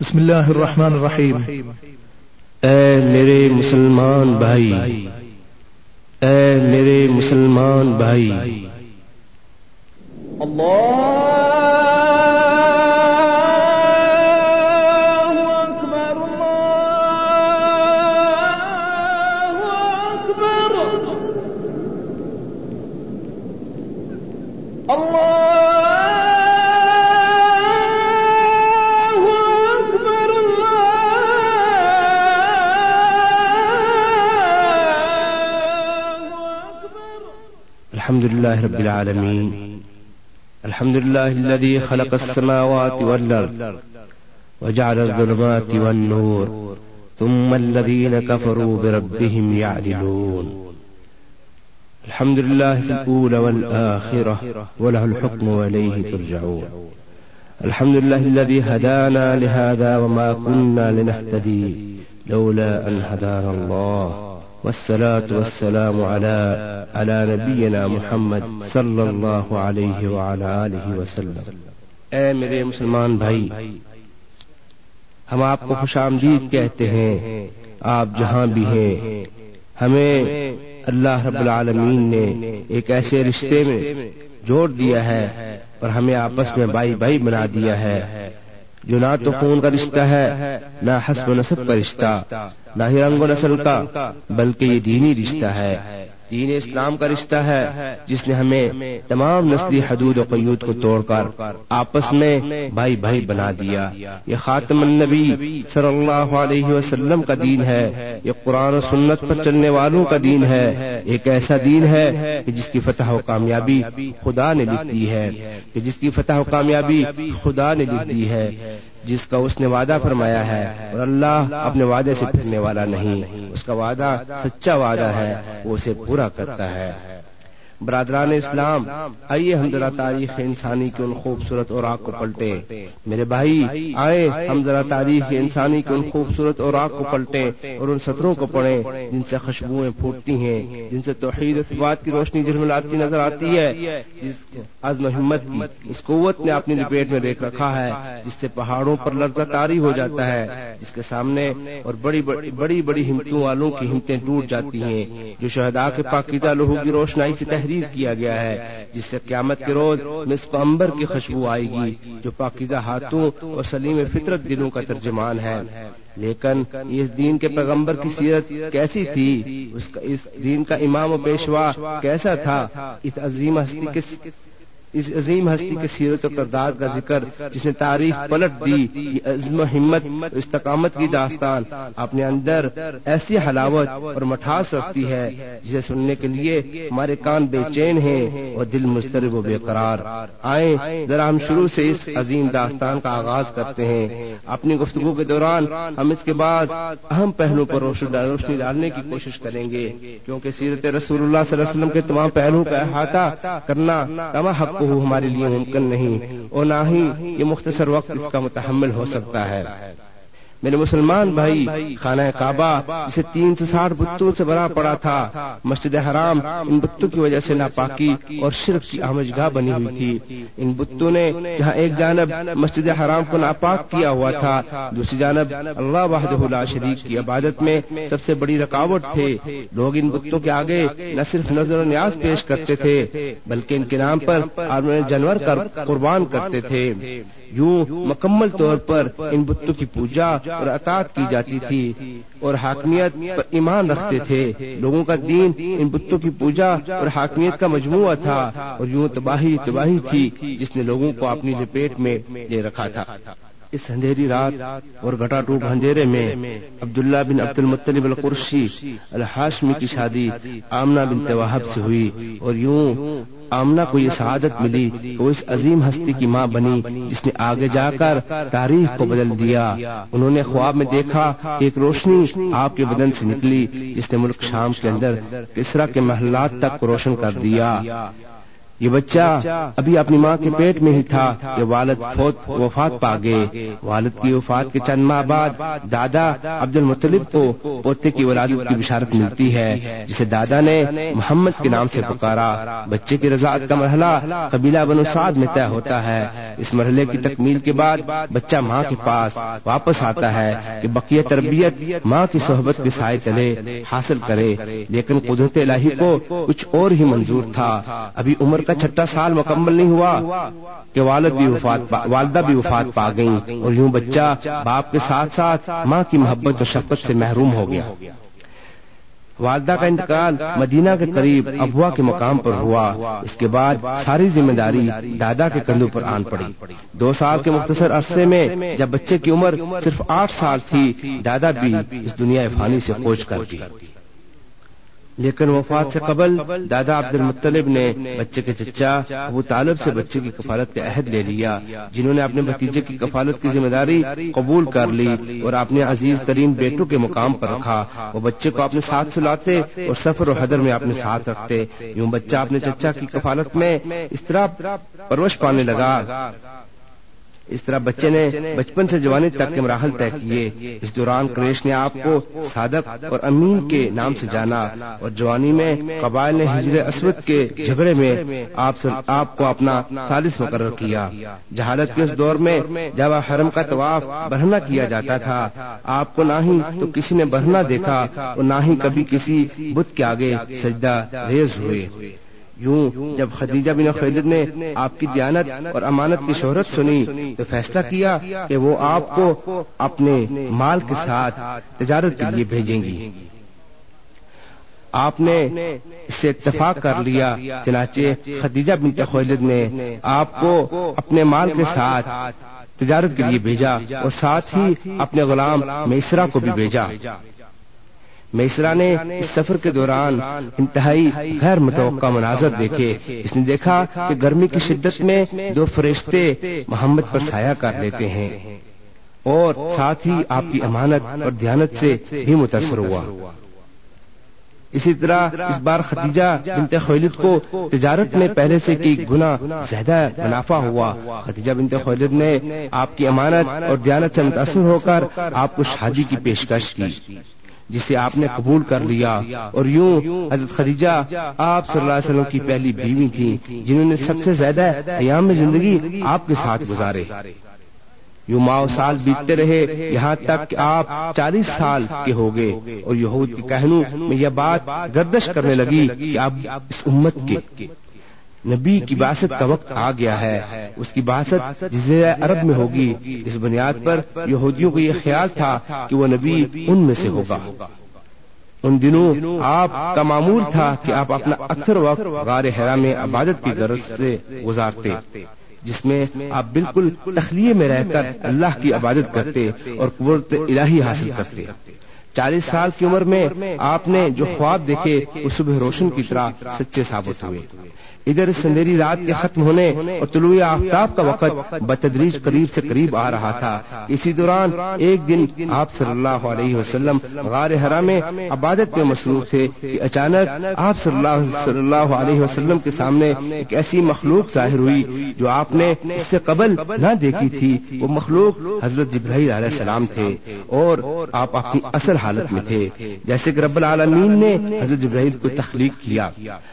بسم اللہ الرحمن الرحیم۔ اے میرے مسلمان بھائی اے میرے مسلمان بھائی۔ الله الحمد لله رب العالمين. الحمد لله الذي خلق السماوات والأرض وجعل الظلمات والنور ثم الذين كفروا بربهم يعدلون. الحمد لله في الأولى والآخرة وله الحكم وإليه ترجعون. الحمد لله الذي هدانا لهذا وما كنا لنهتدي لولا أن هدانا الله. والصلاة والسلام على على نبينا محمد صلى الله عليه وعلى آله وسلم. اے میرے مسلمان بھائی، ہم آپ کو خوش آمدید کہتے ہیں، آپ جہاں بھی ہیں۔ ہمیں اللہ رب العالمین نے ایک ایسے رشتے میں جوڑ دیا ہے اور ہمیں آپس میں بھائی بھائی بنا دیا ہے۔ جو نہ تو خون کا رشتہ ہے، نہ حسب و نصب کا رشتہ، نہ ہی رنگ و نسل کا، بلکہ یہ دینی رشتہ ہے۔ دین اسلام کا رشتہ ہے، جس نے ہمیں تمام نسلی حدود و قیود کو توڑ کر آپس میں بھائی بھائی بنا دیا۔ یہ خاتم النبی صلی اللہ علیہ وسلم کا دین ہے، یہ قرآن و سنت پر چلنے والوں کا دین ہے۔ ایک ایسا دین ہے کہ جس کی فتح و کامیابی خدا نے لکھ دی ہے، کہ جس کی فتح و کامیابی خدا نے لکھ دی ہے۔ جس کا اس نے وعدہ فرمایا ہے، اور اللہ اپنے وعدے سے پھرنے والا نہیں۔ اس کا وعدہ سچا وعدہ ہے، وہ اسے پورا کرتا ہے۔ برادران اسلام، آئیے ہم ذرا تاریخ انسانی کی ان خوبصورت اور آگ کو پلٹے میرے بھائی آئے ہم ذرا تاریخ انسانی کی ان خوبصورت اور آگ کو پلٹے اور ان سطروں کو پڑھیں۔ جن سے خوشبوئیں پھوٹتی ہیں، جن سے توحید اتباد کی روشنی جھلملاتی نظر آتی ہے، جس عزم ہمت کی، اس قوت نے اپنی لپیٹ میں دیکھ رکھا ہے، جس سے پہاڑوں پر لرزہ تاری ہو جاتا ہے، جس کے سامنے اور بڑی بڑی بڑی بڑی ہمتوں والوں کی ہمتیں ٹوٹ جاتی ہیں، جو شہداء کے پاکیزہ لہو کی روشنائی سے تحریر کیا گیا ہے، جس سے قیامت کے روز مس امبر کی خوشبو آئے گی، جو پاکیزہ ہاتھوں اور سلیم فطرت دلوں کا ترجمان ہے۔ لیکن اس دین کے پیغمبر کی سیرت کیسی تھی؟ اس کا اس دین کا امام و پیشوا کیسا تھا؟ اس عظیم ہستی کے اس عظیم ہستی کے سیرت و کردار کا ذکر جس نے تاریخ پلٹ دی، یہ عزم و ہمت اور استقامت کی داستان اپنے اندر ایسی حلاوت اور مٹھاس رکھتی ہے، جسے سننے کے لیے ہمارے کان بے چین ہیں اور دل مسترب و بے قرار۔ آئیں، ذرا ہم شروع سے اس عظیم داستان کا آغاز کرتے ہیں۔ اپنی گفتگو کے دوران ہم اس کے بعد اہم پہلو پر روشنی ڈالنے کی کوشش کریں گے، کیونکہ سیرت رسول اللہ صلی اللہ علیہ وسلم کے تمام پہلوؤں کا احاطہ کرنا تمام حق کو ہمارے لیے ممکن نہیں اور نہ ہی یہ مختصر وقت اس کا متحمل ہو سکتا ہے۔ میرے مسلمان بھائی، خانہ کعبہ جسے تین سے ساٹھ بتوں سے بنا پڑا تھا، مسجد حرام ان بتوں کی وجہ سے ناپاکی اور شرک کی آمج گاہ بنی ہوئی تھی۔ ان بتوں نے جہاں ایک جانب مسجد حرام کو ناپاک کیا ہوا تھا، دوسری جانب اللہ وحدہ لا شریک کی عبادت میں سب سے بڑی رکاوٹ تھے۔ لوگ ان بتوں کے آگے نہ صرف نظر و نیاز پیش کرتے تھے، بلکہ ان کے نام پر جانور کر قربان کرتے تھے۔ یوں مکمل طور پر ان بتوں کی پوجا اور اطاعت کی جاتی تھی اور حاکمیت پر ایمان رکھتے تھے۔ لوگوں کا دین، ان بتوں کی پوجا اور حاکمیت کا مجموعہ تھا اور یوں تباہی تباہی تھی جس نے لوگوں کو اپنی لپیٹ میں لے رکھا تھا۔ اس اندھیری رات اور گٹا ٹوٹ اندھیرے میں عبداللہ بن عبد المطلب القرشی الحاشمی کی شادی آمنہ بن توحب سے ہوئی اور یوں آمنہ کو یہ سعادت ملی وہ اس عظیم ہستی کی ماں بنی جس نے آگے جا کر تاریخ کو بدل دیا۔ انہوں نے خواب میں دیکھا کہ ایک روشنی آپ کے بدن سے نکلی جس نے ملک شام کے اندر کسرا کے محلات تک روشن کر دیا۔ یہ بچہ ابھی اپنی ماں کے پیٹ میں ہی تھا کہ والد فوت وفات پا گئے۔ والد کی وفات کے چند ماہ بعد دادا عبد المطلب کو پوتے کی ولادت کی بشارت ملتی ہے، جسے دادا نے محمد کے نام سے پکارا۔ بچے کی رضاعت کا مرحلہ قبیلہ بنو سعد میں طے ہوتا ہے۔ اس مرحلے کی تکمیل کے بعد بچہ ماں کے پاس واپس آتا ہے کہ بقیہ تربیت ماں کی صحبت کے سائے تلے حاصل کرے۔ لیکن قدرت الہی کو کچھ اور ہی منظور تھا۔ ابھی عمر کا چھٹا سال مکمل نہیں ہوا کہ والد بھی وفات والدہ بھی وفات پا گئی اور یوں بچہ باپ کے ساتھ ساتھ ماں کی محبت اور شفقت سے محروم ہو گیا۔ والدہ کا انتقال مدینہ کے قریب ابوا کے مقام پر ہوا۔ اس کے بعد ساری ذمہ داری دادا کے کندھوں پر آن پڑی۔ دو سال کے مختصر عرصے میں جب بچے کی عمر صرف آٹھ سال تھی، دادا بھی اس دنیا فانی سے کھوج کر دی۔ لیکن وفات سے قبل دادا عبد المطلب نے بچے کے چچا ابو طالب سے بچے کی کفالت کا عہد لے لیا جنہوں نے اپنے بھتیجے کی کفالت کی ذمہ داری قبول کر لی اور اپنے عزیز ترین بیٹوں کے مقام پر رکھا وہ بچے کو اپنے ساتھ سلاتے اور سفر و حدر میں اپنے ساتھ رکھتے یوں بچہ اپنے چچا کی کفالت میں اس طرح پروش پانے لگا۔ اس طرح بچے نے بچپن سے جوانی تک کے مراحل طے کیے۔ اس دوران کریش نے آپ کو صادق اور امین کے نام سے جانا اور جوانی میں قبائل نے ہجر اسود کے جھگڑے میں آپ کو اپنا ثالث مقرر کیا۔ جہالت کے اس دور میں جب حرم کا طواف برہنا کیا جاتا تھا، آپ کو نہ ہی تو کسی نے برہنا دیکھا اور نہ ہی کبھی کسی بت کے آگے سجدہ ریز ہوئے۔ یوں جب خدیجہ بن خالد نے آپ کی دیانت اور امانت کی شہرت سنی تو فیصلہ کیا کہ وہ آپ کو اپنے مال کے ساتھ تجارت کے لیے بھیجیں گی۔ آپ نے اس سے اتفاق کر لیا، چنانچہ خدیجہ بن خالد نے آپ کو اپنے مال کے ساتھ تجارت کے لیے بھیجا اور ساتھ ہی اپنے غلام میسرا کو بھی بھیجا۔ میسرا نے اس سفر کے دوران انتہائی غیر متوقع مناظر دیکھے۔ اس نے دیکھا کہ گرمی کی شدت میں دو فرشتے محمد پر سایہ کر لیتے ہیں۔ اور ساتھ ہی آپ کی امانت اور دھیانت سے بھی متاثر ہوا۔ اسی طرح اس بار ختیجہ بنت خولد کو تجارت میں پہلے سے کی گنا زیادہ منافع ہوا۔ ختیجہ بنت خولد نے آپ کی امانت اور دیانت سے متاثر ہو کر آپ کو شادی کی پیشکش کی۔ جسے آپ نے قبول کر لیا۔ اور یوں حضرت خدیجہ آپ صلی اللہ علیہ وسلم کی پہلی بیوی تھی جنہوں نے سب سے زیادہ ایام میں زندگی آپ کے ساتھ گزارے۔ یوں ماؤ سال بیتتے رہے، یہاں تک کہ آپ چالیس سال کے ہو گئے۔ اور یہود کے کہنوں میں یہ بات گردش کرنے لگی کہ اب اس امت کے نبی کی باست کا وقت آ گیا ہے۔ اس کی باست جزیرہ عرب میں ہوگی اس بنیاد پر یہودیوں کو یہ خیال تھا کہ وہ نبی ان میں سے ہوگا۔ ان دنوں آپ کا معمول تھا کہ آپ اپنا اکثر وقت غار حرا میں عبادت کی غرض سے گزارتے جس میں آپ بالکل تخلیے میں رہ کر اللہ کی عبادت کرتے اور قوت الہی حاصل کرتے۔ چالیس سال کی عمر میں آپ نے جو خواب دیکھے وہ صبح روشن کی طرح سچے ثابت ہوئے ادھر سندری رات کے ختم ہونے اور طلوع آفتاب کا وقت بتدریج قریب سے قریب آ رہا تھا۔ اسی دوران ایک دن آپ صلی اللہ علیہ وسلم غار حرا میں عبادت میں مصروف تھے کہ اچانک آپ صلی اللہ صلی اللہ علیہ وسلم کے سامنے ایک ایسی مخلوق ظاہر ہوئی جو آپ نے اس سے قبل نہ دیکھی تھی۔ وہ مخلوق حضرت جبرائیل علیہ السلام تھے اور آپ اپنی اصل حالت میں تھے۔ جیسے کہ رب العالمین نے حضرت جبرائیل کو تخلیق کیا۔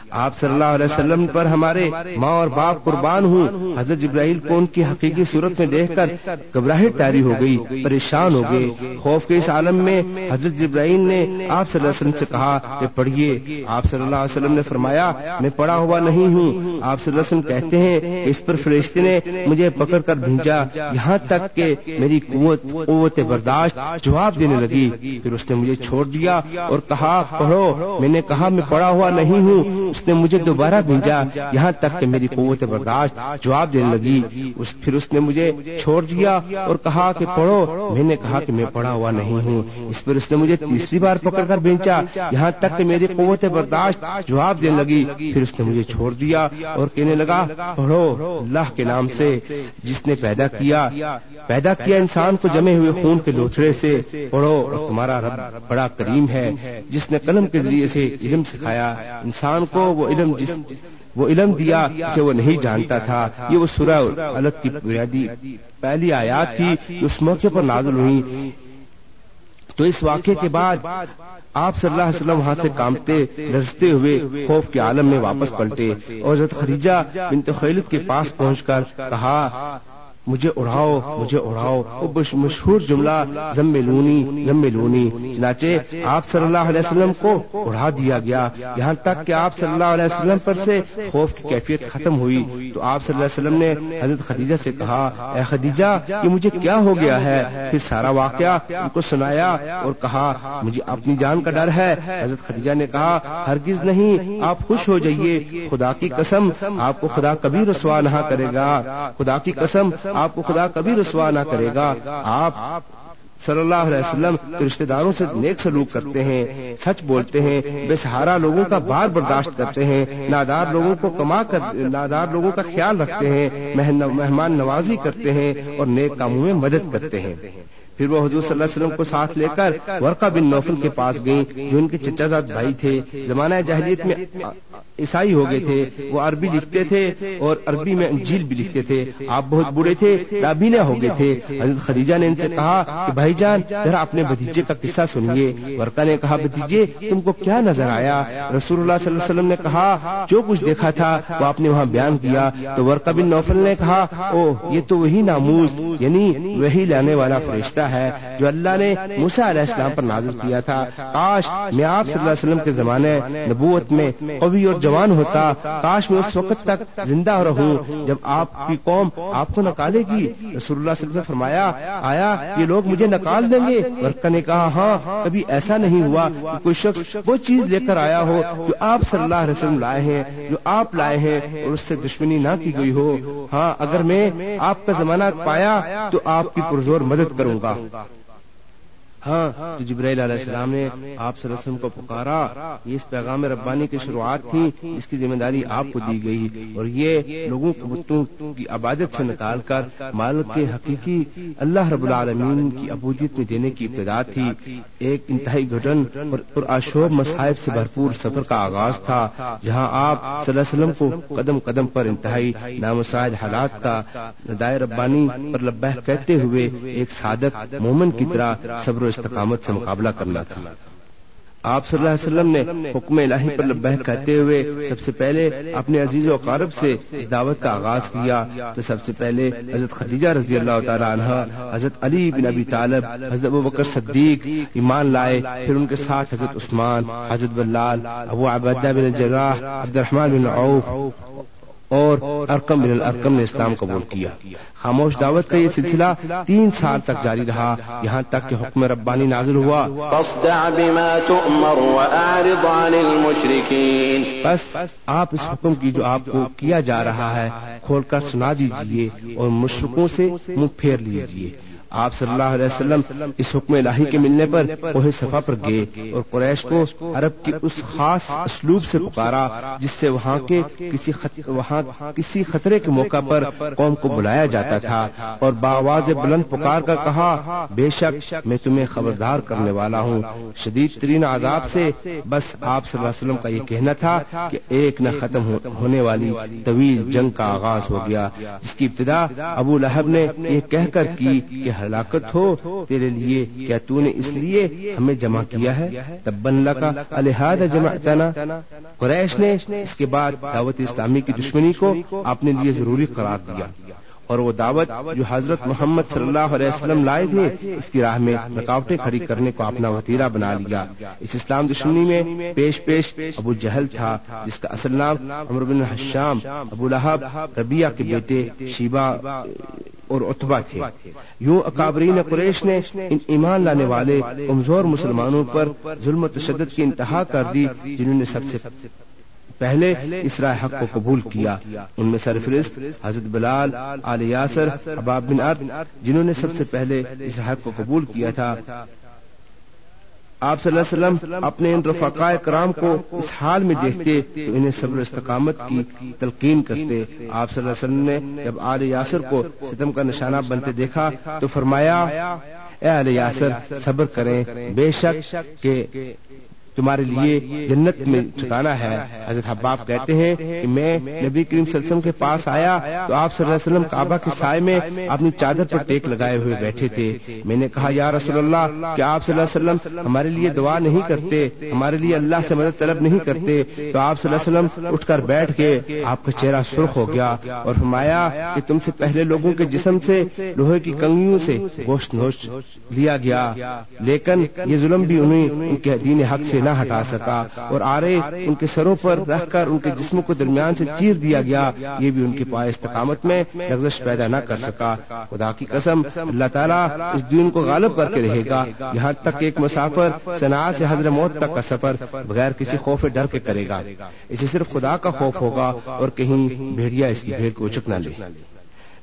آپ صلی اللہ علیہ وسلم پر ہمارے ماں اور باپ قربان ہوں۔ حضرت جبرائیل کو ان کی حقیقی صورت میں دیکھ کر گھبراہٹ تاری ہو گئی، پریشان ہو گئے۔ خوف کے اس عالم میں حضرت جبرائیل نے آپ صلی اللہ علیہ وسلم سے کہا کہ پڑھیے آپ صلی اللہ علیہ وسلم نے فرمایا، میں پڑھا ہوا نہیں ہوں۔ آپ صلی اللہ علیہ وسلم کہتے ہیں اس پر فرشتے نے مجھے پکڑ کر بھیجا۔ یہاں تک کہ میری قوت قوت برداشت جواب دینے لگی۔ پھر اس نے مجھے چھوڑ دیا اور کہا، پڑھو، میں نے کہا، میں پڑھا ہوا نہیں ہوں۔ اس نے مجھے دوبارہ بھیجا۔ یہاں تک کہ میری قوت برداشت جواب دینے لگی۔ اس پھر اس نے مجھے چھوڑ دیا اور کہا کہ پڑھو۔ میں نے کہا کہ میں پڑھا ہوا نہیں ہوں۔ اس پر اس نے مجھے تیسری بار پکڑ کر بھیجا۔ یہاں تک کہ میری قوت برداشت جواب دینے لگی۔ پھر اس نے مجھے چھوڑ دیا اور کہنے لگا، پڑھو اللہ کے نام سے۔ جس نے پیدا کیا پیدا کیا انسان کو جمے ہوئے خون کے لوچڑے سے۔ پڑھو اور تمہارا رب بڑا کریم ہے۔ جس نے قلم کے ذریعے سے علم سکھایا، انسان کو وہ علم جس وہ علم دیا جسے وہ نہیں جانتا تھا۔ یہ وہ سورہ الگ کی بنیادی پہلی آیات تھی اس موقع پر نازل ہوئی۔ تو اس واقعے کے بعد آپ صلی اللہ علیہ وسلم وہاں سے کامتے رجتے ہوئے خوف کے عالم میں واپس پلٹے اور حضرت خریجہ بنت خیلت کے پاس پہنچ کر کہا مجھے اڑاؤ مجھے اڑاؤ۔ وہ مشہور جملہ ضم لونی ضم لونی چنانچہ آپ صلی اللہ علیہ وسلم کو اڑا دیا گیا۔ یہاں تک کہ آپ صلی اللہ علیہ وسلم پر سے خوف کی کیفیت ختم ہوئی۔ تو آپ صلی اللہ علیہ وسلم نے حضرت خدیجہ سے کہا، اے خدیجہ، یہ مجھے کیا ہو گیا ہے؟ پھر سارا واقعہ ان کو سنایا اور کہا، مجھے اپنی جان کا ڈر ہے۔ حضرت خدیجہ نے کہا، ہرگز نہیں، آپ خوش ہو جائیے۔ خدا کی قسم، آپ کو خدا کبھی رسوا نہ کرے گا۔ خدا کی قسم آپ کو خدا کبھی رسوا نہ کرے گا. آپ صلی اللہ علیہ وسلم کے رشتے داروں سے نیک سلوک کرتے ہیں، سچ بولتے ہیں بے سہارا لوگوں کا بار برداشت کرتے ہیں، نادار لوگوں کو کما کر، نادار لوگوں کا خیال رکھتے ہیں مہمان نوازی کرتے ہیں اور نیک کاموں میں مدد کرتے ہیں۔ پھر وہ حضور صلی اللہ علیہ وسلم کو ساتھ لے کر ورقہ بن نوفل کے پاس گئیں جو ان کے چچا زاد بھائی تھے، زمانہ جہلیت میں عیسائی ہو گئے تھے، وہ عربی لکھتے تھے اور عربی میں انجیل بھی لکھتے تھے۔ آپ بہت برے تھے، نابینا ہو گئے تھے۔ حضرت خدیجہ نے ان سے کہا کہ، بھائی جان، ذرا اپنے بھتیجے کا قصہ سنیے۔ ورقہ نے کہا، بھتیجے، تم کو کیا نظر آیا؟ رسول اللہ صلی اللہ علیہ وسلم نے کہا، جو کچھ دیکھا تھا، وہ آپ نے وہاں بیان کیا۔ تو ورقہ بن نوفل نے کہا او یہ تو وہی ناموز یعنی وہی لانے والا فرشتہ ہے جو اللہ نے موسا علیہ السلام پر نازل کیا تھا۔ کاش میں آپ صلی اللہ علیہ وسلم کے زمانے نبوت میں قوی اور جوان ہوتا، کاش میں اس وقت تک زندہ رہوں جب آپ کی قوم آپ کو نکالے گی۔ رسول اللہ صلی اللہ علیہ وسلم فرمایا، آیا، یہ لوگ مجھے نکال دیں گے؟ ورکا نے کہا ہاں کبھی ایسا نہیں ہوا کہ کوئی شخص وہ چیز لے کر آیا ہو جو آپ صلی اللہ علیہ وسلم لائے ہیں، جو آپ لائے ہیں اور اس سے دشمنی نہ کی گئی ہو۔ ہاں اگر میں آپ کا زمانہ پایا تو آپ کی پرزور مدد کروں گا۔ 走吧。ہاں تو جبرائیل علیہ السلام نے آپ صلی اللہ علیہ وسلم کو پکارا۔ یہ اس پیغام ربانی کی شروعات تھی، اس کی ذمہ داری آپ کو دی گئی۔ اور یہ لوگوں کو بتوں کی عبادت سے نکال کر مالک کے حقیقی اللہ رب العالمین کی عبودیت میں دینے کی ابتدا تھی۔ ایک انتہائی گھٹن اور اشوب مسائب سے بھرپور سفر کا آغاز تھا، جہاں آپ صلی اللہ علیہ وسلم کو قدم قدم پر انتہائی نامساعد حالات کا ندائے ربانی پر لبہ کہتے ہوئے ایک سعادت مومن کی طرح صبر و استقامت سے مقابلہ کرنا تھا۔ آپ صلی اللہ علیہ وسلم نے حکم الہی پر لبہ کہتے ہوئے سب سے پہلے اپنے عزیز و قارب سے اس دعوت کا آغاز کیا تو سب سے پہلے حضرت خدیجہ رضی اللہ تعالیٰ عنہ حضرت علی بن ابی طالب، حضرت ابو بکر صدیق ایمان لائے، پھر ان کے ساتھ حضرت عثمان، حضرت بلال، ابو عبدہ بن الجراح عبد الرحمان بن عوف۔ اور ارکم بن الارکم نے اسلام قبول کیا۔ خاموش دعوت کا یہ سلسلہ تین سال تک جاری رہا۔ یہاں تک کہ حکم ربانی نازل ہوا۔ بس آپ اس حکم کی جو آپ کو کیا جا رہا ہے کھول کر سنا دیجیے اور مشرقوں سے منہ پھیر لیجیے۔ آپ صلی اللہ علیہ وسلم اس حکم الہی کے ملنے پر کوہ صفا پر گئے اور قریش کو عرب کی اس خاص اسلوب سے پکارا، جس سے وہاں کے کسی وہاں کسی خطرے کے موقع پر قوم کو بلایا جاتا تھا اور باواز بلند پکار کر کہا، بے شک میں تمہیں خبردار کرنے والا ہوں۔ شدید ترین عذاب سے بس آپ صلی اللہ علیہ وسلم کا یہ کہنا تھا کہ ایک نہ ختم ہونے والی طویل جنگ کا آغاز ہو گیا۔ جس کی ابتدا ابو لہب نے یہ کہہ کر کی کہ ہلاکت ہو، تیرے لیے کیا تو نے اس لیے ہمیں جمع کیا ہے؟ تب بن لگا الحاد جمع قریش نے اس کے بعد دعوت اسلامی کی دشمنی کو اپنے لیے ضروری قرار دیا۔ اور وہ دعوت جو حضرت محمد صلی اللہ علیہ وسلم لائے تھے، اس کی راہ میں رکاوٹیں کھڑی کرنے کو اپنا وطیرہ بنا لیا۔ اس اسلام دشمنی میں پیش پیش ابو جہل تھا، جس کا اصل نام عمر بن حشام، ابو لہب ربیہ کے بیٹے شیبا اور اتبا تھے۔ یوں اکابرین قریش نے ان ایمان لانے والے کمزور مسلمانوں پر ظلم و تشدد کی انتہا کر دی، جنہوں نے سب سے پہلے اس رائے حق کو قبول کیا۔ ان میں سرفرست حضرت بلال، آل یاسر اباب بن ارد جنہوں نے سب سے پہلے اس حق کو قبول کیا تھا۔ آپ صلی اللہ علیہ وسلم اپنے ان رفقاء کرام کو اس حال میں دیکھتے تو انہیں صبر استقامت کی تلقین کرتے۔ آپ صلی اللہ علیہ وسلم نے جب آل یاسر کو ستم کا نشانہ بنتے دیکھا تو فرمایا، اے آل یاسر، صبر کریں۔ بے شک کہ تمہارے لیے جنت میں ٹھکانا ہے۔ حضرت حباب کہتے ہیں کہ میں نبی کریم صلی اللہ علیہ وسلم کے پاس آیا تو آپ صلی اللہ علیہ وسلم کعبہ کے سائے میں اپنی چادر پر ٹیک لگائے ہوئے بیٹھے تھے۔ میں نے کہا یا رسول اللہ کہ آپ صلی اللہ علیہ وسلم ہمارے لیے دعا نہیں کرتے؟ ہمارے لیے اللہ سے مدد طلب نہیں کرتے۔ تو آپ صلی اللہ علیہ وسلم اٹھ کر بیٹھ کے آپ کا چہرہ سرخ ہو گیا اور فرمایا کہ تم سے پہلے لوگوں کے جسم سے لوہے کی کنگیوں سے گوشت نوش لیا گیا۔ لیکن یہ ظلم بھی انہیں ان کے دین حق سے نہ ہٹا سکا اور آرے ان کے سروں پر رکھ کر ان کے جسموں کو درمیان سے چیر دیا گیا، یہ بھی ان کے پائے استقامت میں لغزش پیدا نہ کر سکا۔ خدا کی قسم، اللہ تعالیٰ اس دین کو غالب کر کے رہے گا۔ یہاں تک ایک مسافر صنع سے حضر موت تک کا سفر بغیر کسی خوف ڈر کے کرے گا۔ اسے صرف خدا کا خوف ہوگا اور کہیں بھیڑیا اس کی بھیڑ کو اچک نہ لے۔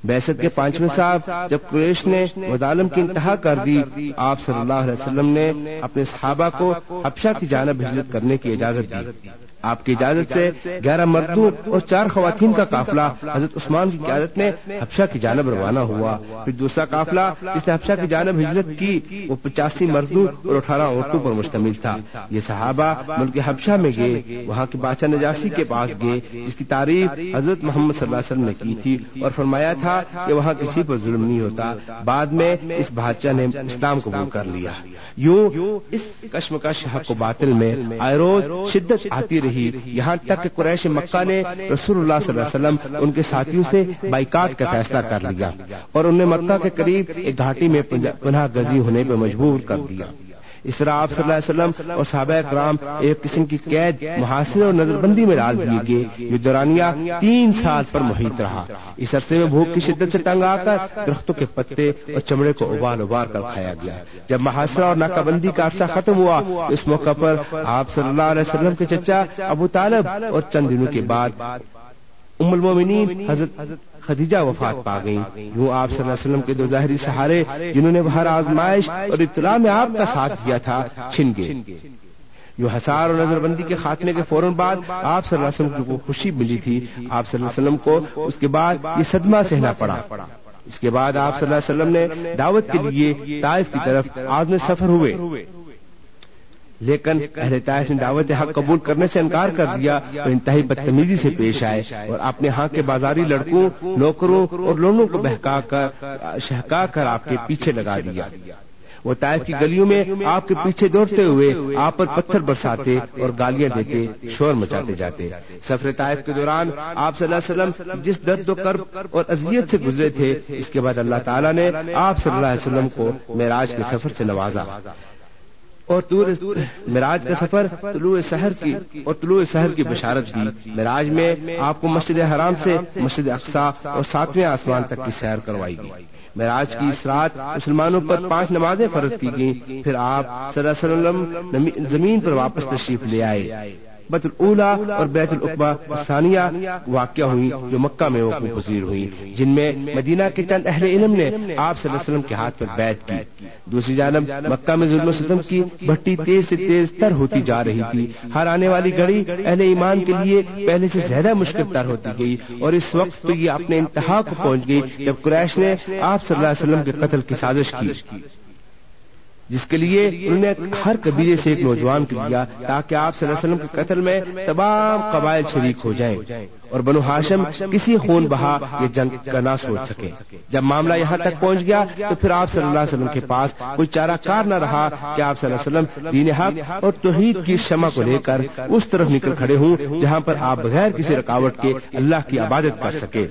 بیست کے پانچویں صاحب، جب قریش نے مدالم کی انتہا کر دی، آپ صلی اللہ علیہ وسلم نے اپنے صحابہ کو حبشہ کی جانب ہجرت کرنے کی اجازت دی۔ آپ کی اجازت سے گیارہ مردوں اور چار خواتین کا قافلہ حضرت عثمان کی قیادت میں حبشہ کی جانب روانہ ہوا۔ پھر دوسرا قافلہ جس نے حبشہ کی جانب ہجرت کی، وہ پچاسی مردوں اور اٹھارہ عورتوں پر مشتمل تھا۔ یہ صحابہ ملک حبشہ میں گئے، وہاں کے بادشاہ نجاسی کے پاس گئے، جس کی تعریف حضرت محمد صلی اللہ علیہ وسلم نے کی تھی اور فرمایا تھا کہ وہاں کسی پر ظلم نہیں ہوتا۔ بعد میں اس بادشاہ نے اسلام قبول کر لیا۔ یوں اس کشمکش حق و باطل میں آئے روز شدت آتی رہی۔ یہاں تک کہ قریش مکہ نے رسول اللہ صلی اللہ علیہ وسلم ان کے ساتھیوں سے بائیکاٹ کا فیصلہ کر لیا اور انہیں مکہ کے قریب ایک گھاٹی میں پناہ گزی ہونے پہ مجبور کر دیا۔ اس طرح آپ صلی اللہ علیہ وسلم اور صحابہ کرام ایک قسم کی قید محاصرے اور نظر بندی میں ڈال دیے گئے یہ دورانیہ تین سال پر محیط رہا۔ اس عرصے میں بھوک کی شدت سے تنگ آ کر درختوں کے پتے اور چمڑے کو ابال ابال کر کھایا گیا۔ جب محاصرہ اور ناکہ بندی کا عرصہ ختم ہوا تو اس موقع پر آپ صلی اللہ علیہ وسلم کے چچا ابو طالب اور چند دنوں کے بعد ام المومنین حضرت خدیجہ وفات پا گئی یوں آپ صلی اللہ علیہ وسلم کے دو ظاہری سہارے جنہوں نے باہر آزمائش اور اطلاع میں آپ کا ساتھ دیا تھا، چھن گئے۔ یوں حسار اور نظر بندی کے خاتمے کے فوراً بعد آپ صلی اللہ علیہ وسلم کو خوشی ملی تھی۔ آپ صلی اللہ علیہ وسلم کو اس کے بعد یہ صدمہ سہنا پڑا۔ اس کے بعد آپ صلی اللہ علیہ وسلم نے دعوت کے لیے طائف کی طرف آج میں سفر ہوئے۔ لیکن اہل طائف نے دعوت حق قبول کرنے سے انکار کر دیا اور انتہائی بدتمیزی سے پیش آئے اور اپنے ہاں کے بازاری لڑکوں، نوکروں اور لوگوں کو بہکا کر، شہکا کر آپ کے پیچھے لگا دیا۔ وہ طائف کی گلیوں میں آپ کے پیچھے دوڑتے ہوئے آپ پر پتھر برساتے اور گالیاں دیتے، شور مچاتے جاتے۔ سفر طائف کے دوران آپ صلی اللہ علیہ وسلم جس درد و کرب اور اذیت سے گزرے تھے، اس کے بعد اللہ تعالیٰ نے آپ صلی اللہ علیہ وسلم کو معراج کے سفر سے نوازا۔ اور مراج کا سفر طلوع شہر کی اور طلوع شہر کی بشارت دی۔ مراج میں آپ کو مسجد حرام سے مسجد اقسا اور ساتویں آسمان تک کی سیر کروائی گئی۔ مراج کی اس رات مسلمانوں پر پانچ نمازیں فرض کی گئیں۔ پھر آپ صلی اللہ علیہ وسلم زمین پر واپس تشریف لے آئے۔ بت الا اور بیت القبا ثانیہ واقع ہوئی جو مکہ میں وقوع پذیر ہوئی، جن میں مدینہ کے چند اہل علم نے آپ صلی اللہ علیہ وسلم کے ہاتھ پر بیت کی۔ دوسری جانب، مکہ میں ظلم و ستم کی بھٹی تیز سے تیز تر ہوتی جا رہی تھی۔ ہر آنے والی گھڑی اہل ایمان کے لیے پہلے سے زیادہ مشکل تر ہوتی گئی اور اس وقت تو یہ اپنے انتہا کو پہنچ گئی جب قریش نے آپ صلی اللہ علیہ وسلم کے قتل کی سازش کی۔ جس کے لیے انہوں نے ہر قبیلے سے ایک نوجوان کو لیا تاکہ آپ صلی اللہ علیہ وسلم کے قتل میں تمام قبائل شریک ہو جائیں اور بنو ہاشم کسی خون بہا یہ جنگ کا نہ سوچ سکے۔ جب معاملہ یہاں تک پہنچ گیا تو پھر آپ صلی اللہ علیہ وسلم کے پاس کوئی چارہ کار نہ رہا کہ آپ صلی اللہ علیہ وسلم دین حق اور توحید کی شمع کو لے کر اس طرف نکل کھڑے ہوں جہاں پر آپ بغیر کسی رکاوٹ کے اللہ کی عبادت کر سکے۔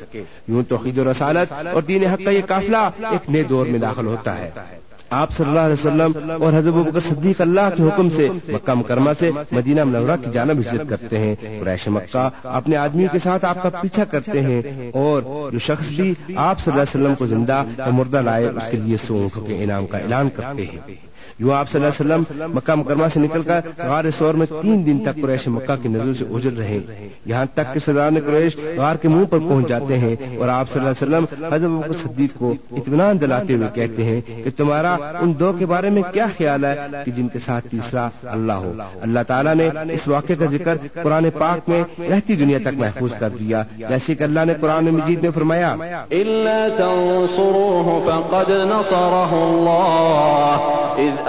یوں توحید و رسالت اور دین حق کا یہ قافلہ ایک نئے دور میں داخل ہوتا ہے۔ آپ صلی اللہ علیہ وسلم اور حضرت بکر صدیق اللہ کے حکم سے مکہ مکرمہ سے مدینہ منورہ کی جانب ہجرت کرتے ہیں۔ قریش مکہ اپنے آدمی کے ساتھ آپ کا پیچھا کرتے ہیں اور جو شخص بھی آپ صلی اللہ علیہ وسلم کو زندہ یا مردہ لائے اس کے لیے سونٹ کے انعام کا اعلان کرتے ہیں۔ یوں آپ صلی اللہ علیہ وسلم مکہ مکرمہ سے نکل کر غار سور میں تین دن تک قریش مکہ کی نظر سے اجر رہے یہاں تک کہ سردار قریش غار کے منہ پر پہنچ جاتے ہیں اور آپ صلی اللہ علیہ وسلم حضرت صدیق کو اطمینان دلاتے ہوئے کہتے ہیں کہ تمہارا ان دو کے بارے میں کیا خیال ہے کہ جن کے ساتھ تیسرا اللہ ہو۔ اللہ تعالیٰ نے اس واقعے کا ذکر قرآن پاک میں رہتی دنیا تک محفوظ کر دیا۔ جیسے کہ اللہ نے قرآن مجید میں فرمایا، إلا تنصروه فقد نصره الله إذ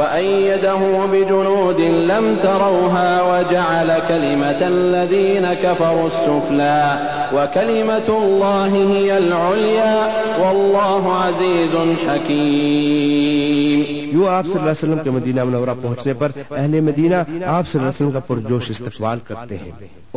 وأيده بجنود لم تروها وجعل كلمة الذين كفروا السفلى وكلمة الله هي العليا والله عزيز حكيم. یوں آپ صلی اللہ علیہ وسلم کے مدینہ منورہ پہنچنے پر اہل مدینہ آپ صلی اللہ علیہ وسلم کا پرجوش استقبال کرتے ہیں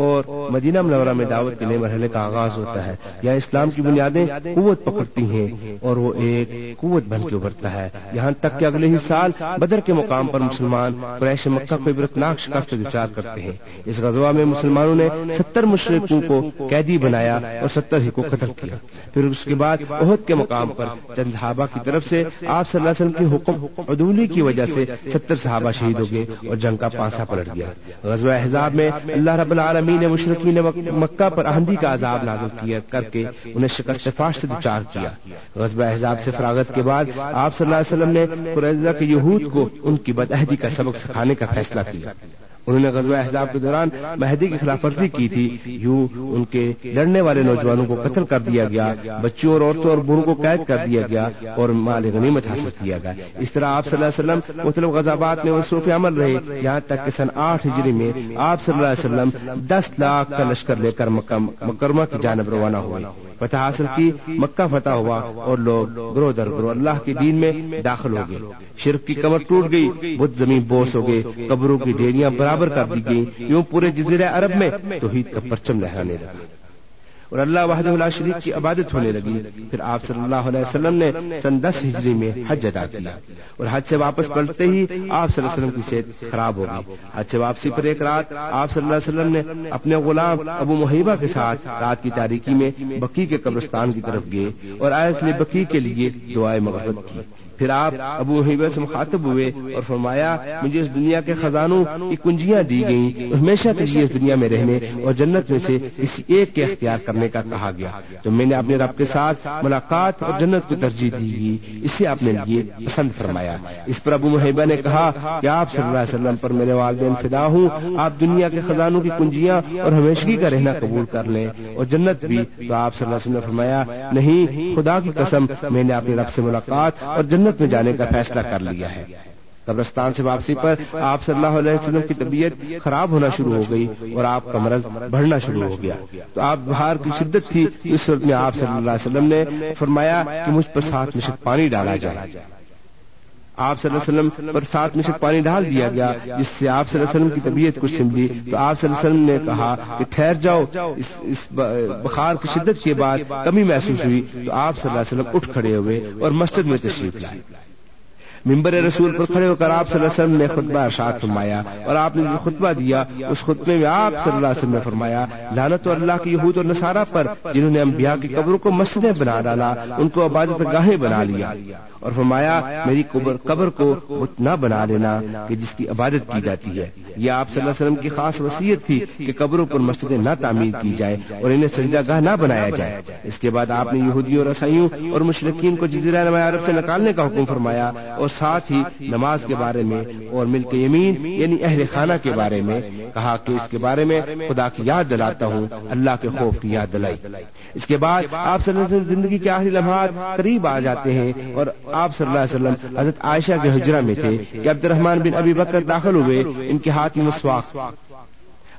اور مدینہ منورہ میں دعوت کے نئے مرحلے کا آغاز ہوتا ہے یا اسلام کی بنیادیں قوت پکڑتی ہیں اور وہ ایک قوت بن کے ابھرتا ہے یہاں تک کہ اگلے ہی سال بدر کے مقام پر مسلمان قریش مکہ کو عبرتناک شکست وچار کرتے ہیں۔ اس غزوہ میں مسلمانوں نے ستر مشرقوں کو قیدی بنایا اور ستر ہی کو قتل کیا۔ پھر اس کے بعد عہد کے مقام پر چند صحابہ کی طرف سے آپ صلی اللہ علیہ وسلم کی حکم عدولی کی وجہ سے ستر صحابہ شہید ہو گئے اور جنگ کا پانسا پلٹ گیا۔ غزوہ احزاب میں اللہ رب العالمین نے مشرقین مکہ پر آندھی کا عذاب نازل کیا کر کے انہیں شکست فاش سے دچار کیا۔ غزوہ احزاب سے فراغت کے بعد آپ صلی اللہ علیہ وسلم نے قریضہ کے یہود کو ان کی بدعہدی کا سبق سکھانے کا فیصلہ کیا۔ انہوں نے غزوہ احزاب کے دوران مہدی کی خلاف ورزی کی تھی۔ یوں ان کے لڑنے والے نوجوانوں کو قتل کر دیا گیا بچوں اور عورتوں اور بڑوں کو قید کر دیا گیا اور مال غنیمت حاصل کیا گیا۔ اس طرح آپ صلی اللہ علیہ وسلم مطلب مختلف غزابات میں مصروف عمل رہے۔ یہاں تک کہ سن آٹھ ہجری میں آپ صلی اللہ علیہ وسلم دس لاکھ کا لشکر لے کر مکرمہ کی جانب روانہ ہوئے۔ فتح حاصل کی، مکہ فتح ہوا اور لوگ گرو در گرو اللہ کے دین میں داخل ہو گئے۔ شرک کی کمر ٹوٹ گئی، بدھ زمین بوس ہو گئے، قبروں کی ڈیریاں برابر کر دی گئی یوں پورے جزیرہ عرب میں توحید کا پرچم لہرانے لگا اور اللہ وحدہ اللہ شریف کی عبادت ہونے لگی۔ پھر آپ صلی اللہ علیہ وسلم نے سن دس ہجری میں حج ادا کیا۔ اور حج سے واپس پلٹتے ہی آپ صلی اللہ علیہ وسلم کی صحت خراب ہو گئی۔ حج سے واپسی پر ایک رات آپ صلی اللہ علیہ وسلم نے اپنے غلام ابو محیبہ کے ساتھ رات کی تاریکی میں بکی کے قبرستان کی طرف گئے اور آئے بکی کے لیے دعائیں مغربت کی۔ پھر آپ ابو حیبہ سے مخاطب ہوئے اور فرمایا، مجھے اس دنیا کے خزانوں کی کنجیاں دی گئیں، ہمیشہ کے لیے اس دنیا میں رہنے اور جنت میں سے کسی ایک کے اختیار کرنے کا کہا گیا۔ تو میں نے اپنے رب کے ساتھ ملاقات اور جنت کو ترجیح دی گئی، اسے آپ نے لیے پسند فرمایا۔ اس پر ابو محیبہ نے کہا کہ آپ صلی اللہ علیہ وسلم پر میرے والدین فدا ہوں، آپ دنیا کے خزانوں کی کنجیاں اور ہمیشگی کا رہنا قبول کر لیں۔ اور جنت بھی، تو آپ صلی اللہ علیہ وسلم نے فرمایا، نہیں، خدا کی قسم، میں نے اپنے رب سے ملاقات اور جنت جنت میں جانے کا فیصلہ کر لیا ہے۔ قبرستان سے واپسی پر آپ صلی اللہ علیہ وسلم کی طبیعت خراب ہونا شروع ہو گئی اور آپ کا مرض بڑھنا شروع ہو گیا۔ تو آپ بہار کی شدت تھی، اس وقت میں آپ صلی اللہ علیہ وسلم نے فرمایا کہ مجھ پر سات مشک پانی ڈالا جائے۔ آپ صلی اللہ علیہ وسلم پر ساتھ میں سے پانی ڈال دیا گیا، جس سے آپ صلی اللہ علیہ وسلم کی طبیعت کچھ سمجھی۔ تو آپ صلی اللہ علیہ وسلم نے کہا کہ ٹھہر جاؤ، اس اس بخار کی شدت کے بعد کمی محسوس ہوئی۔ تو آپ صلی اللہ علیہ وسلم اٹھ کھڑے ہوئے اور مسجد میں تشریف لائے۔ ممبر رسول پر کھڑے ہو کر آپ صلی اللہ علیہ وسلم نے خطبہ ارشاد فرمایا اور آپ نے جو خطبہ دیا، اس خطبے میں آپ صلی اللہ علیہ وسلم نے فرمایا لانت اللہ کی یہود اور نصارہ پر جنہوں نے انبیاء کی قبروں کو مسجدیں بنا ڈالا، ان کو عبادت گاہیں بنا لیا۔ اور فرمایا، میری قبر کو نہ بنا لینا کہ جس کی عبادت کی جاتی ہے۔ یہ آپ صلی اللہ علیہ وسلم کی خاص وصیت تھی کہ قبروں پر مسجدیں نہ تعمیر کی جائے اور انہیں سجدہ گاہ نہ بنایا جائے۔ اس کے بعد آپ نے یہودیوں اور رسائیوں اور مشرقین کو جزیرہ نما عرب سے نکالنے کا حکم فرمایا اور ساتھ ہی نماز کے بارے میں اور مل کے یمین یعنی اہل خانہ کے بارے میں کہا کہ اس کے بارے میں خدا کی یاد دلاتا ہوں، اللہ کے خوف کی یاد دلائی۔ اس کے بعد آپ صلی اللہ علیہ وسلم زندگی کے آخری لمحات قریب آ جاتے ہیں اور آپ صلی اللہ علیہ وسلم حضرت عائشہ کے حجرہ میں تھے کہ عبد الرحمان بن ابی بکر داخل ہوئے، ان کے ہاتھ میں مسواک۔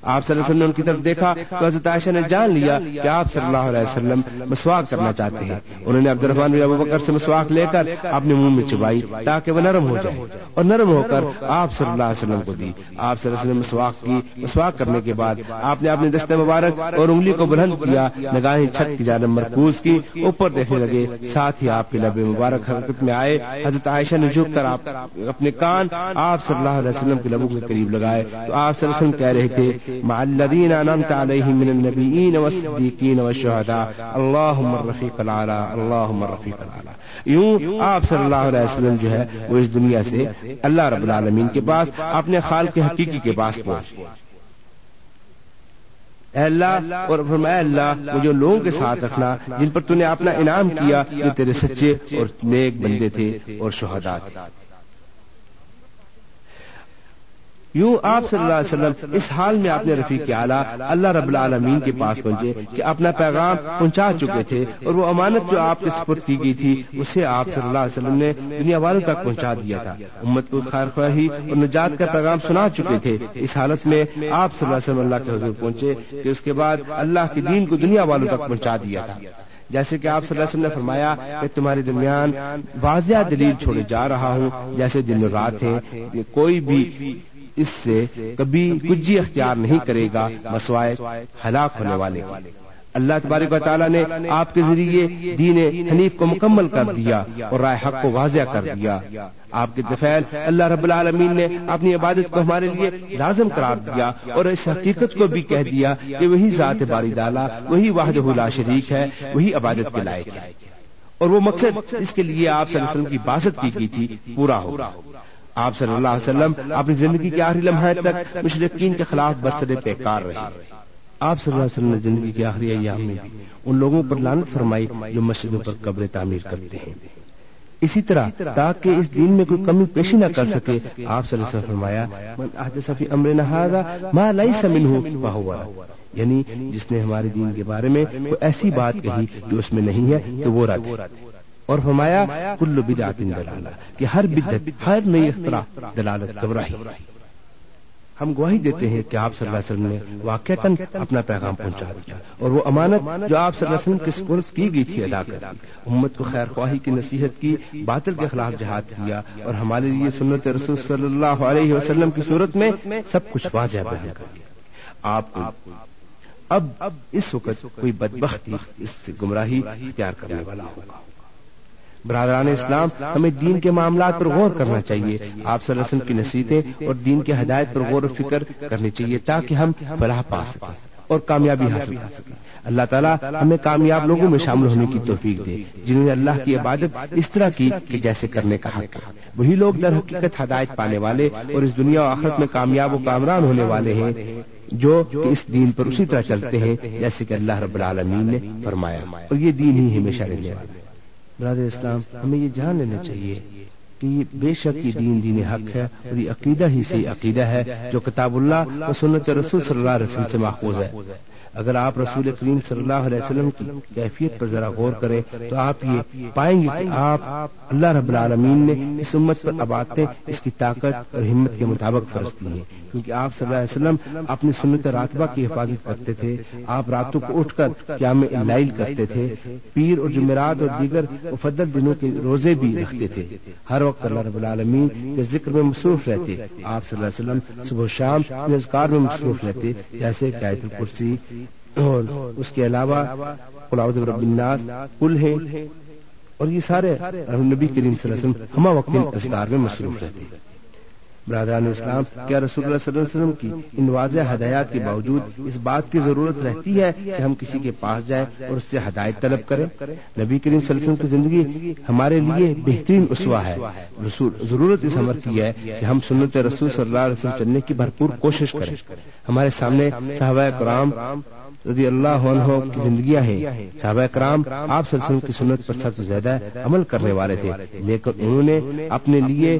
آپ صلی اللہ علیہ وسلم نے ان کی طرف دیکھا تو حضرت عائشہ نے جان لیا کہ آپ صلی اللہ علیہ وسلم مسواک کرنا چاہتے ہیں۔ انہوں نے عبد الرحمان بن ابو بکر سے مسواک لے کر اپنے منہ میں چبائی تاکہ وہ نرم ہو جائے۔ اور نرم ہو کر آپ صلی اللہ علیہ وسلم کو دی۔ آپ صلی اللہ علیہ وسلم مسواک کی مسواک کرنے کے بعد آپ نے اپنے دست مبارک اور انگلی کو بلند کیا، نگاہیں چھت کی جانب مرکوز کی، اوپر دیکھنے لگے، ساتھ ہی آپ کے لب مبارک حرکت میں آئے۔ حضرت عائشہ نے جھک کر آپ اپنے کان آپ صلی اللہ علیہ وسلم کے لبوں کے قریب لگائے۔ تو آپ صلی اللہ علیہ وسلم کہہ رہے تھے مع الذين أنعمت عليهم من النبيين والصديقين والشهداء. اللهم الرفيق العلى اللهم الرفيق العلى یوں آپ صلی اللہ علیہ وسلم جو ہے، وہ اس دنیا سے اللہ رب العالمین کے پاس، اپنے خال کے حقیقی کے پاس پہنچ اے اللہ، اور فرمایا اللہ، مجھے لوگوں کے ساتھ رکھنا جن پر تو نے اپنا انعام کیا جو تیرے سچے اور نیک بندے تھے اور شہدا تھے۔ یوں آپ صلی اللہ علیہ وسلم اس حال میں اپنے رفیق اعلیٰ اللہ رب العالمین کے پاس پہنچے کہ اپنا پیغام پہنچا چکے تھے اور وہ امانت جو آپ کے سپرد کی گئی تھی، اسے آپ صلی اللہ علیہ وسلم نے دنیا والوں تک پہنچا دیا تھا۔ امت کو خیر خواہی اور نجات کا پیغام سنا چکے تھے۔ اس حالت میں آپ صلی اللہ علیہ وسلم اللہ کے حضور پہنچے کہ اس کے بعد اللہ کے دین کو دنیا والوں تک پہنچا دیا تھا۔ جیسے کہ آپ صلی اللہ علیہ وسلم نے فرمایا کہ تمہارے درمیان واضح دلیل چھوڑے جا رہا ہوں، جیسے دن رات ہے کوئی بھی اس سے کبھی کجی اختیار نہیں کرے گا، مسوائے ہلاک ہونے والے۔ اللہ تبارک و تعالیٰ نے آپ کے ذریعے دین حنیف کو مکمل کر دیا اور رائے حق کو واضح کر دیا۔ آپ کے دفعل اللہ رب العالمین نے اپنی عبادت کو ہمارے لیے لازم قرار دیا اور اس حقیقت کو بھی کہہ دیا کہ وہی ذات باری ڈالا وہی واحد لا شریک ہے، وہی عبادت کے لائق ہے۔ اور وہ مقصد اس کے لیے آپ صلی اللہ علیہ وسلم کی باسط کی گئی تھی، پورا ہوگا۔ آپ صلی اللہ علیہ وسلم اپنی زندگی کے آخری لمحے تک مشرقین کے خلاف برسر پیکار رہے۔ آپ صلی اللہ علیہ وسلم نے زندگی کے آخری ایام میں ان لوگوں پر لانت فرمائی جو مسجدوں پر قبر تعمیر کرتے ہیں۔ اسی طرح تاکہ اس دین میں کوئی کمی پیشی نہ کر سکے، آپ صلی اللہ علیہ وسلم فرمایا صفی امر نہ یعنی جس نے ہمارے دین کے بارے میں کوئی ایسی بات کہی جو اس میں نہیں ہے، تو وہ رد۔ اور فرمایا کل بدعت دلالہ کہ ہر بدت ہر نئی اختراع دلالت گبراہی ہم گواہی دیتے ہیں کہ آپ صلی اللہ علیہ وسلم نے واقع اپنا پیغام پہنچا دیا۔ اور وہ امانت جو آپ صلی اللہ علیہ وسلم کے سپرد کی گئی تھی ادا کر دی۔ امت کو خیر خواہی کی نصیحت کی باطل کے خلاف جہاد کیا۔ اور ہمارے لیے سنت رسول صلی اللہ علیہ وسلم کی صورت میں سب کچھ واضح بیان کر دیا۔ آپ اب اس وقت کوئی بدبختی اس سے گمراہی اختیار کرنے والا ہوگا برادران اسلام، ہمیں دین کے معاملات پر غور کرنا چاہیے۔ آپ صلی اللہ علیہ وسلم کی نصیحتیں اور دین کی ہدایت پر غور و فکر کرنی چاہیے تاکہ ہم فلاح پا سکیں اور کامیابی حاصل کر سکیں۔ اللہ تعالیٰ ہمیں کامیاب لوگوں میں شامل ہونے کی توفیق دے، جنہوں نے اللہ کی عبادت اس طرح کی کہ جیسے کرنے کا حق وہی لوگ در حقیقت ہدایت پانے والے اور اس دنیا و آخرت میں کامیاب و کامران ہونے والے ہیں، جو اس دین پر اسی طرح چلتے ہیں، جیسے کہ اللہ رب العالمین نے فرمایا۔ اور یہ دین ہی ہمیشہ رہنے والا برادر اسلام، ہمیں یہ جان لینا چاہیے کہ یہ بے شک یہ دین دین حق ہے اور یہ عقیدہ ہی سے عقیدہ ہے جو کتاب اللہ اور سنت رسول صلی اللہ علیہ وسلم سے محفوظ ہے۔ اگر آپ رسول کریم صلی اللہ علیہ وسلم کی کیفیت پر ذرا غور کریں تو آپ یہ پائیں گے کہ آپ اللہ رب العالمین نے اس امت پر عبادتیں اس کی طاقت اور ہمت کے مطابق فرض کی ہیں۔ کیونکہ آپ صلی اللہ علیہ وسلم اپنی سنت راتبہ کی حفاظت کرتے تھے، آپ راتوں کو اٹھ کر کیا میں لائل کرتے تھے، پیر اور جمعرات اور دیگر مفدل دنوں کے روزے بھی رکھتے تھے۔ ہر وقت اللہ رب العالمین کے ذکر میں مصروف رہتے، آپ صلی اللہ علیہ وسلم صبح شام اذکار میں مصروف رہتے، جیسے قائد الکرسی اور اس کے علاوہ رب الناس کل ہے اور یہ سارے نبی کریم صلی اللہ علیہ وسلم ہما وقت اذکار میں مصروف رہتے برادران اسلام، کیا رسول اللہ صلی اللہ علیہ وسلم کی ان واضح ہدایات کے باوجود اس بات کی ضرورت رہتی ہے کہ ہم کسی کے پاس جائیں اور اس سے ہدایت طلب کریں؟ نبی کریم صلی اللہ علیہ وسلم کی زندگی ہمارے لیے بہترین اسوا ہے۔ ضرورت اس عمر کی ہے کہ ہم سنت رسول صلی اللہ علیہ وسلم چلنے کی بھرپور کوشش کریں۔ ہمارے سامنے صحابہ کرام رضی اللہ عنہ کی زندگیاں ہیں۔ صحابہ کرام آپ سلسلوں کی سنت پر سب سے زیادہ عمل کرنے والے تھے۔ لیکن انہوں نے اپنے لیے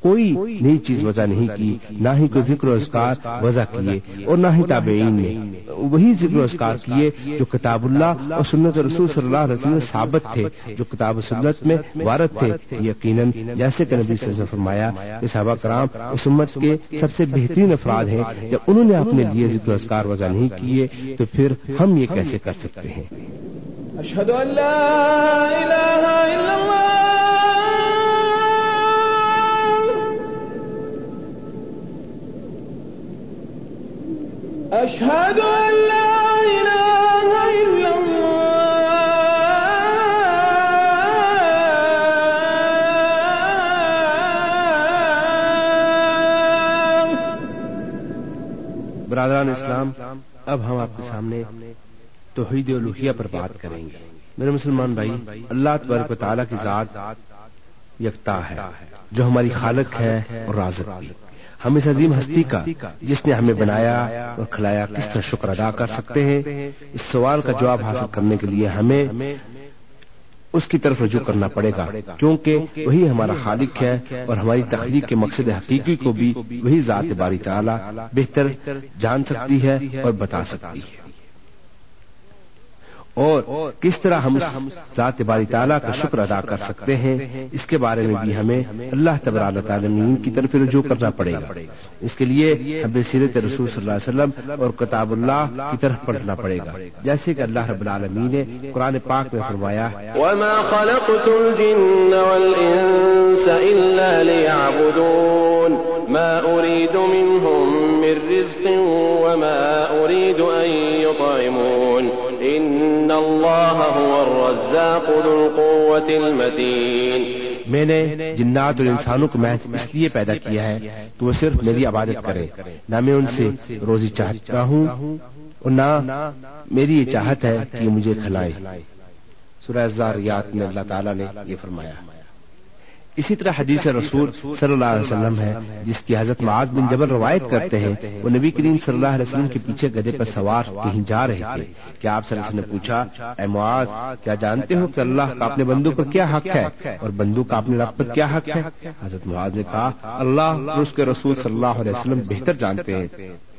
کوئی نئی چیز وضع نہیں کی، نہ ہی کوئی ذکر و اذکار وضع کیے اور نہ ہی تابعین نے۔ وہی ذکر و اذکار کیے جو کتاب اللہ اور سنت رسول صلی اللہ علیہ وسلم ثابت تھے، جو کتاب و سنت میں وارد تھے۔ یقیناً جیسے کہ نبی صلی اللہ علیہ وسلم فرمایا کہ صحابہ کرام اس امت کے سب سے بہترین افراد ہیں۔ جب انہوں نے اپنے لیے ذکر و اذکار وضع نہیں کیے، تو پھر ہم یہ کیسے کر سکتے ہیں؟ أشهد أن لا إله إلا أشهد أن لا إله إلا الله. برادران اسلام، اب ہم آپ کے سامنے توحید الوحیہ پر بات کریں گے۔ میرے مسلمان بھائی، اللہ تبارک و تعالیٰ کی ذات یکتا ہے، جو ہماری خالق ہے اور رازق بھی۔ ہم اس عظیم ہستی کا جس نے ہمیں بنایا اور کھلایا کس طرح شکر ادا کر سکتے ہیں؟ اس سوال کا جواب حاصل کرنے کے لیے ہمیں اس کی طرف رجوع کرنا پڑے گا کیونکہ وہی ہمارا خالق ہے اور ہماری تخلیق کے مقصد حقیقی کو بھی وہی ذات باری تعالی بہتر جان سکتی ہے اور بتا سکتی ہے۔ اور کس طرح ہم ذات باری تعالیٰ کا شکر ادا کر سکتے ہیں اس کے بارے میں بھی ہمیں اللہ تبار تعالمین کی طرف رجوع کرنا پڑے گا۔ اس کے لیے ہمیں سیرت رسول صلی اللہ علیہ وسلم اور کتاب اللہ کی طرف پڑھنا پڑے گا۔ جیسے کہ اللہ رب العالمین نے قرآن پاک میں فرمایا وما خلقت الجن والانس الا ليعبدون ما اريد منهم من رزق وما اريد ان يطعمون۔ ان اللہ هو الرزاق ذو القوة المتین میں نے جنات اور انسانوں کو محض اس لیے پیدا کیا ہے کہ وہ صرف میری عبادت کرے، نہ میں ان سے روزی چاہتا ہوں اور نہ میری یہ چاہت ہے کہ مجھے کھلائے۔ سورہ زاریات میں اللہ تعالیٰ نے یہ فرمایا۔ اسی طرح حدیث رسول صلی اللہ علیہ وسلم ہے، جس کی حضرت معاذ بن جبل روایت کرتے ہیں، وہ نبی کریم صلی اللہ علیہ وسلم کے پیچھے گدے پر سوار کہیں جا رہے تھے۔ کیا آپ صلی اللہ علیہ وسلم نے پوچھا، اے معاذ، کیا جانتے ہو کہ اللہ کا اپنے بندو پر کیا حق ہے؟ اور بندو کا اپنے رب پر کیا حق ہے؟ حضرت معاذ نے کہا، اللہ اس کے رسول صلی اللہ علیہ وسلم بہتر جانتے ہیں۔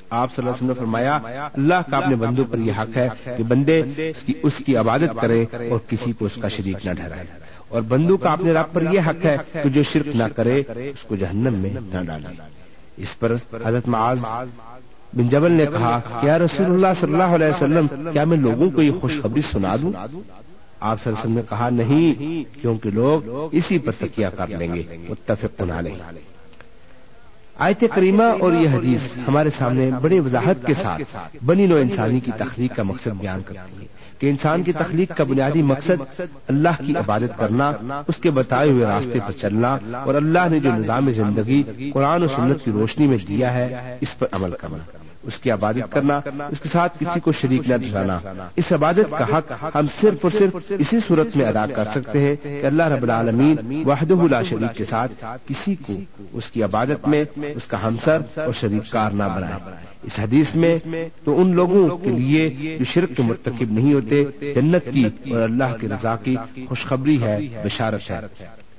آپ صلی اللہ علیہ وسلم نے فرمایا، اللہ کا اپنے بندوں پر یہ حق ہے کہ بندے اس کی عبادت کرے اور کسی کو اس کا شریک نہ ٹھہرائے۔ اور بندو کا اپنے رب پر یہ حق ہے کہ جو شرک نہ کرے، اس کو جہنم میں نہ ڈالے۔ اس پر حضرت معاذ بن جبل نے کہا کیا رسول اللہ صلی اللہ علیہ وسلم، کیا میں لوگوں کو یہ خوشخبری سنا دوں؟ آپ صلی اللہ علیہ وسلم نے کہا، نہیں، کیونکہ لوگ اسی پر تکیہ کر لیں گے۔ متفق نہ لیں آیت کریمہ اور یہ حدیث ہمارے سامنے بڑے وضاحت کے ساتھ بنی نو انسانی کی تخلیق کا مقصد بیان کرتی ہے۔ کہ انسان کی تخلیق کا بنیادی مقصد اللہ کی عبادت کرنا، اس کے بتائے ہوئے راستے پر چلنا، اور اللہ نے جو نظام زندگی، قرآن و سنت کی روشنی میں دیا ہے، اس پر عمل کرنا۔ اس کی عبادت کرنا، اس کے ساتھ کسی کو شریک نہ ٹھہرانا اس عبادت کا حق ہم صرف اور صرف اسی صورت میں ادا کر سکتے ہیں کہ اللہ رب العالمین وحدہ لا شریک کے ساتھ کسی کو اس کی عبادت میں اس کا ہمسر اور شریک کار نہ بنائے۔ اس حدیث میں تو ان لوگوں کے لیے جو شرک کے مرتکب نہیں ہوتے، جنت کی اور اللہ کی رضا کی خوشخبری ہے، بشارت ہے۔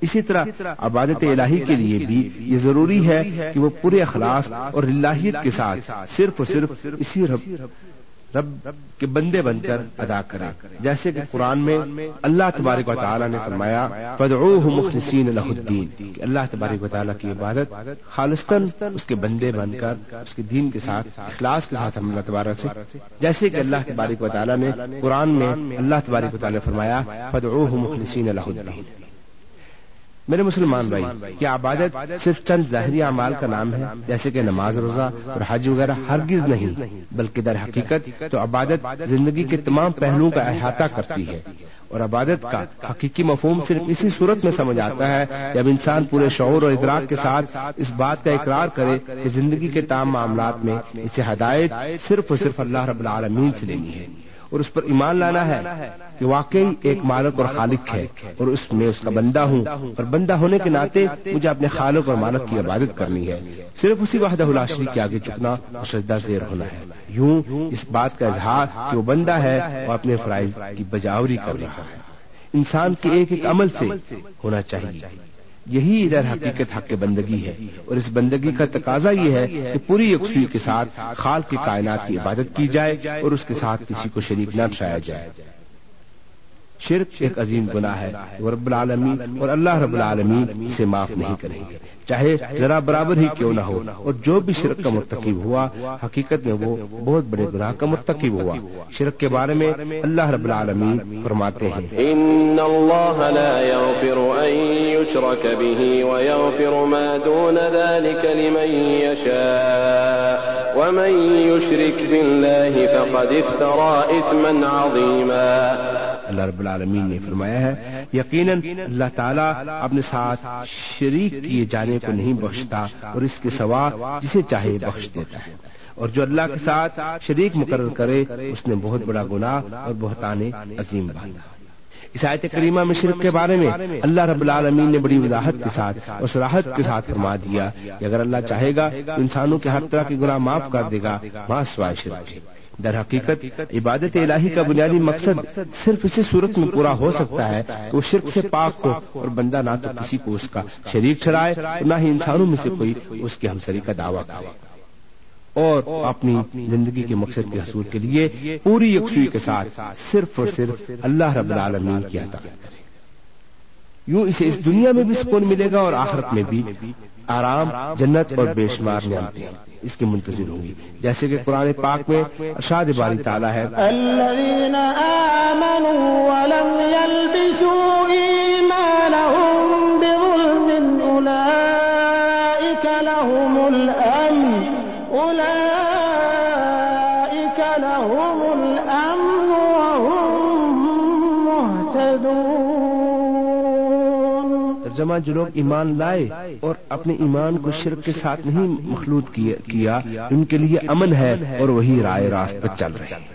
اسی طرح عبادت الہی کے لیے بھی یہ ضروری ہے کہ وہ پورے اخلاص اور اللہیت کے ساتھ صرف اور صرف اسی رب رب کے بندے بن کر ادا کرے جیسے کہ قرآن میں اللہ تبارک و تعالیٰ نے فرمایا مخلصین الدین کہ اللہ تبارک و تعالیٰ کی عبادت خالصتاً اس کے بندے بن کر اس کے دین کے ساتھ اخلاص کے ساتھ ہم اللہ تبارک سے جیسے کہ اللہ تبارک و تعالیٰ نے قرآن میں اللہ تبارک و تعالیٰ نے فرمایا فدعوہ مخلصین الدین میرے مسلمان بھائی کیا عبادت صرف چند ظاہری اعمال کا نام ہے، جیسے کہ نماز روزہ اور حج وغیرہ، ہرگز نہیں، بلکہ در حقیقت تو عبادت زندگی کے تمام پہلوؤں کا احاطہ کرتی ہے۔ اور عبادت کا حقیقی مفہوم صرف اسی صورت میں سمجھ آتا ہے جب انسان پورے شعور اور ادراک کے ساتھ اس بات کا اقرار کرے کہ زندگی کے تمام معاملات میں اسے ہدایت صرف اور صرف اللہ رب العالمین سے لینی ہے۔ اور اس پر ایمان لانا ہے کہ واقعی ایک مالک اور خالق ہے اور اس میں اس کا بندہ ہوں اور بندہ ہونے کے ناطے مجھے اپنے خالق اور مالک کی عبادت کرنی ہے۔ صرف اسی وحدہ الاشری کے آگے چکنا اور سجدہ زیر ہونا ہے۔ یوں اس بات کا اظہار کہ وہ بندہ ہے اور اپنے فرائض کی بجاوری کر رہا ہے۔ انسان کے ایک ایک عمل سے ہونا چاہیے۔ یہی ادھر حقیقت حق بندگی ہے اور اس بندگی کا تقاضا یہ ہے کہ پوری یکسوئی کے ساتھ خال کی کائنات کی عبادت کی جائے اور اس کے ساتھ کسی کو شریک نہ ٹھہرایا جائے۔ شرک ایک عظیم گناہ ہے وہ رب العالمین اور اللہ رب العالمین اسے معاف نہیں کریں گے۔ چاہے ذرا برابر ہی کیوں نہ ہو اور جو بھی شرک کا مرتکب ہوا حقیقت میں وہ بہت بڑے گناہ کا مرتکب ہوا۔ شرک کے بارے میں اللہ رب العالمین فرماتے ہیں۔ ان اللہ لا يغفر ان يشرك به ويغفر ما دون ذلك لمن يشاء ومن يشرك بالله فقد افترى اثما عظيما اللہ رب العالمین نے فرمایا ہے، یقیناً اللہ تعالیٰ اپنے ساتھ شریک کیے جانے کو نہیں بخشتا اور اس کے سوا جسے چاہے بخش دیتا ہے۔ اور جو اللہ کے ساتھ شریک مقرر کرے، اس نے بہت بڑا گناہ اور بہتان عظیم باندھا۔ اس آیت کریمہ میں شرک کے بارے میں اللہ رب العالمین نے بڑی وضاحت کے ساتھ اور صراحت کے ساتھ فرما دیا کہ اگر اللہ چاہے گا تو انسانوں کے ہر طرح کے گناہ معاف کر دے گا سوائے شرک کے۔ در حقیقت عبادت الہی کا بنیادی مقصد صرف اسی صورت میں پورا ہو سکتا ہے کہ وہ شرک سے پاک ہو اور بندہ نہ تو کسی کو اس کا شریک ٹھہرائے نہ ہی انسانوں میں سے کوئی اس کے ہمسری کا دعویٰ کرے۔ اور اپنی زندگی کے مقصد کے حصول کے لیے پوری یکسوئی کے ساتھ صرف اور صرف اللہ رب العالمین کی عطا کرے۔ یوں اسے اس دنیا میں بھی سکون ملے گا اور آخرت میں بھی۔ آرام، جنت اور بے شمار نعمتیں اس کے منتظر ہوں گی جیسے کہ قرآن پاک میں ارشاد باری تعالیٰ ہے۔ الذين آمنوا ولم يلبسوا إيمانهم بظلم أولئك مهتدون جو لوگ ایمان لائے اور اپنے ایمان کو شرک کے ساتھ نہیں مخلوط کیا ان کے لیے امن ہے اور وہی رائے راست پر چل رہے ہیں۔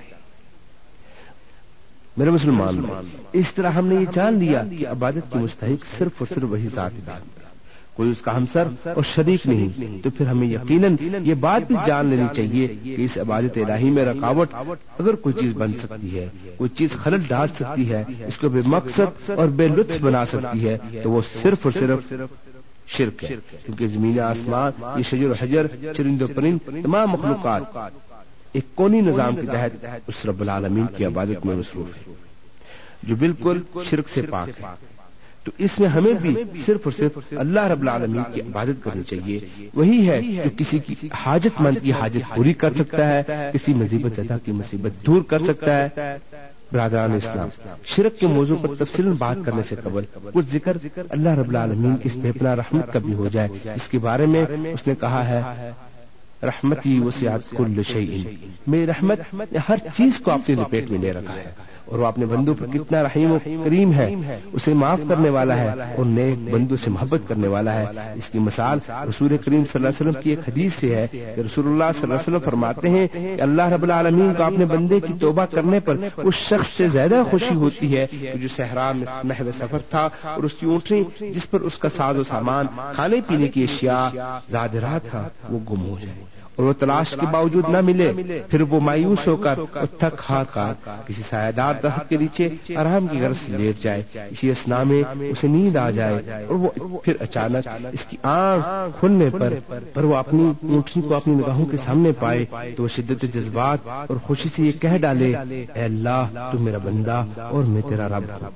میرے مسلمان اس طرح ہم نے یہ جان لیا کہ عبادت کی مستحق صرف اور صرف وہی ذات عبادت کوئی اس کا ہمسر اور شریک نہیں تو پھر ہمیں یقیناً یہ بات بھی جان لینی چاہیے کہ اس عبادت الہی میں رکاوٹ اگر کوئی چیز بن سکتی ہے کوئی چیز خلل ڈال سکتی ہے اس کو بے مقصد اور بے لطف بنا سکتی ہے تو وہ صرف اور صرف شرک ہے کیونکہ زمین آسمان یہ شجر و حجر چرند و پرند تمام مخلوقات۔ ایک کونی نظام کے تحت اس رب العالمین کی عبادت میں مصروف ہے۔ جو بالکل شرک سے پاک ہے۔ تو اس میں ہمیں بھی صرف اور صرف اللہ رب العالمین کی عبادت کرنی چاہیے۔ وہی ہے جو کسی کی حاجت مند کی حاجت پوری کر سکتا ہے، کسی مصیبت زدہ کی مصیبت دور کر سکتا ہے۔ برادران اسلام، شرک کے موضوع پر تفصیل بات کرنے سے قبل کچھ ذکر اللہ رب العالمین کی اس بےپنا رحمت کا بھی ہو جائے۔ جس کے بارے میں اس نے کہا ہے، رحمتی وسعت کل شیء میری رحمت نے ہر چیز کو اپنی لپیٹ میں لے رکھا ہے۔ اور وہ اپنے بندوں پر کتنا رحیم و کریم ہے، اسے معاف کرنے والا ہے اور نیک بندوں سے محبت کرنے والا ہے۔ اس کی مثال رسول کریم صلی اللہ علیہ وسلم کی ایک حدیث سے ہے کہ رسول اللہ صلی اللہ علیہ وسلم فرماتے ہیں کہ اللہ رب العالمین کو اپنے بندے کی توبہ کرنے پر اس شخص سے زیادہ خوشی ہوتی ہے جو صحرا میں محو سفر تھا اور اس کی اونٹنی جس پر اس کا ساز و سامان، کھانے پینے کی اشیاء زادرہ تھا، وہ گم ہو جائے۔ اور وہ تلاش کے باوجود نہ ملے، پھر وہ مایوس ہو کر تھک ہار کر کسی سایہ دار درخت کے نیچے آرام کی غرض سے لیٹ جائے، اسی اسنا میں اسے نیند آ جائے اور وہ پھر اچانک اس کی آنکھ کھلنے پر پر وہ اپنی اونٹنی کو اپنی نگاہوں کے سامنے پائے تو وہ شدت جذبات اور خوشی سے یہ کہہ ڈالے، اے اللہ، تو میرا بندہ اور میں تیرا رب ہوں۔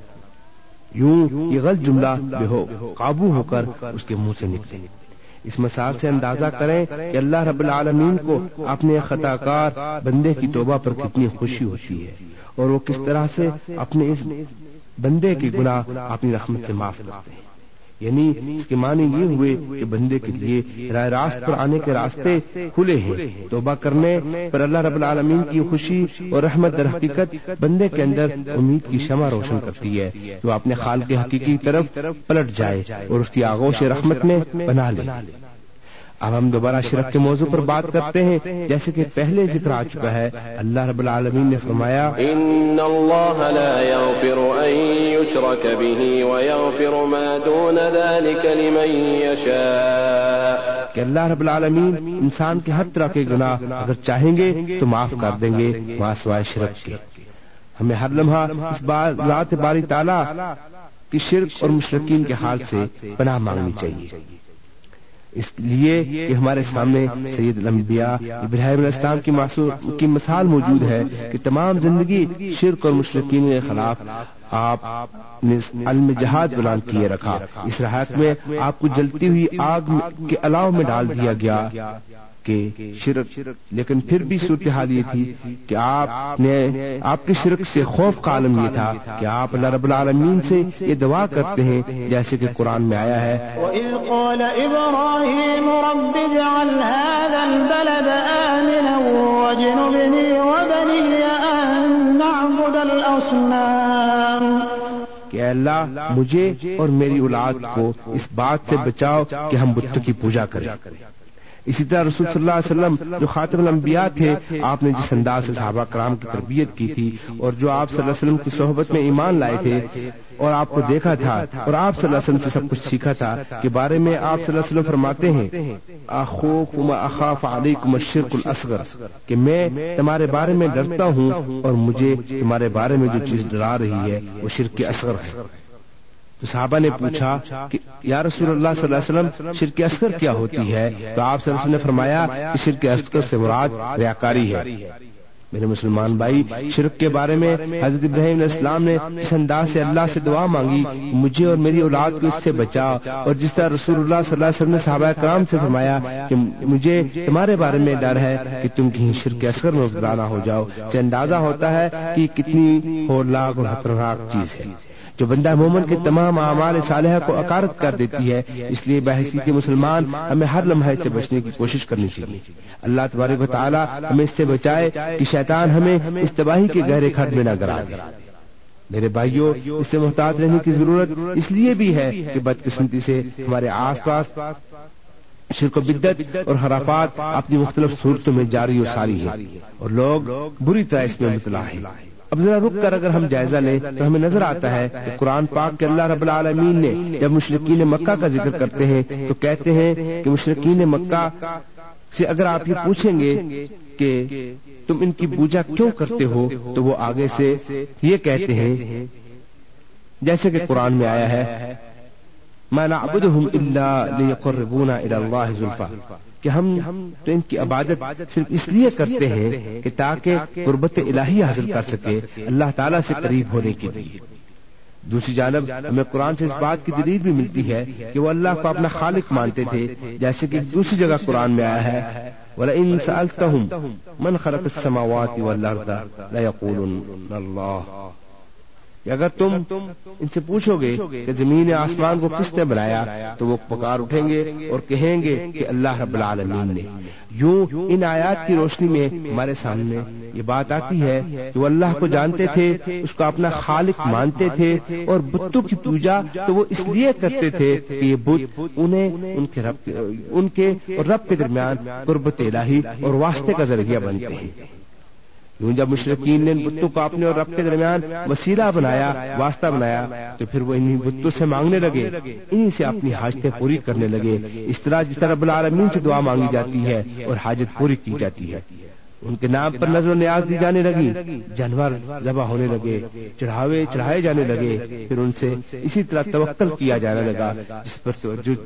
یوں یہ غلط جملہ بے ہو قابو ہو کر اس کے منہ سے نکلے۔ اس مثال سے اندازہ کریں کہ اللہ رب العالمین کو اپنے خطا کار بندے کی توبہ پر کتنی خوشی ہوتی ہے اور وہ کس طرح سے اپنے اس بندے کے گناہ اپنی رحمت سے معاف کرتے ہیں۔ یعنی اس کے معنی یہ ہوئے کہ بندے کے لیے رائے راست پر آنے کے راستے کھلے ہیں، توبہ کرنے پر اللہ رب العالمین کی خوشی اور رحمت در حقیقت بندے کے اندر امید کی شمع روشن کرتی ہے جو اپنے خال کے حقیقی طرف پلٹ جائے اور اس کی آغوش رحمت میں بنا لے۔ اب ہم دوبارہ شرک کے موضوع پر بات کرتے ہیں جیسے کہ پہلے ذکر آ چکا ہے اللہ رب العالمین نے فرمایا إن الله لا يغفر يشرك به ويغفر ما دون ذلك لمن يشاء کہ اللہ رب العالمین انسان کے ہر طرح کے گناہ اگر چاہیں گے تو معاف کر دیں گے وہاں سوائے شرک کے۔ ہمیں ہر لمحہ اس بار ذات باری تعالیٰ کی شرک اور مشرقین کے حال سے پناہ مانگنی چاہیے۔ اس لیے کہ ہمارے سامنے سید الانبیاء ابراہیم علیہ السلام کی معصوم کی مثال موجود ہے کہ تمام زندگی شرک اور مشرقین کے خلاف آپ نے علم جہاد بلند کیے رکھا۔ اس راحت میں آپ کو جلتی ہوئی آگ کے الاؤ میں ڈال دیا گیا۔ کہ شرک۔ لیکن پھر بھی صورتحال یہ تھی کہ آپ نے آپ کے شرک سے خوف کا عالم یہ تھا کہ آپ اللہ رب العالمین سے یہ دعا کرتے ہیں جیسے کہ قرآن میں آیا ہے۔ وإذ قال إبراهيم رب اجعل هذا البلد آمنا واجنبني وبني أن نعبد الأصنام۔ کہ اللہ مجھے اور میری اولاد کو اس بات سے بچاؤ کہ ہم بتوں کی پوجا کریں۔ اسی طرح رسول صلی اللہ علیہ وسلم جو خاطم الانبیاء تھے، آپ نے جس انداز سے صحابہ کرام کی تربیت کی تھی اور جو آپ صلی اللہ علیہ وسلم کی صحبت میں ایمان لائے تھے اور آپ کو دیکھا تھا اور آپ صلی اللہ علیہ وسلم سے سب کچھ سیکھا تھا کے بارے میں آپ صلی اللہ علیہ وسلم فرماتے ہیں اخاف علیکم الشرک الاصغر کہ میں تمہارے بارے میں ڈرتا ہوں اور مجھے تمہارے بارے میں جو چیز ڈرا رہی ہے وہ شرک اصغر ہے۔ تو صحابہ نے پوچھا کہ یا رسول اللہ صلی اللہ علیہ وسلم شرک اصغر کیا ہوتی ہے؟ تو آپ صلی اللہ علیہ وسلم نے فرمایا کہ شرک اصغر سے مراد ریاکاری ہے۔ میرے مسلمان بھائی شرک کے بارے میں حضرت ابراہیم علیہ السلام نے جس انداز سے اللہ سے دعا مانگی مجھے اور میری اولاد کو اس سے بچا اور جس طرح رسول اللہ صلی اللہ علیہ وسلم نے صحابہ کرام سے فرمایا کہ مجھے تمہارے بارے میں ڈر ہے کہ تم کہیں شرک اثر میں ابرانا ہو جاؤ۔ سے اندازہ ہوتا ہے کہ کتنی ہولناک اور خطرناک چیز ہے جو بندہ مومن کے تمام اعمال صالحہ کو اکارت کر دیتی ہے، اس لیے بحثی کے مسلمان ہمیں ہر لمحے سے بچنے کی کوشش کرنی چاہیے۔ اللہ تبارک و تعالیٰ ہمیں اس سے بچائے کہ شیطان ہمیں اس تباہی کے گہرے کھڈ میں نہ گرا دے۔ میرے بھائیوں اس سے محتاط رہنے کی ضرورت اس لیے بھی ہے کہ بدقسمتی سے ہمارے آس پاس شرک و بدت اور حرافات اپنی مختلف صورتوں میں جاری و ساری ہے اور لوگ بری طرح اس میں مطلع ہے اب ذرا رک کر اگر ہم جائزہ لیں تو ہمیں نظر آتا ہے کہ قرآن پاک کے اللہ رب العالمین نے جب مشرقین مکہ کا ذکر کرتے ہیں تو کہتے ہیں کہ مشرقین مکہ سے اگر آپ یہ پوچھیں گے کہ تم ان کی پوجا کیوں کرتے ہو تو وہ آگے سے یہ کہتے ہیں، جیسے کہ قرآن میں آیا ہے میں نعبدہم اللہ زلفا کہ ہم تو ان کی عبادت صرف اس لیے کرتے ہیں کہ تاکہ قربت الہی حاصل کر سکے، اللہ تعالیٰ سے قریب ہونے کے لیے۔ دوسری جانب، ہمیں قرآن سے اس بات کی دلیل بھی ملتی ہے کہ وہ اللہ کو اپنا خالق مانتے تھے، جیسے کہ دوسری جگہ قرآن میں آیا ہے، وَلَئِن سَأَلْتَهُمْ مَنْ السَّمَاوَاتِ وَالْأَرْضَ لَيَقُولُنَّ اللَّهُ کہ اگر تم ان سے پوچھو گے کہ زمین آسمان کو کس نے بنایا، تو وہ پکار اٹھیں گے اور کہیں گے کہ اللہ رب العالمین نے۔ یوں ان آیات کی روشنی میں ہمارے سامنے یہ بات آتی ہے کہ وہ اللہ کو جانتے تھے، اس کو اپنا خالق مانتے تھے اور بتوں کی پوجا تو وہ اس لیے کرتے تھے کہ یہ بت انہیں ان کے رب ان کے اور رب کے درمیان قربت الہی اور واسطے کا ذریعہ بنتے ہیں۔ یوں جب مشرقین نے بتوں کو اپنے اور رب کے درمیان وسیلہ بنایا، واسطہ بنایا، تو پھر وہ انہیں بتوں سے مانگنے لگے انہیں سے اپنی حاجتیں پوری کرنے لگے۔ اس طرح جس طرح رب العالمین سے دعا مانگی جاتی ہے اور حاجت پوری کی جاتی ہے۔ ان کے نام پر نظر و نیاز دی جانے لگی۔ جانور ذبح ہونے لگے، چڑھاوے چڑھائے جانے لگے۔ پھر ان سے اسی طرح توکل کیا جانے لگا، جس پر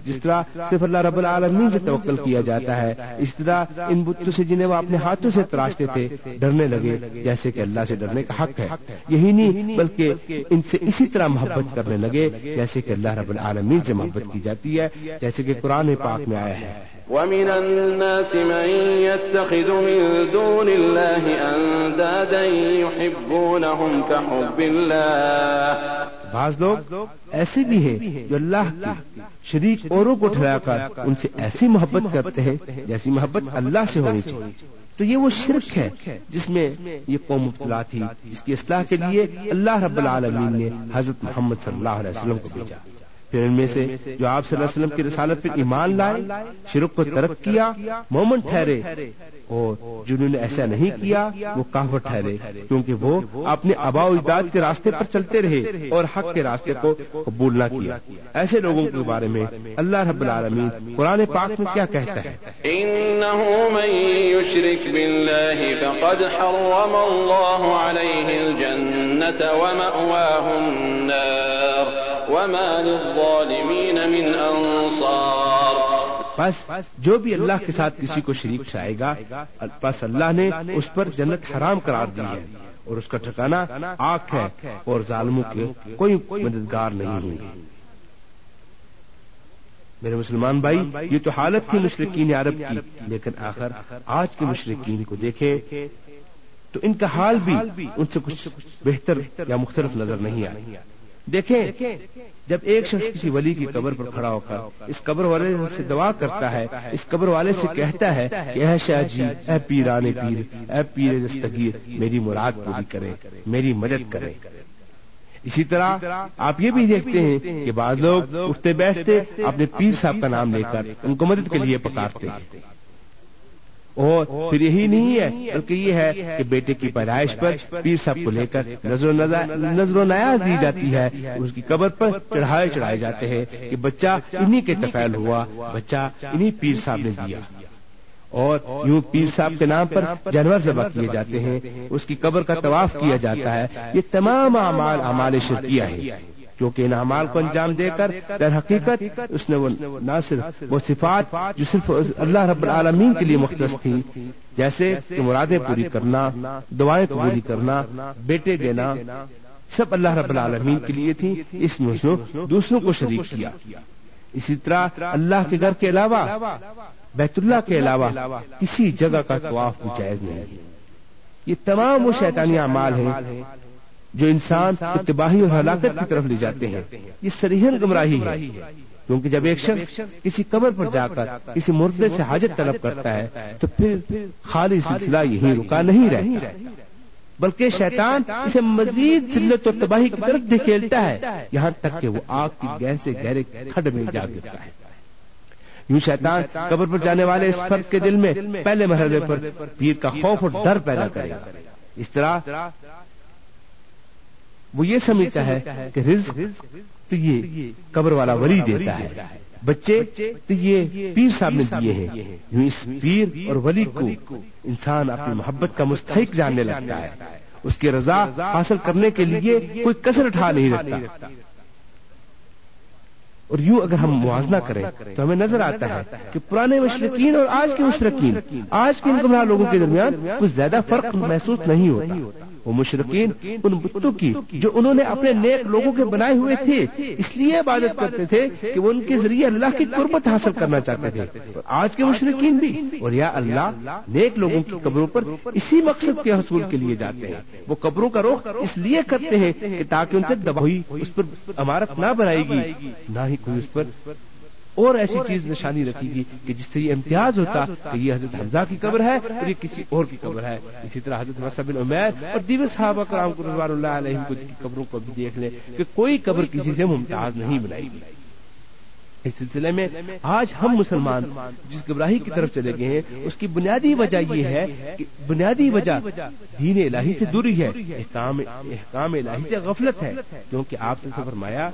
جس طرح صرف اللہ رب العالمین سے توکل کیا جاتا ہے اس طرح ان بتوں سے جنہیں وہ اپنے ہاتھوں سے تراشتے تھے، ڈرنے لگے، جیسے کہ اللہ سے ڈرنے کا حق ہے۔ یہی نہیں، بلکہ ان سے اسی طرح محبت کرنے لگے، جیسے کہ اللہ رب العالمین سے محبت کی جاتی ہے، جیسے کہ قرآن پاک میں آیا ہے۔ ومن الناس من يتخذ من دون الله أندادا يحبونهم كحب الله. بعض لوگ ایسے بھی ہیں جو اللہ کی شریک اوروں کو ٹھہرا کر ان سے ایسی محبت کرتے ہیں جیسی محبت اللہ سے ہونی چاہیے۔ تو یہ وہ شرک ہے جس میں یہ قوم مبتلا تھی، جس کی اصلاح کے لیے اللہ رب العالمین نے حضرت محمد صلی اللہ علیہ وسلم کو بھیجا۔ پھر ان میں سے جو آپ صلی اللہ علیہ وسلم کی رسالت پر ایمان لائے شرک کو ترک کیا مومن ٹھہرے اور جنہوں نے ایسا نہیں کیا وہ کہاوت ٹھہرے کیونکہ وہ اپنے آبا و اجداد کے راستے پر چلتے رہے اور حق کے راستے کو قبول نہ کیا۔ ایسے لوگوں کے بارے میں اللہ رب العالمین قرآن پاک میں کیا کہتا ہے؟ إنه من يشرك بالله فقد حرم الله عليه الجنة ومأواه النار۔ وما للظالمين من أنصار۔ بس جو بھی اللہ کے ساتھ کسی کو شریک ٹھہرائے گا بس اللہ نے اس پر جنت حرام قرار دی ہے اور اس کا ٹھکانا آنکھ ہے اور ظالموں کے کوئی مددگار نہیں ہوں گے میرے مسلمان بھائی، یہ تو حالت تھی مشرقین عرب کی، لیکن آخر آج کے مشرقین کو دیکھیں تو ان کا حال بھی ان سے کچھ بہتر یا مختلف نظر نہیں آیا۔ دیکھیں جب ایک شخص کسی ولی کی قبر پر کھڑا ہو کر اس قبر والے سے دعا کرتا ہے اس قبر والے سے کہتا ہے کہ اے شاہ جی اے پیرانے پیر اے پیر دستگیر میری مراد پوری کرے میری مدد کرے اسی طرح آپ یہ بھی دیکھتے ہیں کہ بعض لوگ اٹھتے بیٹھتے اپنے پیر صاحب کا نام لے کر ان کو مدد کے لیے پکارتے اور پھر یہی نہیں ہے، بلکہ یہ ہے کہ بیٹے کی پیدائش پر پیر صاحب کو لے کر نظر نظر و نیاز دی جاتی ہے۔ اس کی قبر پر چڑھائے چڑھائے جاتے ہیں کہ بچہ انہی کے تفیل ہوا، بچہ انہی پیر صاحب نے دیا۔ اور یوں پیر صاحب کے نام پر جانور ذبح کیے جاتے ہیں۔ اس کی قبر کا طواف کیا جاتا ہے۔ یہ تمام اعمال اعمال شرکیہ ہے کیونکہ ان اعمال کو انجام دے کر، در حقیقت اس نے وہ نہ صرف وہ صفات جو صرف اللہ رب العالمین کے لیے مختص تھی، جیسے کہ مرادیں پوری کرنا، دعائیں پوری کرنا، بیٹے دینا، سب اللہ رب العالمین کے لیے تھی، اس میں دوسروں کو شریک کیا۔ اسی طرح اللہ کے گھر کے علاوہ، بیت اللہ کے علاوہ کسی جگہ کا طواف جائز نہیں۔ یہ تمام وہ شیطانی اعمال ہیں جو انسان اتباہی اور ہلاکت کی طرف لے جاتے ہیں۔ یہ سریحن گمراہی ہے۔ کیونکہ جب ایک شخص کسی قبر پر جا کر کسی مردے سے حاجت طلب کرتا ہے تو پھر خالی سلسلہ یہی رکا نہیں رہتا۔ بلکہ شیطان اسے مزید ذلت اور تباہی کی طرف دھکیلتا ہے۔ یہاں تک کہ وہ آگ کی گہر سے گہرے کھڈ میں جا دیتا ہے۔ یوں شیطان قبر پر جانے والے اس فرد کے دل میں پہلے مرحلے پر پیر کا خوف اور ڈر پیدا کرے گا۔ اس طرح وہ یہ سمجھتا ہے کہ رزق تو یہ قبر والا ولی دیتا ہے۔ بچے تو یہ پیر صاحب نے دیے ہیں۔ یوں اس پیر اور ولی کو انسان اپنی محبت کا مستحق جاننے لگتا ہے۔ اس کی رضا حاصل کرنے کے لیے کوئی کسر اٹھا نہیں رکھتا۔ اور یوں اگر ہم موازنہ کریں تو ہمیں نظر آتا ہے کہ پرانے مشرقین اور آج کے مشرقین آج کے گمراہ لوگوں کے درمیان کچھ زیادہ فرق محسوس نہیں ہوتا۔ وہ مشرقین، ان بتوں کی، جو انہوں نے اپنے نیک لوگوں کے بنائے ہوئے تھے، اس لیے عبادت کرتے تھے کہ وہ ان کے ذریعے اللہ کی قربت حاصل کرنا چاہتے تھے۔ آج کے مشرقین بھی، اور یا اللہ، نیک لوگوں کی قبروں پر اسی مقصد کے حصول کے لیے جاتے ہیں۔ وہ قبروں کا رخ اس لیے کرتے ہیں کہ تاکہ ان سے دبائی اس پر عمارت نہ بنائے گی، نہ ہی کوئی اس پر اور ایسی چیز نشانی رکھے گی کہ جس سے یہ امتیاز ہوتا کہ یہ حضرت حمزہ کی قبر ہے اور یہ کسی اور کی قبر ہے۔ اسی طرح حضرت بن عمیر اور دیو صحابہ کرام کو رضوان اللہ علیہ کی قبروں کو بھی دیکھ لیں کہ کوئی قبر کسی سے ممتاز نہیں بنائی گی اس سلسلے میں آج ہم مسلمان جس گمراہی کی طرف چلے گئے ہیں، اس کی بنیادی وجہ یہ ہے کہ بنیادی وجہ دین الہی سے دوری ہے، احکام احکام الہی سے غفلت ہے۔ کیونکہ آپ سے فرمایا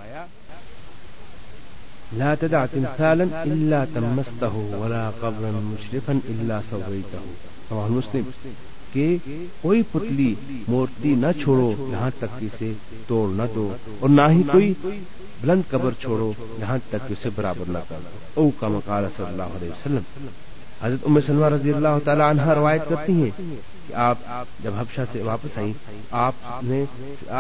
لا تدع تمثالا الا تمسته ولا قبرا مشرفا الا سويته۔ رواه مسلم۔ کہ کوئی پتلی مورتی نہ چھوڑو، یہاں تک کہ اسے توڑ نہ دو، اور نہ ہی کوئی بلند قبر چھوڑو، یہاں تک کہ اسے برابر نہ کرو او کا مقال صلی اللہ علیہ وسلم۔ حضرت ام سلمہ رضی اللہ تعالی عنہ روایت کرتی ہیں کہ آپ جب حبشہ سے واپس آئیں، آپ نے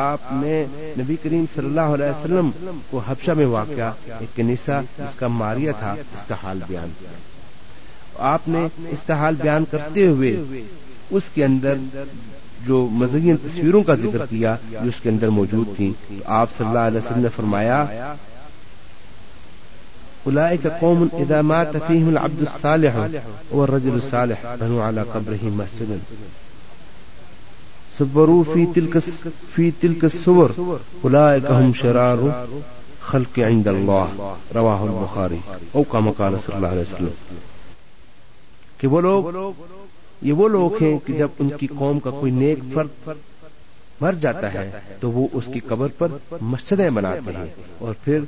آپ نے نبی کریم صلی اللہ علیہ وسلم کو حبشہ میں واقع ایک کنیسا جس کا ماریا تھا، اس کا حال بیان کیا۔ آپ نے اس کا حال بیان کرتے ہوئے اس کے اندر جو مزین تصویروں کا ذکر کیا، جو اس کے اندر موجود تھیں، آپ صلی اللہ علیہ وسلم نے فرمایا اولئك قوم اذا مات فيهم العبد الصالح والرجل الصالح بنوا على قبره مسجدا صبروا في تلك في تلك الصور اولئك هم شرار خلق عند الله. رواه البخاري. او كما قال صلى الله عليه وسلم. کہ وہ لوگ، یہ وہ لوگ ہیں کہ جب ان کی قوم کا کوئی نیک فرد مر جاتا ہے، تو وہ اس کی قبر پر مسجدیں بناتے ہیں اور پھر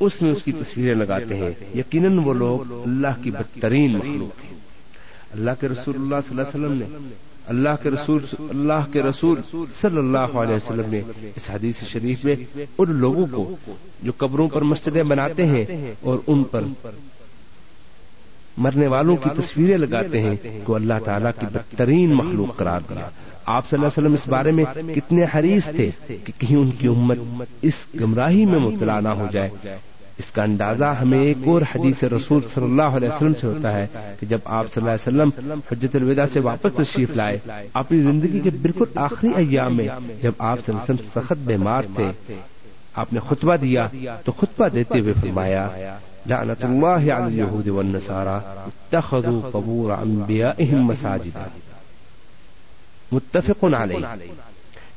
اس میں اس کی تصویریں لگاتے ہیں۔ یقیناً وہ لوگ اللہ کی بدترین مخلوق ہیں اللہ کے رسول اللہ صلی اللہ علیہ وسلم نے اللہ کے رسول اللہ کے رسول صلی اللہ علیہ وسلم نے اس حدیث شریف میں ان لوگوں کو جو قبروں پر مسجدیں بناتے ہیں اور ان پر مرنے والوں کی تصویریں لگاتے ہیں کو اللہ تعالیٰ کی بدترین مخلوق قرار دیا۔ آپ صلی اللہ علیہ وسلم اس بارے میں کتنے حریص تھے کہ کہیں ان کی امت اس گمراہی میں مبتلا نہ ہو جائے۔ اس کا اندازہ ہمیں ایک اور حدیث رسول صلی اللہ علیہ وسلم سے ہوتا ہے کہ جب آپ صلی اللہ علیہ وسلم حجت الوداع سے واپس تشریف لائے اپنی زندگی کے بالکل آخری ایام میں جب آپ صلی اللہ علیہ وسلم سخت بیمار تھے، آپ نے خطبہ دیا تو خطبہ دیتے ہوئے فرمایا، لعنت اللہ علی اليہود والنصارى اتخذوا قبور انبیائهم مساجدا۔ متفق علیہ،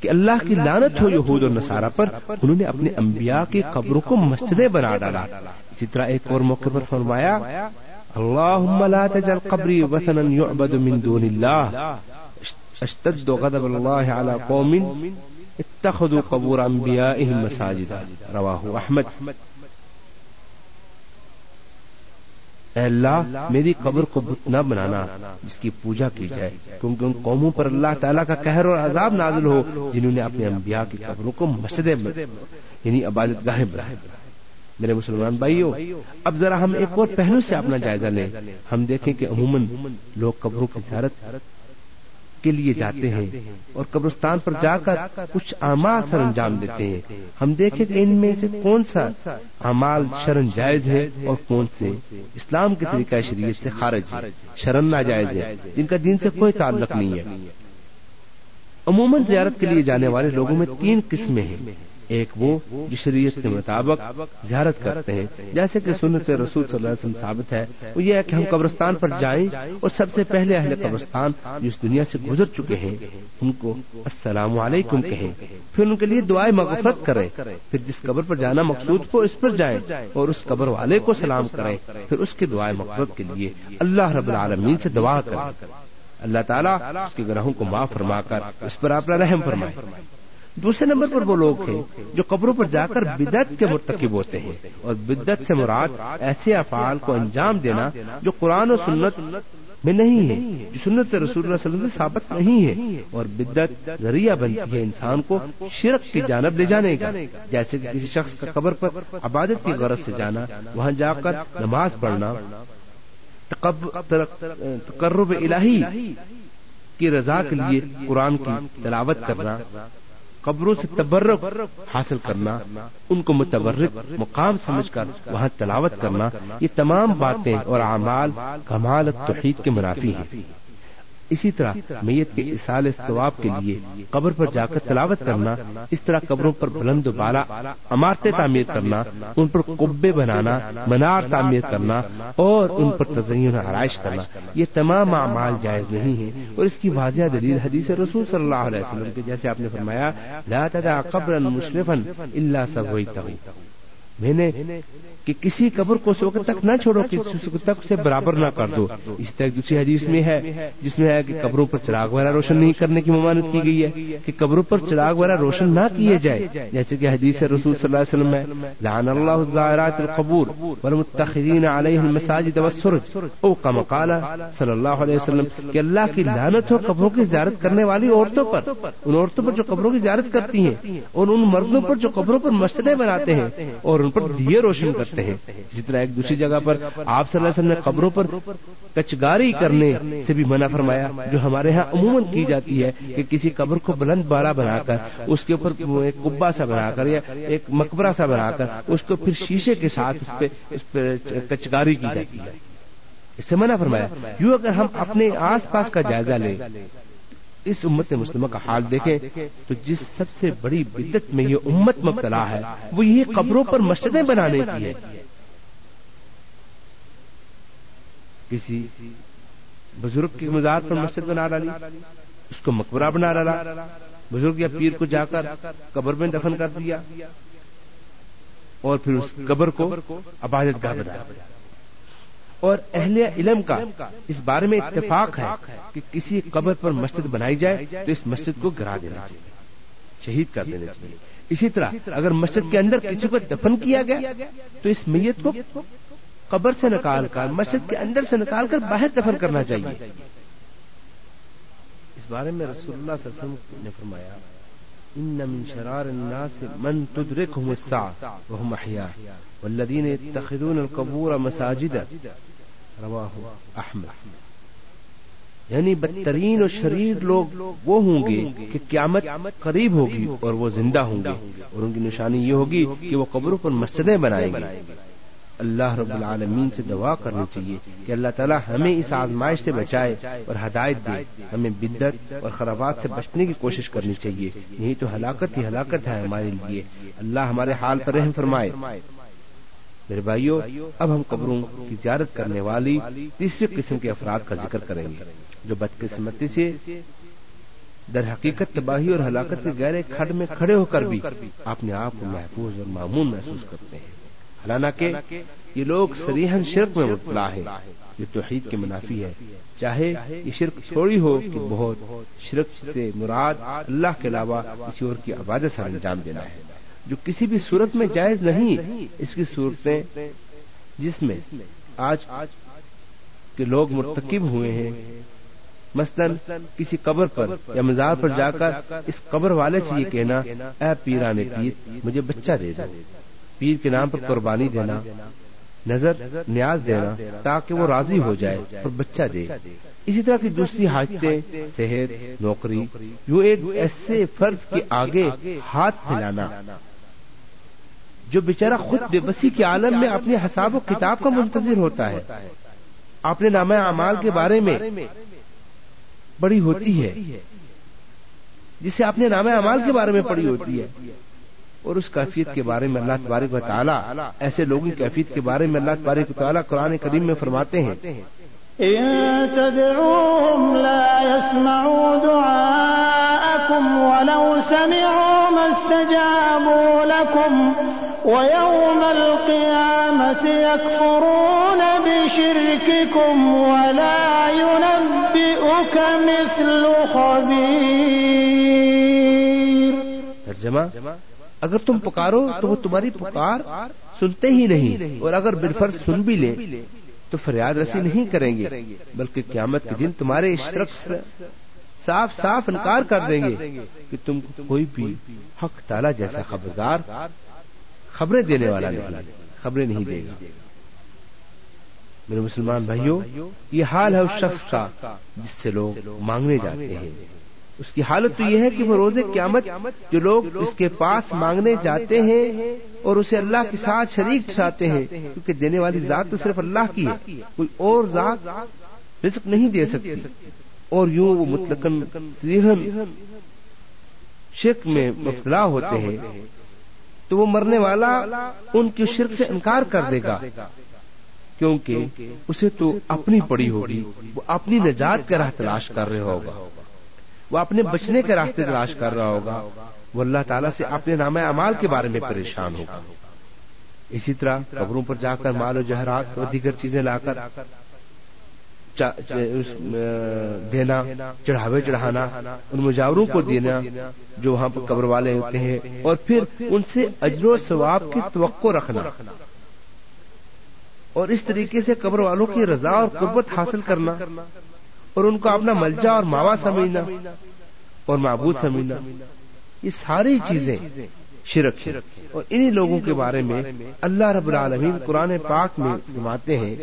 کہ اللہ کی لانت ہو یہود اور نصارہ پر، انہوں نے اپنے انبیاء کی قبروں کو مسجدیں بنا ڈالا۔ اسی طرح ایک اور موقع پر فرمایا اللهم لا تجعل قبري وثنا يعبد من دون الله اشتد غضب الله على قوم، اتخذوا قبور انبيائهم مساجدا رواه احمد۔ اے اللہ، میری قبر کو بت نہ بنانا، جس کی پوجا کی جائے، کیونکہ ان قوموں پر اللہ تعالیٰ کا قہر اور عذاب نازل ہو، جنہوں نے اپنے انبیاء کی قبروں کو مسجد یعنی عبادت گاہیں بنائے میرے مسلمان بھائیوں، اب ذرا ہم ایک اور پہلو سے اپنا جائزہ لیں۔ ہم دیکھیں کہ عموماً لوگ قبروں کی زیارت کے لیے جاتے ہیں اور قبرستان پر جا کر کچھ اعمال سر انجام دیتے ہیں۔ ہم دیکھیں کہ ان میں سے کون سا اعمال شرن جائز ہے اور کون سے اسلام کے طریقہ شریعت سے خارج ہے، شرن ناجائز ہے، جن کا دین سے کوئی تعلق نہیں ہے۔ عموماً زیارت کے لیے جانے والے لوگوں میں تین قسمیں ہیں۔ ایک وہ جو شریعت کے مطابق زیارت کرتے ہیں۔ جیسے کہ سنت رسول صلی اللہ علیہ وسلم ثابت ہے، وہ یہ ہے کہ ہم قبرستان پر جائیں اور سب سے پہلے اہل قبرستان جو اس دنیا سے گزر چکے ہیں، ان کو السلام علیکم کہیں۔ پھر ان کے لیے دعائیں مغفرت کریں۔ پھر جس قبر پر جانا مقصود کو اس پر جائیں اور اس قبر والے کو سلام کریں۔ پھر اس کی دعائیں مغفرت کے لیے اللہ رب العالمین سے دعا کریں۔ اللہ تعالیٰ اس کے گرہوں کو معاف فرما کر اس پر اپنا رحم فرمائے۔ دوسرے نمبر پر وہ لوگ ہیں جو قبروں پر جا کر بدعت کے مرتکب ہوتے ہیں اور بدعت سے مراد ایسے افعال کو انجام دینا جو قرآن و سنت میں نہیں ہے، جو سنت رسول اللہ صلی اللہ علیہ وسلم سے ثابت نہیں ہے۔ اور بدت ذریعہ بنتی ہے انسان کو شرک کی جانب لے جانے کا، جیسے کہ کسی شخص کا قبر پر عبادت کی غرض سے جانا، وہاں جا کر نماز پڑھنا تقرب الہی کی رضا کے لیے قرآن کی تلاوت کرنا۔ قبروں سے تبرک حاصل کرنا، ان کو متبرک مقام سمجھ کر وہاں تلاوت کرنا، یہ تمام باتیں اور اعمال کمال توحید کے منافی ہیں۔ اسی طرح میت کے اصال ثواب کے لیے قبر پر جا کر تلاوت کرنا اس طرح قبروں پر بلند و بالا عمارتیں تعمیر کرنا ان پر قبے بنانا منار تعمیر کرنا اور ان پر تزئین آرائش کرنا۔ یہ تمام اعمال جائز نہیں ہیں۔ اور اس کی واضح دلیل حدیث رسول صلی اللہ علیہ وسلم کے جیسے آپ نے فرمایا لا تدا قبر مشرفا الا سویتہ میں نے کہ کسی قبر کو اس وقت تک نہ چھوڑو کہ اس وقت تک اسے برابر نہ کر دو۔ اس طرح دوسری حدیث میں ہے، جس میں ہے کہ قبروں پر چراغ وغیرہ روشن نہیں کرنے کی ممانت کی گئی ہے کہ قبروں پر چراغ وغیرہ روشن نہ کیے جائے جیسے کہ حدیث رسول صلی اللہ علیہ وسلم ہے، لعن اللہ الزائرات القبور والمتخذین علیہ المساجد والسرج۔ او کما قال صلی اللہ علیہ وسلم کہ اللہ کی لعنت ہو قبروں کی زیارت کرنے والی عورتوں پر، ان عورتوں پر جو قبروں کی زیارت کرتی ہیں اور ان مردوں پر جو قبروں پر مسجدیں بناتے ہیں اور ان پر دیے روشن کرتے ہیں۔ اسی طرح ایک دوسری جگہ پر آپ صلی اللہ علیہ وسلم نے قبروں پر کچگاری کرنے سے بھی منع فرمایا، جو ہمارے ہاں عموماً کی جاتی ہے کہ کسی قبر کو بلند بارہ بنا کر، اس کے اوپر ایک کبا سا بنا کر یا ایک مقبرہ سا بنا کر، اس کو پھر شیشے کے ساتھ اس پہ اس پہ کچگاری کی جاتی ہے۔ اس سے منع فرمایا، یوں اگر ہم اپنے آس پاس کا جائزہ لیں اس امت مسلمہ کا حال دیکھیں تو جس سب سے بڑی بدت میں یہ امت مبتلا ہے، وہ یہ قبروں پر مسجدیں بنانے کی ہے۔ کسی بزرگ کی مزار پر مسجد بنا ڈالی، اس کو مقبرہ بنا ڈالا، بزرگ یا پیر کو جا کر قبر میں دفن کر دیا اور پھر اس قبر کو عبادت گاہ بنا اور اہل علم کا اس بارے میں اتفاق ہے کہ کسی قبر پر مسجد بنائی جائے تو اس مسجد کو گرا دینا چاہیے، شہید کر دینا چاہیے۔ اسی طرح اگر مسجد کے اندر کسی کو دفن کیا گیا تو اس میت کو قبر سے نکال کر، مسجد کے اندر سے نکال کر باہر دفن کرنا چاہیے۔ اس بارے میں رسول اللہ صلی اللہ علیہ وسلم نے فرمایا، ان من شرار الناس من تدركهم الساعة وهم احياء والذين يتخذون القبور مساجد رواه احمد۔ یعنی بدترین اور شریر لوگ وہ ہوں گے کہ قیامت قریب ہوگی اور وہ زندہ ہوں گے۔ اور ان کی نشانی یہ ہوگی کہ وہ قبروں پر مسجدیں بنائیں گے۔ اللہ رب العالمین سے دعا کرنی چاہیے کہ اللہ تعالیٰ ہمیں اس آزمائش سے بچائے اور ہدایت دے۔ ہمیں بدت اور خرابات سے بچنے کی کوشش کرنی چاہیے۔ یہی تو ہلاکت ہی ہلاکت ہے ہمارے لیے۔ اللہ ہمارے حال پر رحم فرمائے۔ میرے بھائیوں اب ہم قبروں کی زیارت کرنے والی تیسری قسم کے افراد کا ذکر کریں گے، جو بدقسمتی سے در حقیقت تباہی اور ہلاکت کے گہرے کھڈ میں کھڑے ہو کر بھی اپنے آپ کو محفوظ اور معمول محسوس کرتے ہیں۔ حالانکہ یہ لوگ سریحن شرک میں مبتلا ہے جو توحید کے منافی ہے چاہے یہ شرک تھوڑی ہو کہ بہت، شرک سے مراد اللہ کے علاوہ کسی اور کی عبادت سے انجام دینا ہے۔ جو کسی بھی صورت میں جائز نہیں، اس کی صورتیں جس میں آج کے لوگ مرتکب ہوئے ہیں۔ مثلا کسی قبر پر یا مزار پر جا کر اس قبر والے سے یہ کہنا، اے پیرانے پیر، مجھے بچہ دے دو۔ پیر کے نام پر قربانی دینا، نظر، نیاز دینا، تاکہ وہ راضی ہو جائے اور بچہ دے۔ اسی طرح کی دوسری حاجتیں، صحت، نوکری، یوں ایک ایسے فرد کے آگے ہاتھ پھیلانا جو بیچارہ خود بے بسی کے عالم میں اپنے حساب و کتاب کا منتظر ہوتا ہے۔ اپنے نام اعمال کے بارے میں بڑی ہوتی ہے۔ جسے اپنے نام اعمال کے بارے میں پڑی ہوتی ہے۔ اور اس کیفیت کے بارے میں اللہ تبارک و تعالیٰ ایسے لوگوں کی کیفیت کے بارے میں اللہ تبارک و تعالیٰ قرآن کریم میں فرماتے ہیں۔ ولو سمعوا ما استجابوا لكم ويوم القيامة يكفرون بشرككم ولا ينبئك مثل خبير. ترجمہ، اگر تم پکارو تو وہ تمہاری پکار سنتے ہی نہیں، اور اگر بالفرض سن بھی لیں تو فریاد رسی نہیں کریں گے، بلکہ قیامت کے دن تمہارے شخص صاف صاف انکار کر دیں گے کہ تم کوئی بھی حق تالا جیسا خبردار خبریں دینے والا نہیں، خبریں نہیں دے گا۔ میرے مسلمان بھائیوں یہ حال ہے اس شخص کا جس سے لوگ مانگنے جاتے ہیں۔ اس کی حالت تو یہ ہے کہ وہ روزے قیامت جو لوگ اس کے پاس مانگنے جاتے ہیں اور اسے اللہ کے ساتھ شریک ٹھہراتے ہیں، کیونکہ دینے والی ذات تو صرف اللہ کی ہے۔ کوئی اور ذات رزق نہیں دے سکتی۔ اور یوں وہ مطلقن شرک میں مبتلا ہوتے ہیں۔ تو وہ مرنے والا ان کی شرک سے انکار کر دے گا۔ کیونکہ اسے تو اپنی پڑی ہوگی، وہ اپنی نجات کا راہ تلاش کر رہا ہوگا۔ وہ اپنے بچنے کے راستے تلاش کر رہا ہوگا۔ وہ اللہ تعالیٰ سے اپنے نام اعمال کے بارے میں پریشان ہوگا۔ اسی طرح قبروں پر جا کر مال و جہرات اور دیگر چیزیں لا کر دینا، چڑھاوے، چڑھانا، ان مجاوروں کو دینا جو وہاں پر قبر والے ہوتے ہیں اور پھر ان سے اجر و ثواب کی توقع رکھنا۔ اور اس طریقے سے قبر والوں کی رضا اور قربت حاصل کرنا اور ان کو اپنا ملجا اور ماوا سمجھنا اور معبود سمجھنا۔ یہ ساری چیزیں شرک اور انہی لوگوں کے بارے میں اللہ رب العالمین قرآن پاک میں فرماتے ہیں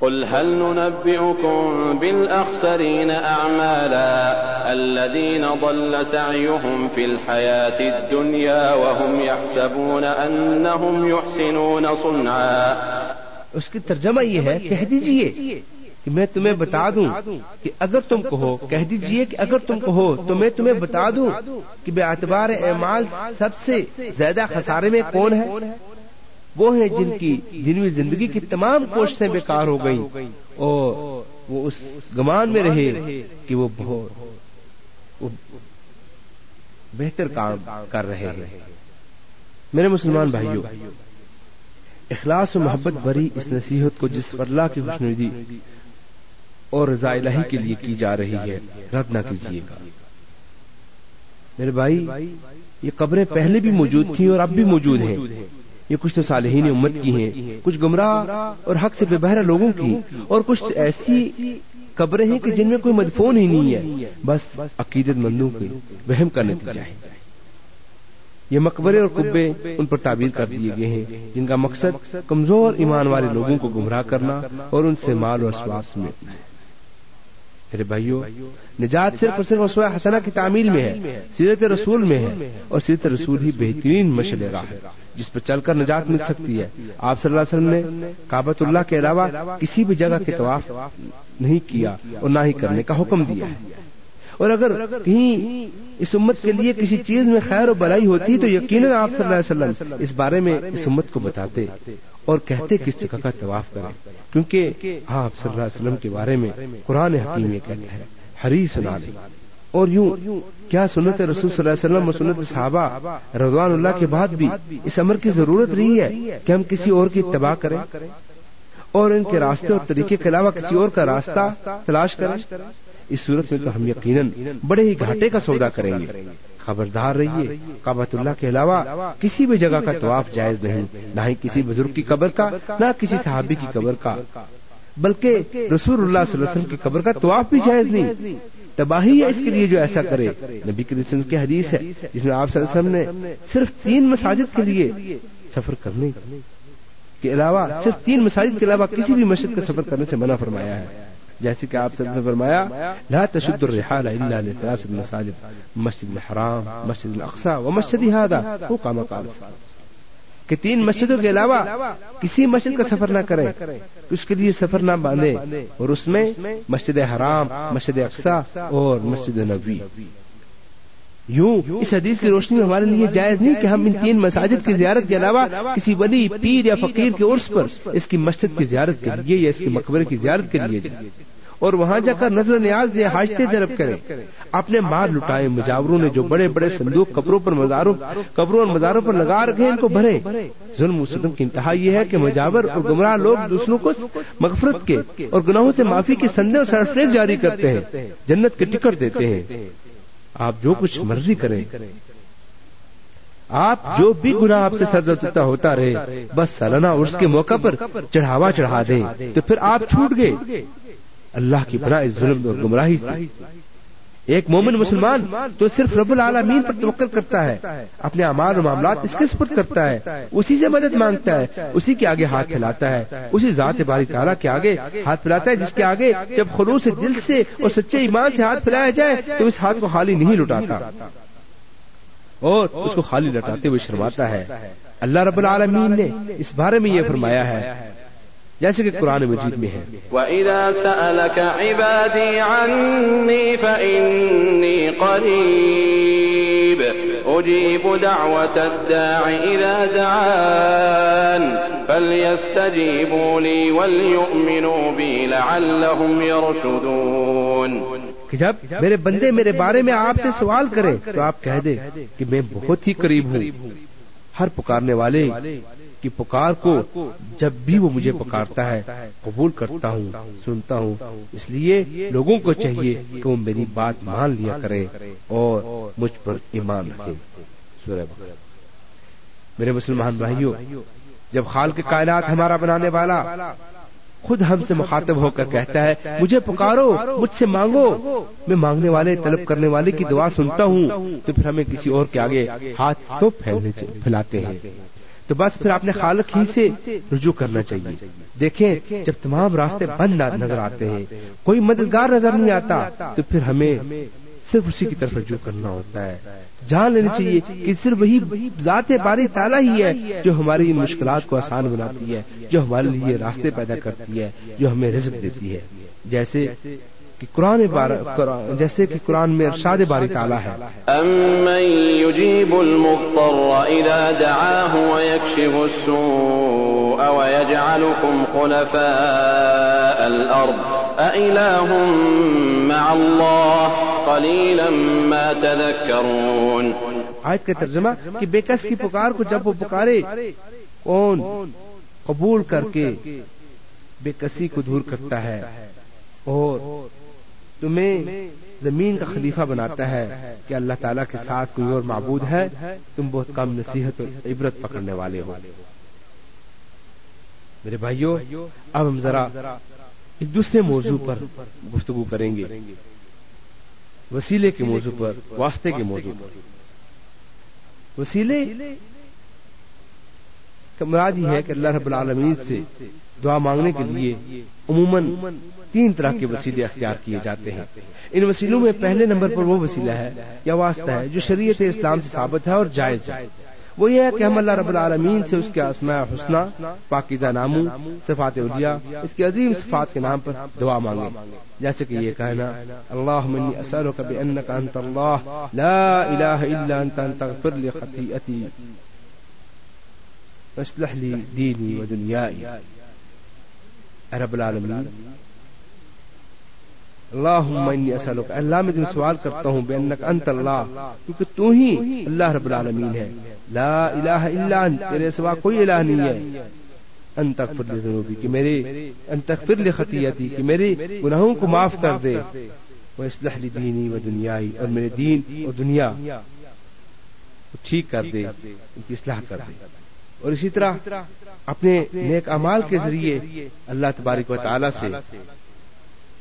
قل هل ننبئكم بالأخسرين أعمالا الذين ضل سعيهم في الحياة الدنيا وهم يحسبون أنهم يحسنون صنعا اس کی ترجمہ یہ ہے، کہہ دیجیے کہ میں تمہیں بتا دوں کہ اگر تم کہو، کہہ دیجیے کہ اگر تم کہو، تو میں تمہیں بتا دوں کہ بے اعتبار اعمال سب سے زیادہ خسارے میں کون ہے؟ وہ ہیں جن کی جنوی زندگی کی تمام کوششیں بیکار ہو گئی اور وہ اس گمان میں رہے کہ وہ بہتر کام کر رہے ہیں۔ میرے مسلمان بھائیوں اخلاص و محبت بری اس نصیحت کو جس اللہ کی خوشنودی اور رضا الہی کے لیے کی جا رہی ہے، رد نہ کیجیے گا۔ میرے بھائی، یہ قبریں پہلے بھی موجود تھیں اور اب بھی موجود ہیں۔ یہ کچھ تو صالحین امت کی ہیں، کچھ گمراہ اور حق سے بے بہرا لوگوں کی، اور کچھ ایسی قبریں ہیں کہ جن میں کوئی مدفون ہی نہیں ہے۔ بس عقیدت مندوں کے وہم کا نتیجہ ہے۔ یہ مقبرے اور کبے ان پر تعبیر کر دیے گئے ہیں، جن کا مقصد کمزور ایمان والے لوگوں کو گمراہ کرنا اور ان سے مال اور اسباب سمیٹنا ہے۔ میرے بھائیو، نجات صرف اور صرف وسوائے حسنہ کی تعمیل میں ہے، سیرت رسول میں ہے، اور سیرت رسول ہی بہترین مشل راہ ہے، جس پر چل کر نجات مل سکتی ہے۔ آپ صلی اللہ علیہ وسلم نے کابت اللہ کے علاوہ کسی بھی جگہ کے طواف نہیں کیا اور نہ ہی کرنے کا حکم دیا ہے۔ اور اگر کہیں اس امت کے لیے کسی چیز میں خیر و بلائی ہوتی تو یقیناً آپ صلی اللہ علیہ وسلم اس بارے میں اس امت کو بتاتے۔ اور کہتے کس جگہ کا طواف کرے کیونکہ آپ صلی اللہ علیہ وسلم کے بارے میں قرآن حکیم یہ کہتا ہے ہری سنا اور یوں، کیا سنت رسول صلی اللہ علیہ وسلم اور سنت صحابہ رضوان اللہ کے بعد بھی اس امر کی ضرورت رہی ہے کہ ہم کسی اور کی اتباع کریں؟ اور ان کے راستے اور طریقے کے علاوہ کسی اور کا راستہ تلاش کریں؟ اس صورت میں تو ہم یقیناً بڑے ہی گھاٹے کا سودا کریں گے۔ خبردار رہیے. کابت اللہ کے علاوہ کسی بھی جگہ کا طواف جائز نہیں. نہ ہی کسی بزرگ کی قبر کا، نہ کسی صحابی کی قبر کا. بلکہ رسول اللہ صلی اللہ علیہ وسلم کی قبر کا طواف بھی جائز نہیں. تباہی ہے اس کے لیے جو ایسا کرے. نبی کریم کی حدیث ہے، جس میں آپ صلی اللہ علیہ وسلم نے صرف تین مساجد کے لیے سفر کرنے کے علاوہ، صرف تین مساجد کے علاوہ کسی بھی مسجد کا سفر کرنے سے منع فرمایا ہے۔ جیسے کہ آپ سے فرمایا، لا تشد الرحال الا لثلاث المساجد مسجد الحرام، مسجد الاقصى ومسجد هذا وہ کام قال. کہ تین مسجدوں کے علاوہ کسی مسجد کا سفر نہ کرے اس کے لیے سفر نہ باندھے اور اس میں مسجد حرام، مسجد اقسا اور مسجد نبوی. یوں اس حدیث کی روشنی میں ہمارے لیے جائز نہیں کہ ہم ان تین مساجد کی زیارت کے علاوہ کسی ولی، پیر یا فقیر کے عرص پر اس کی مسجد کی زیارت کے لیے یا اس کے مقبرے کی زیارت کے لیے جائیں۔ اور وہاں جا کر نظر نیاز دے حاجتے درب کرے اپنے مار لٹائے مجاوروں نے جو بڑے بڑے صندوق قبروں پر مزاروں قبروں اور مزاروں پر لگا رکھے ان کو بھرے ظلم و ستم کی انتہا یہ ہے کہ مجاور اور گمراہ لوگ دوسروں کو مغفرت کے اور گناہوں سے معافی کے سندے اور سرٹیفکیٹ جاری کرتے ہیں، جنت کے ٹکٹ دیتے ہیں۔ آپ جو کچھ مرضی کریں۔ آپ جو بھی گناہ آپ سے سرزدہ ہوتا رہے بس سالانہ عرص کے موقع پر چڑھاوا چڑھا دیں۔ تو پھر آپ چھوٹ گئے۔ اللہ کی بنا اس ظلم اور گمراہی سے۔ ایک مومن مسلمان تو صرف رب العالمین پر توقع کرتا ہے اپنے امال و معاملات اس کے سپرد کرتا ہے؟ اسی سے مدد مانگتا ہے اسی کے آگے ہاتھ پھیلاتا ہے اسی ذات باری تعالیٰ کے آگے ہاتھ پھیلاتا ہے جس کے آگے جب خلوص دل سے اور سچے ایمان سے ہاتھ پھیلایا جائے تو اس ہاتھ کو خالی نہیں لٹاتا۔ اور اس کو خالی لٹاتے ہوئے شرماتا ہے۔ اللہ رب العالمین نے اس بارے میں یہ فرمایا ہے جیسے کہ قرآن مجید میں ہے۔ وَإِذَا سَأَلَكَ عِبَادِي عَنِّي فَإِنِّي قَرِيبٌ أُجِيبُ دَعْوَةَ الدَّاعِ إِذَا دَعَانِ فَلْيَسْتَجِيبُوا لِي وَلْيُؤْمِنُوا بِي لَعَلَّهُمْ يَرْشُدُونَ۔ کہ جب میرے بندے میرے بارے میں آپ سے سوال کرے تو آپ کہہ دیں کہ میں بہت ہی قریب ہوں۔ ہر پکارنے والے کی پکار کو جب بھی وہ مجھے پکارتا ہے، قبول کرتا ہوں، سنتا ہوں۔ اس لیے لوگوں کو چاہیے کہ وہ میری بات مان لیا کرے اور مجھ پر ایمان رکھے میرے مسلمان بھائیوں، جب خال کے کائنات ہمارا بنانے والا خود ہم سے مخاطب ہو کر کہتا ہے، مجھے پکارو، مجھ سے مانگو، میں مانگنے والے، طلب کرنے والے کی دعا سنتا ہوں، تو پھر ہمیں کسی اور کے آگے ہاتھ کیوں پھیلاتے ہیں؟ تو بس پھر آپ نے خالق ہی سے رجوع کرنا چاہیے۔ دیکھیں، جب تمام راستے بند نظر آتے ہیں، کوئی مددگار نظر نہیں آتا، تو پھر ہمیں صرف اسی کی طرف رجوع کرنا ہوتا ہے۔ جان لینی چاہیے کہ صرف وہی ذات باری تالا ہی ہے جو ہماری ان مشکلات کو آسان بناتی ہے، جو ہمارے لیے راستے پیدا کرتی ہے، جو ہمیں رزق دیتی ہے۔ جیسے کہ قرآن جیسے کہ قرآن میں ارشاد باری تعالیٰ ہے۔ امن يجيب المضطر اذا دعاه ويكشف السوء ويجعلكم خلفاء الارض اله مع الله قليلا ما تذكرون۔ آیت کا ترجمہ کہ بے کس کی پکار کو جب وہ پکارے کون قبول کر کے بے کسی کو دور کرتا ہے۔ اور تمہیں زمین کا خلیفہ بناتا ہے کہ اللہ تعالیٰ کے ساتھ کوئی اور معبود ہے، تم بہت کم نصیحت اور عبرت پکڑنے والے ہو۔ میرے بھائیوں اب ہم ذرا ایک دوسرے موضوع پر گفتگو کریں گے۔ وسیلے کے موضوع پر، واسطے کے موضوع پر۔ وسیلے کا مراد یہ ہے کہ اللہ رب العالمین سے دعا مانگنے کے لیے عموماً تین طرح کے وسیلے اختیار کیے جاتے ہیں۔ ان وسیلوں میں پہلے نمبر پر وہ وسیلہ ہے یا واسطہ ہے جو شریعت اسلام سے ثابت ہے اور جائز ہے۔ وہ یہ ہے کہ ہم اللہ رب العالمین سے اس کے اسماء حسنہ پاکیزہ ناموں، صفات اولیاء، اس کے عظیم صفات کے نام پر دعا مانگے جیسے کہ یہ کہنا اللہ منی اسألک انت اللہ، لا الہ الا انت انت اغفر لی خطیئتی واصلح لی دینی و دنیای رب العالمین اللہ اسلک اللہ میں تم سوال کرتا ہوں بے انک انت اللہ کیونکہ تو ہی اللہ رب العالمین ہے لا الہ الا انت تیرے سوا کوئی الہ نہیں ہے. ان تغفر لی ذنوبی کہ میرے ان تغفر لی خطیتی کہ میرے گناہوں کو معاف کر دے. وہ اصلح لی دینی و دنیائی اور میرے دین اور دنیا ٹھیک کر دے. ان کی اصلاح کر دے. اور اسی طرح اپنے نیک امال کے ذریعے اللہ تبارک و تعالیٰ سے،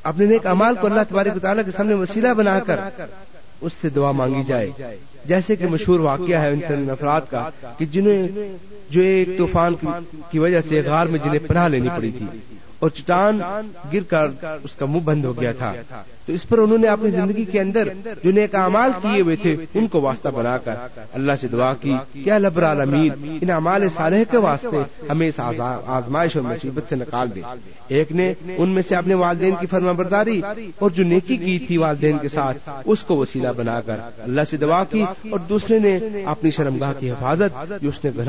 اپنے نیک امال کو اللہ تبارک و تعالیٰ کے سامنے وسیلہ بنا کر اس سے دعا مانگی جائے۔ جیسے کہ مشہور واقعہ ہے ان افراد کا، کہ جنہیں جو ایک طوفان کی وجہ سے غار میں جنہیں پناہ لینی پڑی تھی۔ اور چٹان گر کر اس کا منہ بند ہو گیا تھا۔ تو اس پر انہوں نے اپنی زندگی کے اندر جو نیک اعمال کیے ہوئے تھے، ان کو واسطہ بنا کر اللہ سے دعا کی کیا لبر عالمین ان اعمال صالح کے واسطے ہمیں اس آزمائش اور مصیبت سے نکال دے۔ ایک نے ان میں سے اپنے والدین کی فرما برداری اور جو نیکی کی تھی والدین کے ساتھ، اس کو وسیلہ بنا کر اللہ سے دعا کی۔ اور دوسرے نے اپنی شرمگاہ کی حفاظت جو اس نے گھر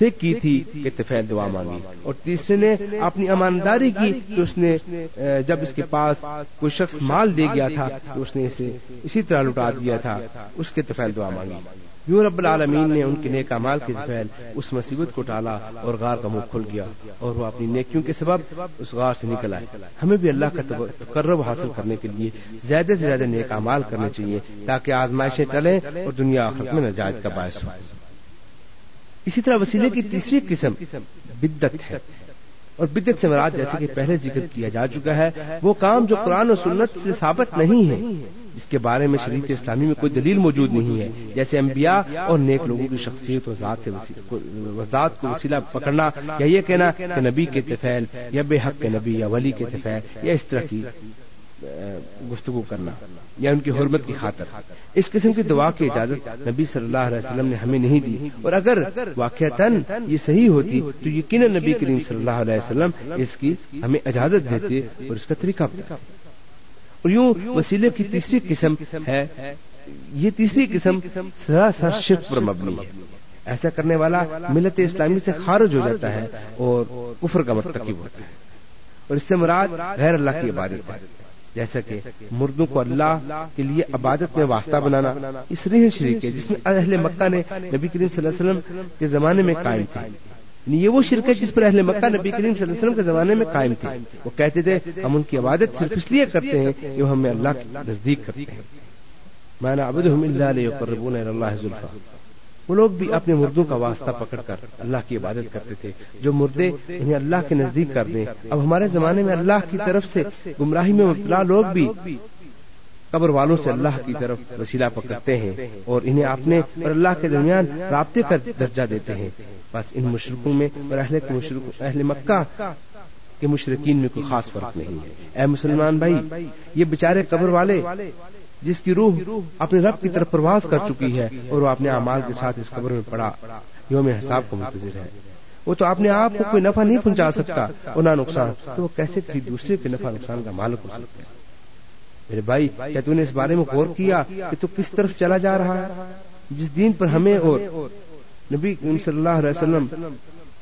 سے کی تھی کہ تفیل دعا مانگی۔ اور تیسرے نے اپنی امانداری کی کہ اس نے جب اس کے پاس کوئی شخص مال دے گیا تھا تو اس نے اسے اسی طرح لٹا دیا تھا، اس کے تفیل دعا مانگی۔ یوں رب العالمین نے ان کے نیک مال کے تفیل اس مصیبت کو ٹالا اور غار کا منہ کھل گیا اور وہ اپنی نیکیوں کے سبب اس غار سے نکل آئے۔ ہمیں بھی اللہ کا تقرب حاصل کرنے کے لیے زیادہ سے زیادہ نیک مال کرنے چاہیے تاکہ آزمائشیں ٹلیں اور دنیا آخر میں نجات کا باعث ہو۔ اسی طرح وسیلے کی تیسری قسم بدت ہے۔ اور بدت سے مراد جیسے کہ پہلے ذکر کیا جا چکا ہے، وہ کام جو قرآن و سنت سے ثابت نہیں ہے، جس کے بارے میں شریف اسلامی میں کوئی دلیل موجود نہیں ہے۔ جیسے انبیاء اور نیک لوگوں کی شخصیت و ذات وضاحت کو وسیلہ پکڑنا، یا یہ کہنا کہ نبی کے تفیل، یا بے حق کے نبی یا ولی کے تفیل، یا اس طرح کی گفتگو کرنا، یا ان کی حرمت کی خاطر۔ اس قسم کی دعا کی اجازت نبی صلی اللہ علیہ وسلم نے ہمیں نہیں دی۔ اور اگر واقع یہ صحیح ہوتی تو یقیناً نبی کریم صلی اللہ علیہ وسلم اس کی ہمیں اجازت دیتے اور اس کا طریقہ اور یوں وسیلے کی تیسری قسم ہے، یہ تیسری قسم سراسر شرک پر مبنی ہے۔ ایسا کرنے والا ملت اسلامی سے خارج ہو جاتا ہے اور کفر کا مرتکب ہوتا ہے۔ اور اس سے مراد غیر اللہ کی عبادت ہے۔ جیسا کہ مردوں کو اللہ کے لیے عبادت میں واسطہ بنانا، اس ریح شریک ہے جس میں اہل مکہ نے نبی کریم صلی اللہ علیہ وسلم کے زمانے میں قائم تھا یعنی یہ وہ شرک ہے جس پر اہل مکہ نبی کریم صلی اللہ علیہ وسلم کے زمانے میں قائم تھی وہ کہتے تھے، ہم ان کی عبادت صرف اس لیے کرتے ہیں کہ وہ ہمیں اللہ کے نزدیک کرتے ہیں۔ میں نے ابد اللہ وہ لوگ بھی اپنے مردوں کا واسطہ پکڑ کر اللہ کی عبادت کرتے تھے۔ جو مردے انہیں اللہ کے نزدیک کر دیں۔ اب ہمارے زمانے میں اللہ کی طرف سے گمراہی میں مبتلا لوگ بھی قبر والوں سے اللہ کی طرف وسیلہ پکڑتے ہیں اور انہیں اپنے اور اللہ کے درمیان رابطے کا درجہ دیتے ہیں۔ بس ان مشرقوں میں اور اہل اہل مکہ کے مشرقین میں کوئی خاص فرق نہیں ہے۔ اے مسلمان بھائی، یہ بےچارے قبر والے جس کی روح اپنے رب کی طرف پرواز کر چکی ہے اور وہ اپنے اعمال کے ساتھ اس قبر میں پڑا۔ یوم حساب کو منتظر ہے۔ وہ تو اپنے آپ کو کوئی نفع نہیں پہنچا سکتا اور نہ نقصان، تو وہ کیسے کسی دوسرے کے نفع نقصان کا مالک ہو سکتا ہے؟ میرے بھائی، کیا تھی نے اس بارے میں غور کیا کہ تو کس طرف چلا جا رہا ہے؟ جس دین پر ہمیں اور نبی صلی اللہ علیہ وسلم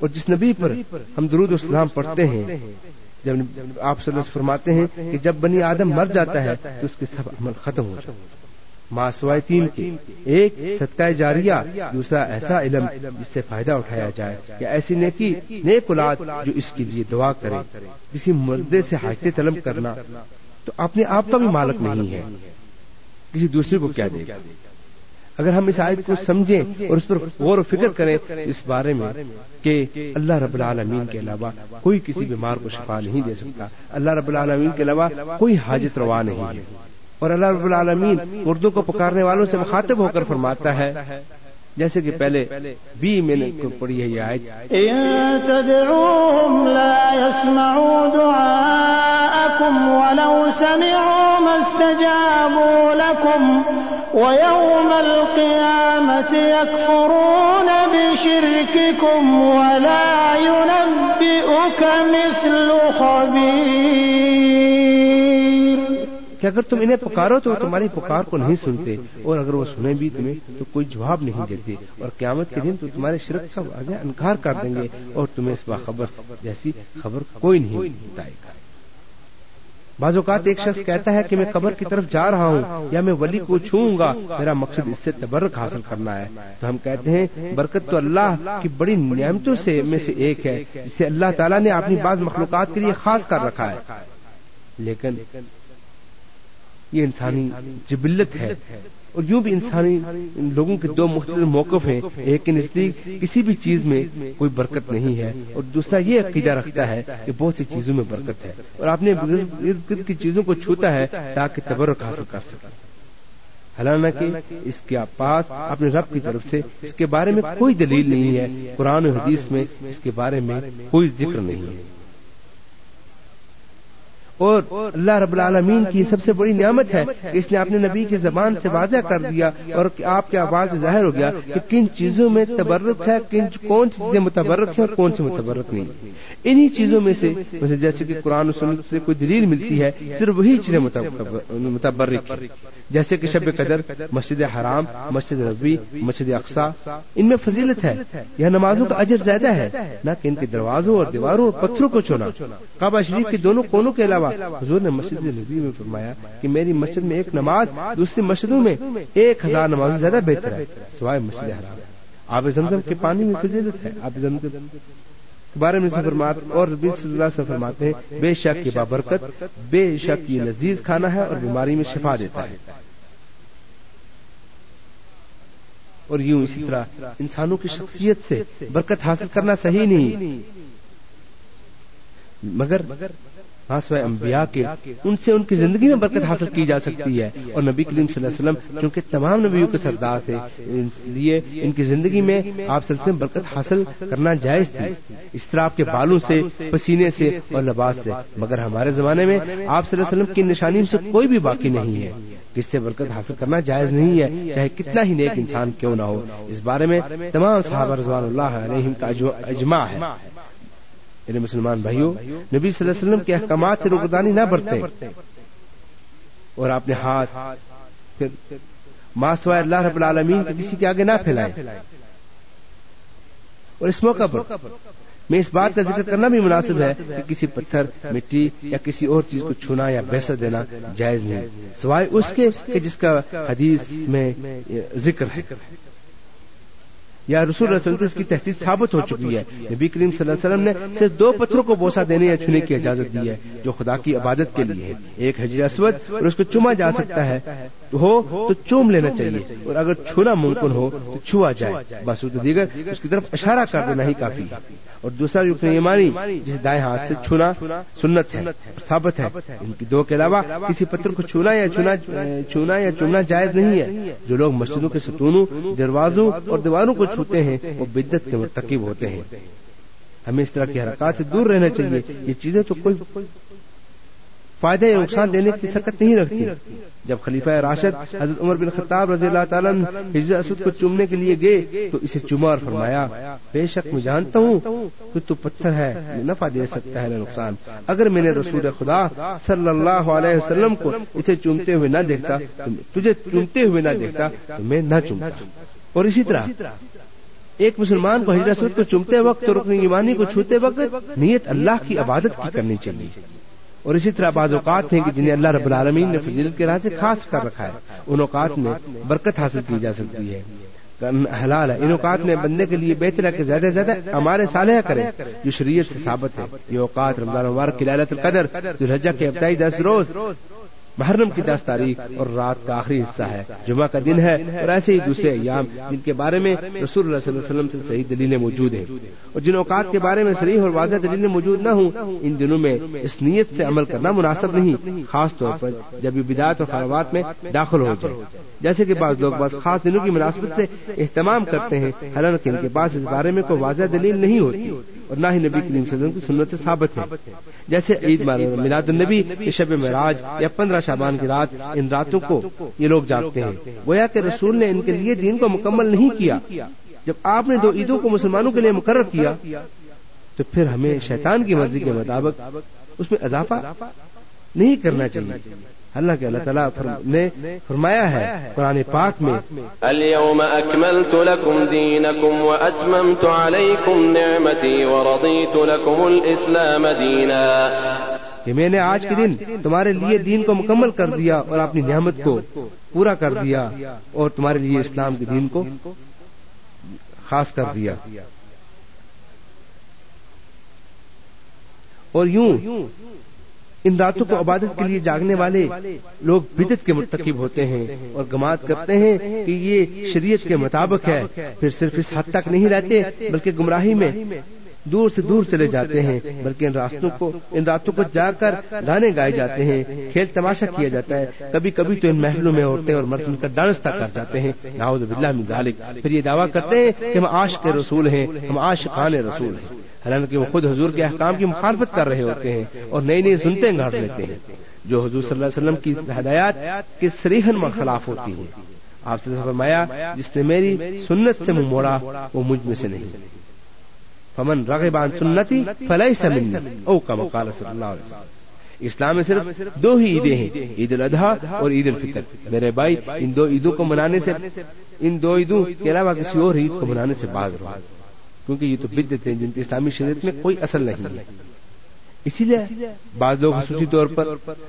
اور جس نبی پر ہم درود اسلام پڑھتے ہیں جب آپ صلی اللہ فرماتے ہیں کہ جب بنی آدم مر جاتا ہے تو اس کے سب عمل ختم ہو جاتا ماسوائے تین کے۔ ایک ستہ جاریہ، دوسرا، ایسا علم جس سے فائدہ اٹھایا جائے یا ایسی نیکی، نیک اولاد جو اس کے لیے دعا کرے، کسی مردے سے حاصل طلب کرنا تو اپنے آپ کا بھی مالک نہیں ہے۔ کسی دوسرے کو کیا دے گا؟ اگر ہم اس آیت کو سمجھیں اور اس پر غور و فکر کریں اس بارے میں کہ اللہ رب العالمین کے علاوہ کوئی کسی بیمار کو شفا نہیں دے سکتا۔ اللہ رب العالمین کے علاوہ کوئی حاجت روا نہیں ہے۔ اور اللہ رب العالمین اردو کو پکارنے والوں سے مخاطب ہو کر فرماتا ہے، جیسے کہ پہلے بھی میں نے پڑھی ہے یہ آیت۔ ولو سمعوا ما استجابوا لكم ويوم القيامة يكفرون بشرككم ولا ينبئك مثل خبير. کہ اگر تم انہیں پکارو تو وہ تمہاری پکار کو نہیں سنتے اور اگر وہ سنیں بھی تمہیں تو کوئی جواب نہیں دیتے اور قیامت کے دن تو تمہارے شرک کا انکار کر دیں گے اور تمہیں اس باخبر جیسی خبر کوئی نہیں بتائے گا۔ بعض اوقات ایک شخص کہتا ہے کہ میں قبر کی طرف جا رہا ہوں یا میں ولی کو چھوؤں گا، میرا مقصد اس سے تبرک حاصل کرنا ہے۔ تو ہم کہتے ہیں، برکت تو اللہ کی بڑی نعمتوں سے میں سے ایک ہے، جسے اللہ تعالیٰ نے اپنی بعض مخلوقات کے لیے خاص کر رکھا ہے۔ لیکن یہ انسانی جبلت ہے۔ اور یوں بھی انسانی لوگوں کے دو مختلف موقف ہیں، ایک کے نزدیک کسی بھی چیز میں کوئی برکت نہیں ہے، اور دوسرا یہ عقیدہ رکھتا ہے کہ بہت سی چیزوں میں برکت ہے، اور آپ نے کی چیزوں کو چھوتا ہے تاکہ تبرک حاصل کر سکے۔ حالانکہ اس کے پاس اپنے رب کی طرف سے اس کے بارے میں کوئی دلیل نہیں ہے، قرآن و حدیث میں اس کے بارے میں کوئی ذکر نہیں ہے۔ اور اللہ رب العالمین کی سب سے بڑی نعمت ہے۔ اس نے اپنے نبی کی زبان سے واضح کر دیا اور آپ کے آواز ظاہر ہو گیا کہ کن چیزوں میں تبرک ہے، کن کون چیزیں متبرک ہیں اور کون سے متبرک نہیں۔ انہی چیزوں میں سے جیسے کہ قرآن و سنت سے کوئی دلیل ملتی ہے، صرف وہی چیزیں متبرک جیسے کہ شب قدر، مسجد حرام، مسجد رضوی مسجد اقسا ان میں فضیلت ہے۔ یہ نمازوں کا اجر زیادہ ہے، نہ کہ ان کے دروازوں اور دیواروں اور پتھروں کو چھونا کعبہ شریف کے دونوں کونوں کے علاوہ حضور نے مسجد نبی میں فرمایا کہ میری مسجد میں ایک نماز، دوسری مسجدوں میں ایک ہزار نماز زیادہ بہتر ہے سوائے مسجد حرام۔ آب زمزم کے پانی میں فضیلت ہے؟ آب زمزم کے بارے میں فرمات اور صلی اللہ سے فرماتے ہیں، بے شک یہ بابرکت، بے شک یہ لذیذ کھانا ہے اور بیماری میں شفا دیتا ہے۔ اور یوں اسی طرح انسانوں کی شخصیت سے برکت حاصل کرنا صحیح نہیں۔ مگر ہاں سوائے انبیاء کے ان سے ان کی زندگی میں برکت حاصل کی جا سکتی ہے۔ اور نبی کریم صلی اللہ علیہ وسلم چونکہ تمام نبیوں کے سردار تھے، اس لیے ان کی زندگی میں آپ سلسلم برکت حاصل کرنا جائز تھی۔ اس طرح آپ کے بالوں سے، پسینے سے اور لباس سے۔ مگر ہمارے زمانے میں آپ صلی اللہ علیہ وسلم کی نشانی سے کوئی بھی باقی نہیں ہے۔ جس سے برکت حاصل کرنا جائز نہیں ہے، چاہے کتنا ہی نیک انسان کیوں نہ ہو۔ اس بارے میں تمام صحابہ رضوان اللہ علیہ کا اجماع ہے۔ میرے مسلمان بھائیوں نبی صلی اللہ علیہ وسلم کے احکامات سے روگردانی نہ برتے۔ اور آپ نے ہاتھ ماسوائے اللہ رب العالمین کسی کے آگے نہ پھیلائے۔ اور اس موقع پر میں اس بات کا ذکر کرنا بھی مناسب ہے کہ کسی پتھر، مٹی یا کسی اور چیز کو چھونا یا بیسا دینا جائز نہیں۔ سوائے اس کے جس کا حدیث میں ذکر ہے۔ یا رسول اللہ وسلم کی تحصیل ثابت ہو چکی ہے۔ نبی کریم صلی اللہ علیہ وسلم نے صرف دو پتھروں کو بوسا دینے یا چھونے کی اجازت دی ہے، جو خدا کی عبادت کے لیے ہے۔ ایک حجر اسود اور اس کو چما جا سکتا ہے۔ ہو تو چوم لینا چاہیے۔ اور اگر چھونا ممکن ہو تو چھوا جائے۔ بس دیگر اس کی طرف اشارہ کر دینا ہی کافی ہے۔ اور دوسرا رکن ایمانی، جسے دائیں ہاتھ سے چھونا سنت ہے ثابت ہے۔ ان کی دو کے علاوہ کسی پتھر کو چھونا یا چھونا یا چومنا جائز نہیں ہے۔ جو لوگ مسجدوں کے ستونوں، دروازوں اور دیواروں کو چھوتے ہیں، وہ بدت کے مرتکب ہوتے ہیں۔ ہمیں اس طرح کی حرکات سے دور رہنا چاہیے۔ یہ چیزیں تو کوئی فائدہ یا نقصان دینے کی سکت نہیں رکھتی۔ جب خلیفہ راشد حضرت عمر بن خطاب رضی اللہ تعالیٰ حجر اسود کو چومنے کے لیے گئے تو اسے چما اور فرمایا، بے شک میں جانتا ہوں کہ تو پتھر ہے نفع دے سکتا ہے نقصان۔ اگر میں نے رسول خدا صلی اللہ علیہ وسلم کو اسے چومتے ہوئے نہ دیکھتا تجھے چومتے ہوئے نہ دیکھتا، تو میں نہ چومتا۔ اور اسی طرح ایک مسلمان کو حجر اسود کو چومتے وقت رکن ایمانی کو چھوتے وقت نیت اللہ کی عبادت کی کرنی چاہیے۔ اور اسی طرح بعض اوقات ہیں کہ جنہیں اللہ رب العالمین نے فضیلت کے راہ سے خاص کر رکھا ہے، ان اوقات میں برکت حاصل کی جا سکتی ہے۔ حلال ہے، ان اوقات میں بندے کے لیے بہتر ہے کہ زیادہ سے زیادہ ہمارے صالح کرے جو شریعت سے ثابت ہے۔ یہ اوقات رمضان مبارک کی لالت القدر جو رجا کے ابتدائی دس روز محرم کی دس تاریخ اور رات کا آخری حصہ ہے۔ جمعہ کا دن ہے اور ایسے ہی دوسرے ایام جن کے بارے میں رسول اللہ صلی اللہ علیہ وسلم سے صحیح دلیلیں موجود ہیں۔ اور جن اوقات کے بارے میں صحیح اور واضح دلیلیں موجود نہ ہوں، ان دنوں میں اس نیت سے عمل کرنا مناسب نہیں، خاص طور پر جب یہ بدایت اور خرابات میں داخل ہو جائے۔ جیسے کہ بعض لوگ بس خاص دنوں کی مناسبت سے اہتمام کرتے ہیں، حالانکہ ان کے پاس اس بارے میں کوئی واضح دلیل نہیں ہوتی اور نہ ہی نبی کریم صلی اللہ علیہ وسلم کی سنت ثابت ہے۔ جیسے عید میلاد النبی شب معراج یا پندرہ شابان کی رات، ان راتوں کو یہ لوگ جانتے ہیں۔ گویا کہ رسول نے ان کے لیے دین کو مکمل نہیں کیا۔ جب آپ نے دو عیدوں کو مسلمانوں کے لیے مقرر کیا، تو پھر ہمیں شیطان کی مرضی کے مطابق اس میں اضافہ نہیں کرنا چاہیے۔ اللہ کے اللہ تعالیٰ نے فرمایا ہے قرآن پاک میں۔ اليوم اکملت لکم دینکم علیکم نعمتی لکم الاسلام دینا کہ میں نے آج کے دن تمہارے لیے دین کو مکمل کر دیا اور اپنی نعمت کو پورا کر دیا اور تمہارے لیے اسلام کے دین کو خاص کر دیا۔ اور یوں ان راتوں کو عبادت کے لیے جاگنے والے لوگ بدت کے مرتکب ہوتے ہیں اور گمات کرتے ہیں کہ یہ شریعت کے مطابق ہے۔ پھر صرف اس حد تک نہیں رہتے بلکہ گمراہی میں دور سے دور چلے جاتے ہیں، بلکہ ان راستوں کو، ان راتوں کو جا کر گانے گائے جاتے ہیں۔ کھیل تماشا کیا جاتا ہے۔ کبھی کبھی تو ان محلوں میں عورتیں اور مرد کا ڈانس تک کر جاتے ہیں۔ ناؤد باللہ من ذالک۔ پھر یہ دعویٰ کرتے ہیں کہ ہم عاشق کے رسول ہیں، ہم عاشقان رسول ہیں۔ حالانکہ وہ خود حضور کے احکام کی مخالفت کر رہے ہوتے ہیں اور نئی نئی سنتے گھاٹ لیتے ہیں۔ جو حضور صلی اللہ علیہ وسلم کی ہدایات کے سریحن خلاف ہوتی ہیں۔ آپ سے فرمایا، جس نے میری سنت سے منہ موڑا، وہ مجھ میں سے نہیں۔ فمن رغبان سنتی فلائی سمن او کا مقال صلی اللہ علیہ وسلم۔ اسلام میں صرف دو ہی عیدیں ہیں، عید الاضحیٰ اور عید الفطر۔ میرے بھائی، ان دو عیدوں کو منانے سے، ان دو عیدوں کے علاوہ کسی اور عید کو منانے سے باز رہا کیونکہ یہ تو بدت ہیں جن کی اسلامی شریعت میں کوئی اصل نہیں ہے۔ اسی لیے بعض لوگ خصوصی طور پر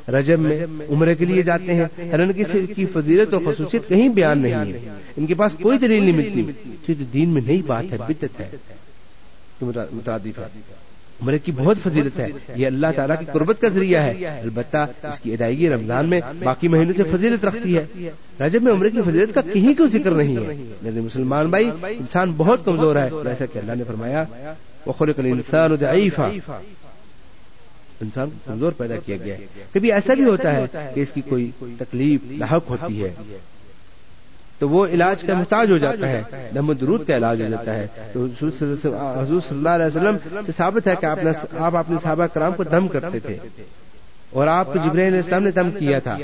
رجب میں عمرے کے لیے جاتے ہیں۔ حالانکہ کی فضیلت اور خصوصیت کہیں بیان نہیں ہے۔ ان کے پاس کوئی دلیل نہیں ملتی۔ تو دین میں نئی بات ہے بدت ہے۔ مترادف ہے۔ عمرے کی بہت فضیلت ہے۔ یہ اللہ تعالیٰ کی قربت کا ذریعہ ہے۔ البتہ اس کی ادائیگی رمضان میں باقی مہینوں سے فضیلت رکھتی ہے۔ رجب میں عمرے کی فضیلت کا کہیں کیوں ذکر نہیں ہے؟ میرے مسلمان بھائی، انسان بہت کمزور ہے۔ جیسا کہ اللہ نے فرمایا وہ خلق انسان انسان کمزور پیدا کیا گیا ہے۔ کبھی ایسا بھی ہوتا ہے کہ اس کی کوئی تکلیف، لاحق ہوتی ہے۔ تو وہ علاج کا محتاج ہو جاتا ہے دم درود کا علاج ہو جاتا ہے۔ تو حضور صلی اللہ علیہ وسلم سے ثابت ہے کہ آپ اپنے صحابہ کرام کو دم کرتے تھے۔ اور آپ کو جبرائیل اسلام نے دم کیا تھا۔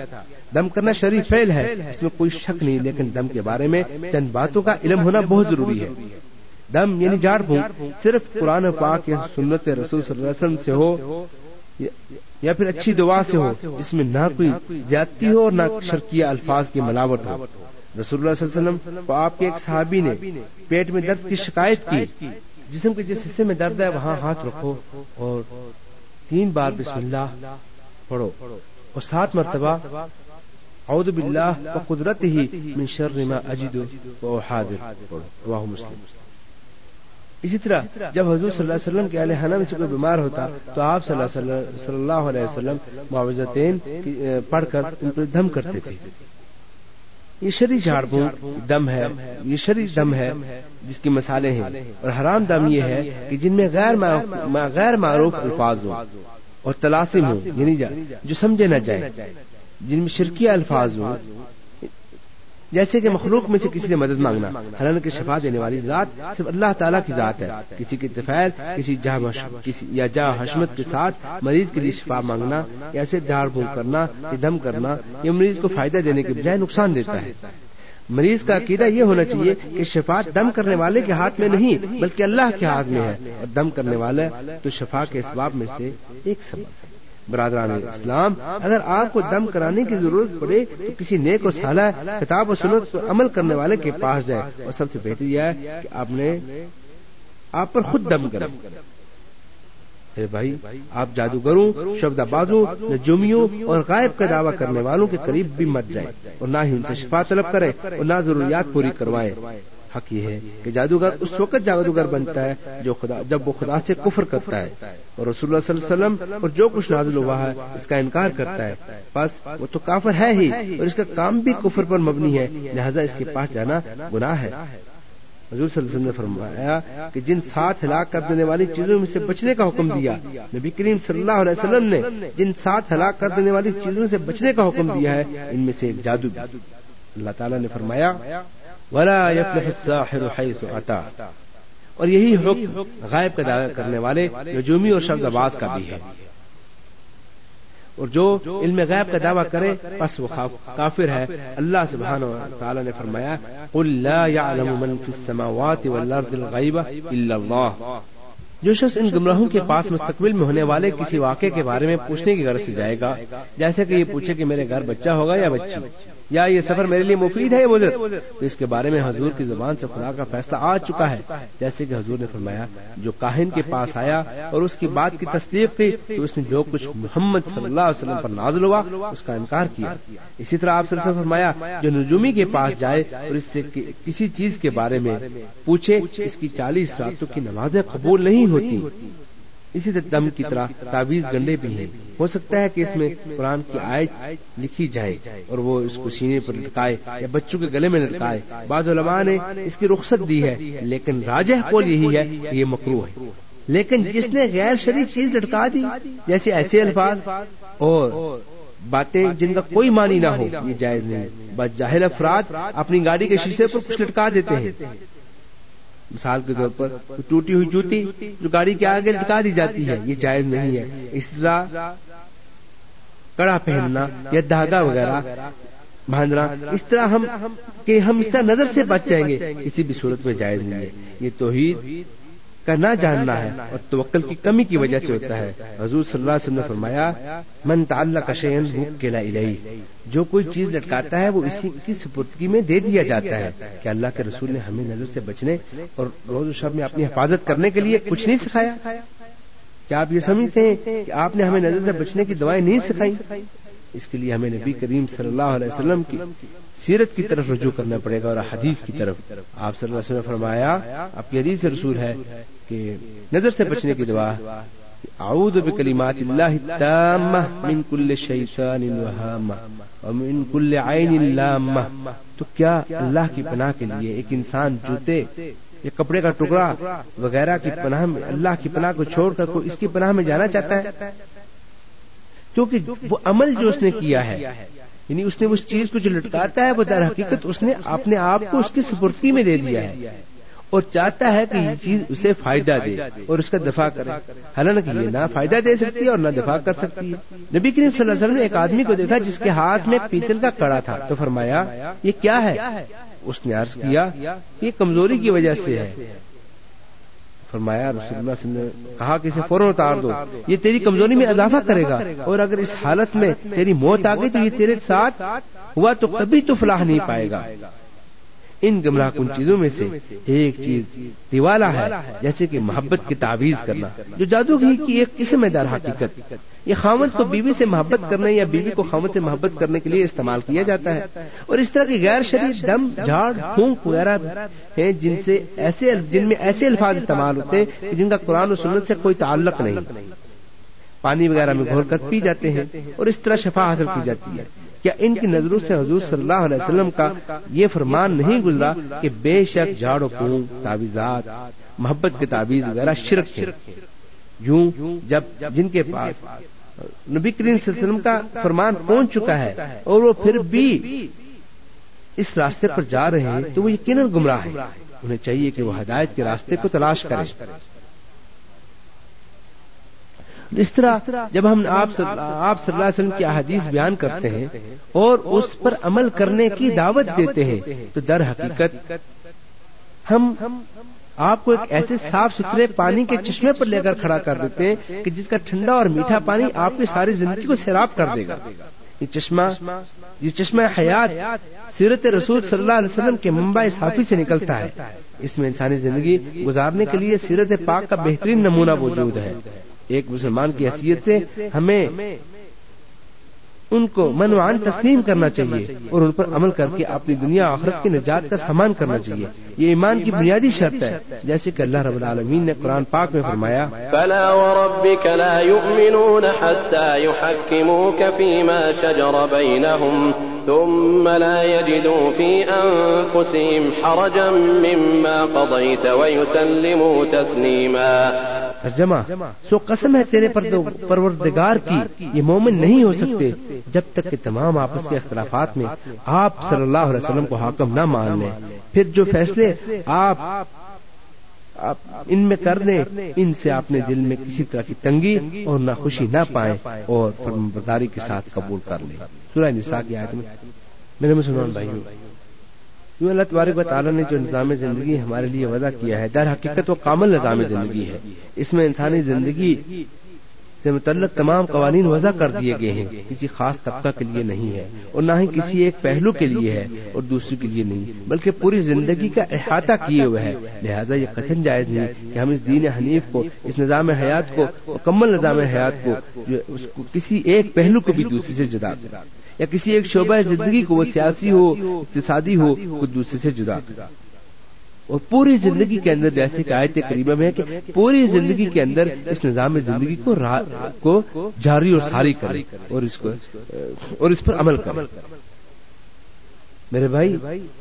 دم کرنا شریف فیل ہے، اس میں کوئی شک نہیں، لیکن دم کے بارے میں چند باتوں کا علم ہونا بہت ضروری ہے۔ دم یعنی جاڑ پھونک، صرف قرآن پاک یا سنت رسول صلی اللہ علیہ وسلم سے ہو، یا پھر اچھی دعا سے ہو جس میں نہ کوئی زیادتی ہو اور نہ شرکیہ الفاظ کی ملاوٹ ہو۔ رسول اللہ صلی اللہ علیہ وسلم کو آپ کے ایک صحابی نے پیٹ میں درد کی شکایت کی، جسم کے جس حصے میں درد ہے، وہاں ہاتھ رکھو اور تین بار بسم اللہ پڑھو۔ اور سات مرتبہ، اعوذ باللہ و قدرت ہی من شر ما اجد و حاضر پڑھو۔ مسلم۔ اسی طرح جب حضور صلی اللہ علیہ وسلم کے اہل میں سے کوئی بیمار ہوتا، تو آپ صلی اللہ علیہ وسلم معاوضتین پڑھ کر ان پر دم کرتے تھے۔ یہ شری جھاڑ دم ہے یہ شری دم ہے جس کی مسالے ہیں۔ اور حرام دم یہ ہے کہ جن میں غیر غیر معروف الفاظ ہوں۔ اور تلاسم ہوں یعنی جو سمجھے نہ جائے جن میں شرکیہ الفاظ ہوں جیسے کہ مخلوق میں سے کسی سے مدد مانگنا حالانکہ شفا دینے والی ذات صرف اللہ تعالیٰ کی ذات ہے۔ کسی کی تفیل کسی یا جا حشمت کے ساتھ مریض کے لیے شفا مانگنا، یا ایسے جھاڑ بھون کرنا، یا دم کرنا، یہ مریض کو فائدہ دینے کے بجائے نقصان دیتا ہے۔ مریض کا عقیدہ یہ ہونا چاہیے کہ شفا دم کرنے والے کے ہاتھ میں نہیں، بلکہ اللہ کے ہاتھ میں ہے۔ اور دم کرنے والا تو شفا کے اسباب میں سے ایک سبب ہے۔ برادران اسلام، اگر آپ کو دم کرانے کی ضرورت پڑے تو کسی نیک و سالہ کتاب و سنت عمل کرنے والے کے پاس جائے۔ اور سب سے بہتر یہ ہے کہ آپ نے آپ پر خود دم کریں۔ بھائی، آپ جادوگروں شبد بازوں، نجومیوں اور غائب کا دعویٰ کرنے والوں کے قریب بھی مت جائیں اور نہ ہی ان سے شفا طلب کریں اور نہ ضروریات پوری کروائیں۔ حق یہ ہے کہ جادوگر اس وقت جادوگر بنتا ہے جو خدا جب وہ خدا سے کفر کرتا ہے۔ اور رسول اللہ صلی اللہ علیہ وسلم اور جو کچھ نازل ہوا ہے، اس کا انکار کرتا ہے۔ بس، وہ تو کافر ہے ہی اور اس کا کام بھی کفر پر مبنی ہے۔ لہذا اس کے پاس جانا گناہ ہے۔ حضور صلی اللہ علیہ وسلم نے فرمایا کہ جن ساتھ ہلاک کر دینے والی چیزوں میں سے بچنے کا حکم دیا، نبی کریم صلی اللہ علیہ وسلم نے جن ساتھ ہلاک کر دینے والی چیزوں سے بچنے کا حکم دیا ہے، ان میں سے ایک جادو اللہ تعالیٰ نے فرمایا ولا يفلح الساحر حيث اتى اور یہی حکم غائب کا دعوی کرنے والے نجومی اور شبد آواز کا بھی ہے۔ اور جو علم غیب کا دعویٰ کرے، بس وہ کافر ہے۔ اللہ سبحانہ و تعالی نے فرمایا، قل لا يعلم من في السماوات والارض الغيب الا الله۔ جو شخص ان گمراہوں کے پاس مستقبل میں ہونے والے کسی واقعے کے بارے میں پوچھنے کی غرض سے جائے گا جیسے کہ یہ پوچھے کہ میرے گھر بچہ ہوگا یا بچی؟ یا یہ سفر میرے لیے مفید ہے مضر؟ تو اس کے بارے میں حضور کی زبان سے خدا کا فیصلہ آ چکا ہے۔ جیسے کہ حضور نے فرمایا، جو کاہن کے پاس آیا اور اس کی بات کی تصدیق کی، تو اس نے جو کچھ محمد صلی اللہ علیہ وسلم پر نازل ہوا، اس کا انکار کیا۔ اسی طرح آپ سے فرمایا، جو نجومی کے پاس جائے اور اس سے کسی چیز کے بارے میں پوچھے، اس کی چالیس راتوں کی نمازیں قبول نہیں ہوتی۔ اسی طرح دم کی طرح تعویز گنڈے بھی ہیں۔ ہو سکتا ہے کہ اس میں قرآن کی آیت لکھی جائے اور وہ اس کو سینے پر لٹکائے یا بچوں کے گلے میں لٹکائے۔ بعض علماء نے اس کی رخصت دی ہے، لیکن راجہ قول یہی ہے کہ یہ مکرو ہے۔ لیکن جس نے غیر شریف چیز لٹکا دی، جیسے ایسے الفاظ اور باتیں جن کا کوئی معنی نہ ہو، یہ جائز نہیں۔ بس جاہل افراد اپنی گاڑی کے شیشے پر کچھ لٹکا دیتے ہیں۔ مثال کے طور پر ٹوٹی ہوئی جوتی جو گاڑی کے آگے لٹکا دی جاتی ہے، یہ جائز نہیں ہے۔ اس طرح کڑا پہننا یا دھاگا وغیرہ باندھنا اس طرح ہم کہ ہم اس طرح نظر سے بچ جائیں گے، کسی بھی صورت میں جائز نہیں ہے۔ یہ توحید کا نہ جاننا ہے اور توکل کی کمی کی وجہ سے ہوتا ہے۔ حضور صلی اللہ علیہ وسلم نے فرمایا، من تعلق شیئن مکلا الیہ۔ جو کوئی چیز لٹکاتا ہے، وہ اسی کی سپردگی میں دے دیا جاتا ہے۔ کہ اللہ کے رسول نے ہمیں نظر سے بچنے اور روز و شب میں اپنی حفاظت کرنے کے لیے کچھ نہیں سکھایا۔ کیا آپ یہ سمجھتے ہیں کہ آپ نے ہمیں نظر سے بچنے کی دعائیں نہیں سکھائی؟ اس کے لیے ہمیں نبی کریم صلی اللہ علیہ وسلم کی سیرت کی طرف رجوع کرنا پڑے گا اور حدیث کی طرف۔ آپ صلی اللہ علیہ وسلم نے فرمایا، آپ کی حدیث رسول ہے کہ نظر سے بچنے کی دعا اعوذ بکلمات اللہ التامہ من کل شیطان وہامہ ومن کل عین لامہ۔ تو کیا اللہ کی پناہ کے لیے ایک انسان جوتے، یا کپڑے کا ٹکڑا وغیرہ کی پناہ میں، اللہ کی پناہ کو چھوڑ کر کوئی اس کی پناہ میں جانا چاہتا ہے؟ کیونکہ وہ عمل جو اس نے کیا ہے یعنی اس نے اس چیز کو جو لٹکاتا ہے وہ در حقیقت اس نے اپنے آپ کو اس کی سپرتی میں دے دیا ہے۔ اور چاہتا ہے کہ یہ چیز اسے فائدہ دے اور اس کا دفاع کرے۔ حالانکہ یہ نہ فائدہ دے سکتی ہے اور نہ دفاع کر سکتی ہے۔ نبی کریم صلی اللہ علیہ وسلم نے ایک آدمی کو دیکھا جس کے ہاتھ میں پیتل کا کڑا تھا۔ تو فرمایا، یہ کیا ہے؟ اس نے عرض کیا، یہ کمزوری کی وجہ سے ہے۔ فرمایا، رسول اللہ وسلم نے کہا کہ اسے فوراً اتار دو۔ یہ تیری کمزوری میں اضافہ کرے گا۔ اور اگر اس حالت میں تیری موت آ گئی تو یہ تیرے ساتھ ہوا تو کبھی تو فلاح نہیں پائے گا۔ ان گمراہ کن چیزوں میں سے ایک چیز دیوالا ہے جیسے کہ محبت کی تعویز کرنا جو جادو کی ایک قسم ہے در حقیقت۔ یہ خامد کو بیوی سے محبت کرنے یا بیوی کو خامد سے محبت کرنے کے لیے استعمال کیا جاتا ہے۔ اور اس طرح کی غیر شریف دم جھاڑ پھونک وغیرہ ہیں جن سے ایسے جن میں ایسے الفاظ استعمال ہوتے ہیں جن کا قرآن و سنت سے کوئی تعلق نہیں۔ پانی وغیرہ میں گھول کر پی جاتے ہیں اور اس طرح شفا حاصل کی جاتی ہے۔ کیا ان کی نظروں سے حضور صلی اللہ علیہ وسلم کا یہ فرمان نہیں گزرا کہ بے شک جھاڑو پون تعویزات محبت کے تعویذ وغیرہ شرک یوں جب جن کے پاس نبی کریم صلی اللہ علیہ وسلم کا فرمان پہنچ چکا ہے اور وہ پھر بھی اس راستے پر جا رہے ہیں تو وہ یقیناً گمراہ ہیں۔ انہیں چاہیے کہ وہ ہدایت کے راستے کو تلاش کریں۔ اس طرح جب ہم آپ صلی اللہ علیہ وسلم کی احادیث بیان کرتے ہیں اور اس پر عمل کرنے کی دعوت دیتے ہیں، تو در حقیقت ہم آپ کو ایک ایسے صاف ستھرے پانی کے چشمے پر لے کر کھڑا کر دیتے ہیں کہ جس کا ٹھنڈا اور میٹھا پانی آپ کی ساری زندگی کو سیراب کر دے گا۔ یہ چشمہ یہ چشمہ حیات سیرت رسول صلی اللہ علیہ وسلم کے ممبئی صافی سے نکلتا ہے۔ اس میں انسانی زندگی گزارنے کے لیے سیرت پاک کا بہترین نمونہ موجود ہے۔ ایک مسلمان کی حیثیت سے ہمیں ان کو منوان تسلیم کرنا چاہیے اور ان پر عمل کر کے اپنی دنیا آخرت کی نجات کا سامان کرنا چاہیے۔ یہ ایمان کی بنیادی شرط ہے جیسے کہ اللہ رب العالمین نے قرآن پاک میں فرمایا فلا وربك لا يؤمنون حتى يحكموك فيما شجر بينهم ثم لا يجدوا في أنفسهم حرجا مما قضيت ويسلموا تسليما ترجمہ سو قسم ہے تیرے پروردگار کی یہ مومن نہیں ہو سکتے۔ جب تک کہ تمام آپس کے اختلافات میں آپ صلی اللہ علیہ وسلم کو حاکم نہ مان لیں، پھر جو فیصلے آپ ان میں کر دیں ان سے اپنے دل میں کسی طرح کی تنگی اور نہ خوشی نہ پائیں اور برداری کے ساتھ قبول کر لیں۔ سورہ نساء کی آیت میں میرے مسلمان بھائیوں یوں اللہ تبارک و تعالیٰ نے جو نظام زندگی ہمارے لیے وضع کیا ہے، در حقیقت وہ کامل نظام زندگی ہے۔ اس میں انسانی زندگی سے متعلق تمام قوانین وضع کر دیے گئے ہیں۔ کسی خاص طبقہ کے لیے نہیں ہے اور نہ ہی کسی ایک پہلو کے لیے ہے اور دوسرے کے لیے نہیں، بلکہ پوری زندگی کا احاطہ کیے ہوئے ہے۔ لہٰذا یہ کتن جائز نہیں کہ ہم اس دین حنیف کو، اس نظام حیات کو، مکمل نظام حیات کو، جو اس کو کسی ایک پہلو کو بھی دوسرے سے جدا کریں یا کسی ایک شعبہ زندگی کو وہ سیاسی ہو، اقتصادی ہو کو دوسرے سے جدا۔ کریں اور پوری زندگی کے اندر جیسے کہ آیت کریمہ میں ہے کہ پوری زندگی کے اندر اس نظام زندگی کو کو جاری اور ساری کرے اور اس کو اور اس پر عمل کرے۔ میرے بھائی،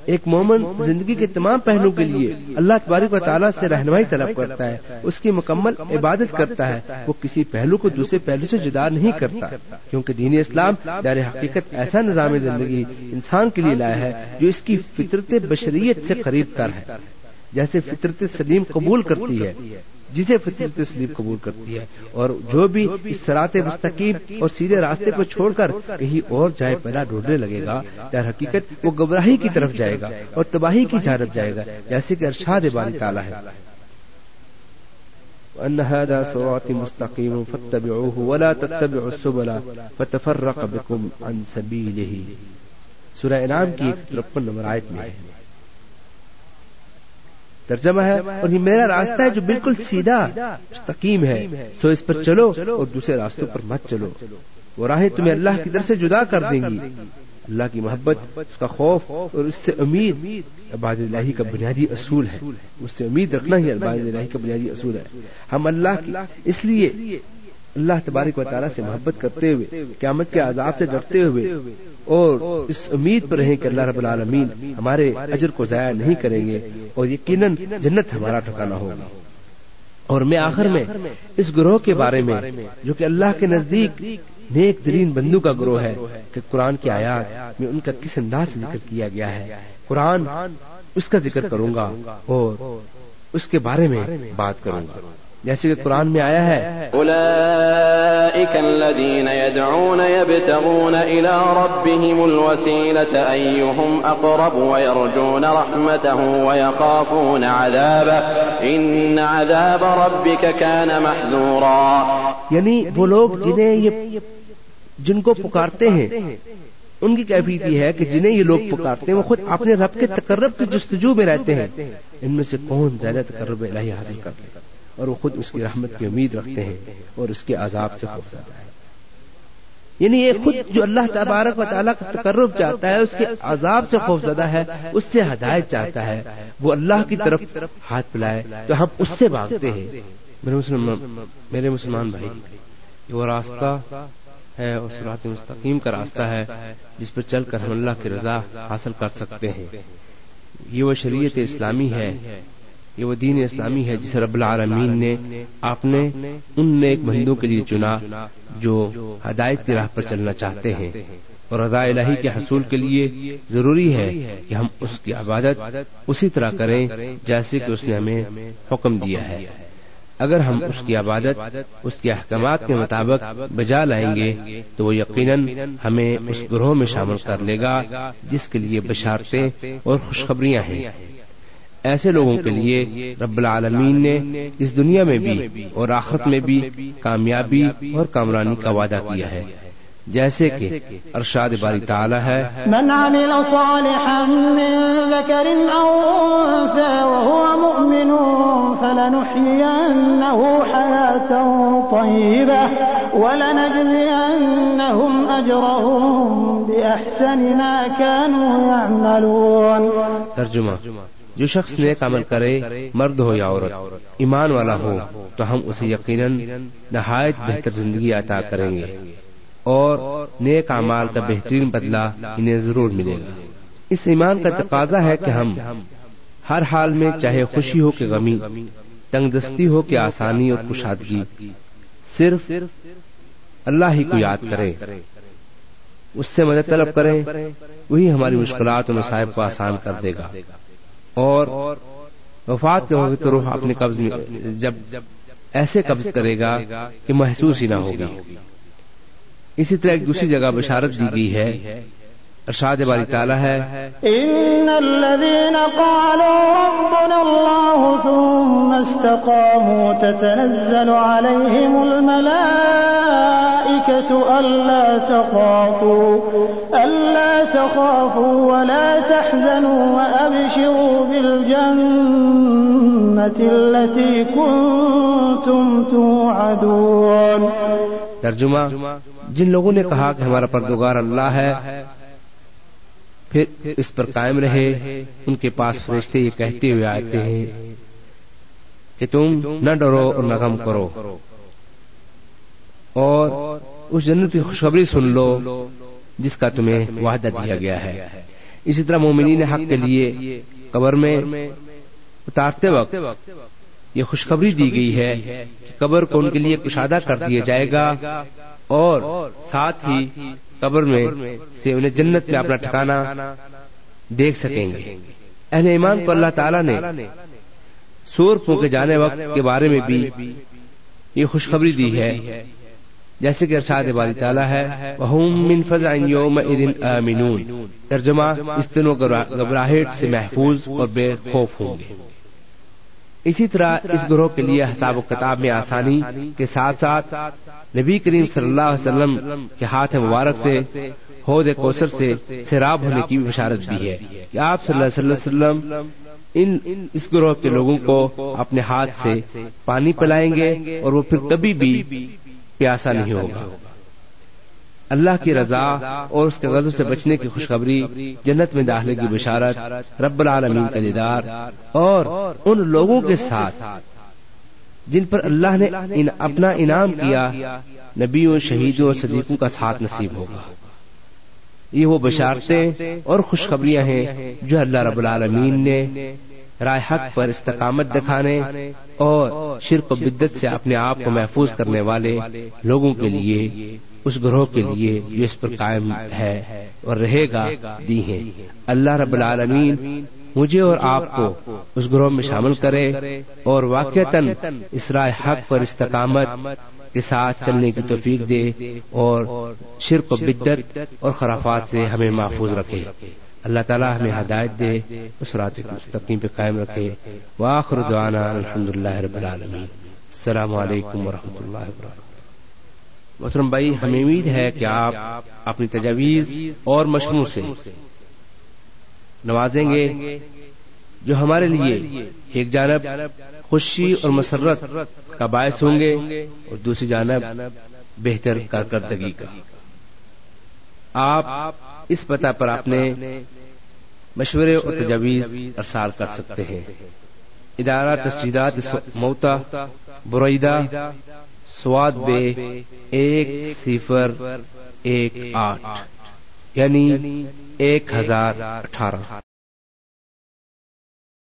ایک مومن زندگی کے تمام پہلو کے لیے اللہ تبارک و تعالیٰ سے رہنمائی طلب کرتا ہے، اس کی مکمل عبادت کرتا ہے، وہ کسی پہلو کو دوسرے پہلو سے جدا نہیں کرتا۔ کیونکہ دین اسلام دار حقیقت ایسا نظام زندگی انسان کے لیے لایا ہے جو اس کی فطرت بشریت سے قریب تر ہے۔ جیسے فطرت سلیم قبول کرتی ہے، جسے فطرت سلیم قبول کرتی ہے۔ اور جو بھی اس سرات مستقیم اور سیدھے راستے کو چھوڑ کر کہیں اور جائے پہلا ڈھونڈنے لگے گا۔ در حقیقت وہ گبراہی کی طرف جائے گا اور تباہی کی جانب جائے گا، جیسے کہ ارشاد باری تعالیٰ ہے۔ وأن هذا صراط مستقيم فاتبعوه ولا تتبعوا السبل فتفرق بكم عن سبيله۔ سورہ انعام کی ایک ترپن نمبر آیت میں ہے۔ ترجمہ ہے اور یہ میرا راستہ ہے جو بالکل سیدھا، مستقیم ہے۔ سو اس پر چلو اور دوسرے راستوں پر مت چلو۔ وہ راہیں تمہیں اللہ کی طرف سے جدا کر دیں گی۔ اللہ کی محبت، اس کا خوف اور اس سے امید عباد الہی کا بنیادی اصول ہے۔ اس سے امید رکھنا ہی عباد الہی کا بنیادی اصول ہے۔ ہم اللہ کی، اس لیے اللہ تبارک و تعالیٰ سے محبت کرتے ہوئے، قیامت کے عذاب سے ڈرتے ہوئے، اور اس امید پر رہیں کہ اللہ رب العالمین ہمارے اجر کو ضائع نہیں کریں گے اور یقیناً جنت ہمارا ٹھکانا ہوگا۔ اور میں آخر میں اس گروہ کے بارے میں، جو کہ اللہ کے نزدیک نیک ترین بندو کا گروہ ہے، کہ قرآن کی آیات میں ان کا کس انداز سے ذکر کیا گیا ہے، قرآن اس کا ذکر کروں گا اور اس کے بارے میں بات کروں گا۔ جیسے کہ قرآن میں آیا ہے يدعون يبتغون إلى ربهم الوسيلة أقرب ويرجون رحمته ويخافون عذابه إن عذاب ربك كان محذورا۔ یعنی وہ لوگ جنہیں یہ جن کو پکارتے ہیں ان کی کیفیت یہ ہے کہ جنہیں یہ لوگ پکارتے ہیں وہ خود اپنے رب کے تقرب کی جستجو میں رہتے ہیں۔ ان میں سے کون زیادہ تقرب الہی حاصل کرتے ہیں؟ اور وہ خود اس کی رحمت کی امید رکھتے ہیں اور اس کے عذاب سے خوف زدہ ہے۔ یعنی یہ خود جو اللہ تبارک و تعالیٰ کا تقرب چاہتا ہے، اس کے عذاب سے خوف زدہ ہے، اس سے ہدایت چاہتا ہے۔ وہ اللہ کی طرف ہاتھ پلائے تو ہم اس سے بھاگتے ہیں۔ میرے مسلمان میرے مسلمان بھائی وہ راستہ ہے اور سرات مستقیم کا راستہ ہے جس پر چل کر ہم اللہ کی رضا حاصل کر سکتے ہیں۔ یہ وہ شریعت اسلامی ہے یہ وہ دین اسلامی ہے جسے رب العالمین نے آپ نے ان نیک بندوں کے لیے چنا جو ہدایت کی راہ پر چلنا چاہتے ہیں۔ اور رضا الہی کے حصول کے لیے ضروری ہے کہ ہم اس کی عبادت اسی طرح کریں جیسے کہ اس نے ہمیں حکم دیا ہے۔ اگر ہم اس کی عبادت، اس کے احکامات کے مطابق بجا لائیں گے، تو وہ یقیناً ہمیں اس گروہ میں شامل کر لے گا جس کے لیے بشارتیں اور خوشخبریاں ہیں۔ ایسے لوگوں کے لیے رب العالمین نے اس دنیا میں بھی اور آخرت میں بھی کامیابی اور کامرانی کا وعدہ کیا ہے۔ جیسے کہ ارشاد باری تعالی ہے من عمل صالحا من ذكر او انثى وهو مؤمن فلنحيينه حياه طيبه ولنجزينهم اجرهم باحسن ما كانوا يعملون۔ ترجمہ جو شخص نیک عمل کرے مرد ہو یا عورت ایمان والا ہو تو ہم اسے یقیناً نہایت بہتر زندگی عطا کریں گے۔ اور نیک اعمال کا بہترین بدلہ انہیں ضرور ملے گا۔ اس ایمان کا تقاضا ہے کہ ہم ہر حال میں چاہے خوشی ہو کہ غمی تنگ دستی ہو کہ آسانی اور کشادگی صرف اللہ ہی کو یاد کریں اس سے مدد طلب کریں وہی ہماری مشکلات اور مصائب کو آسان کر دے گا۔ اور وفات کے وقت روح اپنے قبض میں جب ایسے قبض کرے گا کہ محسوس ہی نہ ہوگی۔ اسی طرح ایک دوسری جگہ بشارت دی گئی ہے ارشاد باری تعالیٰ ہے۔ ان الذين قالوا ربنا الله ثم استقاموا تتنزل عليهم الملائكة ألا تخافوا ألا تخافوا ولا تحزنوا وأبشروا بالجنة التي كنتم توعدون۔ ترجمہ جن لوگوں نے کہا کہ ہمارا پردگار اللہ ہے پھر اس پر قائم رہے، ان کے پاس فرشتے یہ کہتے ہوئے آتے ہیں کہ تم نہ ڈرو اور نہ غم کرو۔ اور اس جنت کی خوشخبری سن لو جس کا تمہیں وعدہ دیا گیا ہے۔ اسی طرح مومنین حق کے لیے قبر میں اتارتے وقت یہ خوشخبری دی گئی ہے کہ قبر کو ان کے لیے کشادہ کر دیا جائے گا اور ساتھ ہی قبر میں سے انہیں جنت میں اپنا ٹھکانا دیکھ سکیں گے۔ اہل ایمان کو اللہ تعالیٰ نے سور پھونکے جانے وقت کے بارے میں بھی یہ خوشخبری دی ہے۔ جیسے کہ ارشاد باری تعالیٰ ہے ترجمہ اس دنوں گھبراہٹ سے محفوظ اور بے خوف ہوں گے۔ اسی طرح اس گروہ کے لیے حساب و کتاب میں آسانی کے ساتھ ساتھ نبی کریم صلی اللہ علیہ وسلم کے ہاتھ مبارک سے، ہود کوثر سے سیراب ہونے کی بشارت بھی ہے کہ آپ صلی اللہ علیہ وسلم ان، اس گروہ کے لوگوں کو اپنے ہاتھ سے پانی پلائیں گے اور وہ پھر کبھی بھی پیاسا نہیں ہوگا۔ اللہ کی رضا اور اس کے غضب سے بچنے کی خوشخبری جنت میں داخلے کی بشارت رب العالمین کا دیدار اور ان لوگوں کے ساتھ جن پر اللہ نے اپنا انعام کیا نبیوں شہیدوں اور صدیقوں کا ساتھ نصیب ہوگا۔ یہ وہ بشارتیں اور خوشخبریاں ہیں جو اللہ رب العالمین نے رائے حق پر استقامت دکھانے اور شرک و بدت سے اپنے آپ کو محفوظ کرنے والے لوگوں کے لیے، اس گروہ کے لیے جو اس پر قائم ہے اور رہے گا، دی ہیں۔ اللہ رب العالمین مجھے اور آپ کو اس گروہ میں شامل کرے اور واقع اس رائے حق پر استقامت کے ساتھ چلنے کی توفیق دے اور شرک و بدت اور خرافات سے ہمیں محفوظ رکھے۔ اللہ تعالیٰ ہمیں ہدایت دے، اس رات مستقیم پہ قائم رکھے۔ واخر دعانا الحمد اللہ رب العالمین۔ السلام علیکم ورحمۃ اللہ وبرکاتہ۔ محترم بھائی، ہمیں امید ہے کہ آپ اپنی تجاویز اور مشنوں سے نوازیں گے، جو ہمارے لیے ایک جانب خوشی اور مسرت کا باعث ہوں گے اور دوسری جانب بہتر کارکردگی کا۔ آپ اس پتہ پر اپنے مشورے اور تجاویز ارسال کر سکتے ہیں۔ ادارہ تشہیرات موتا بریدہ سواد بے، ایک صفر، ایک آٹھ یعنی ایک ہزار اٹھارہ۔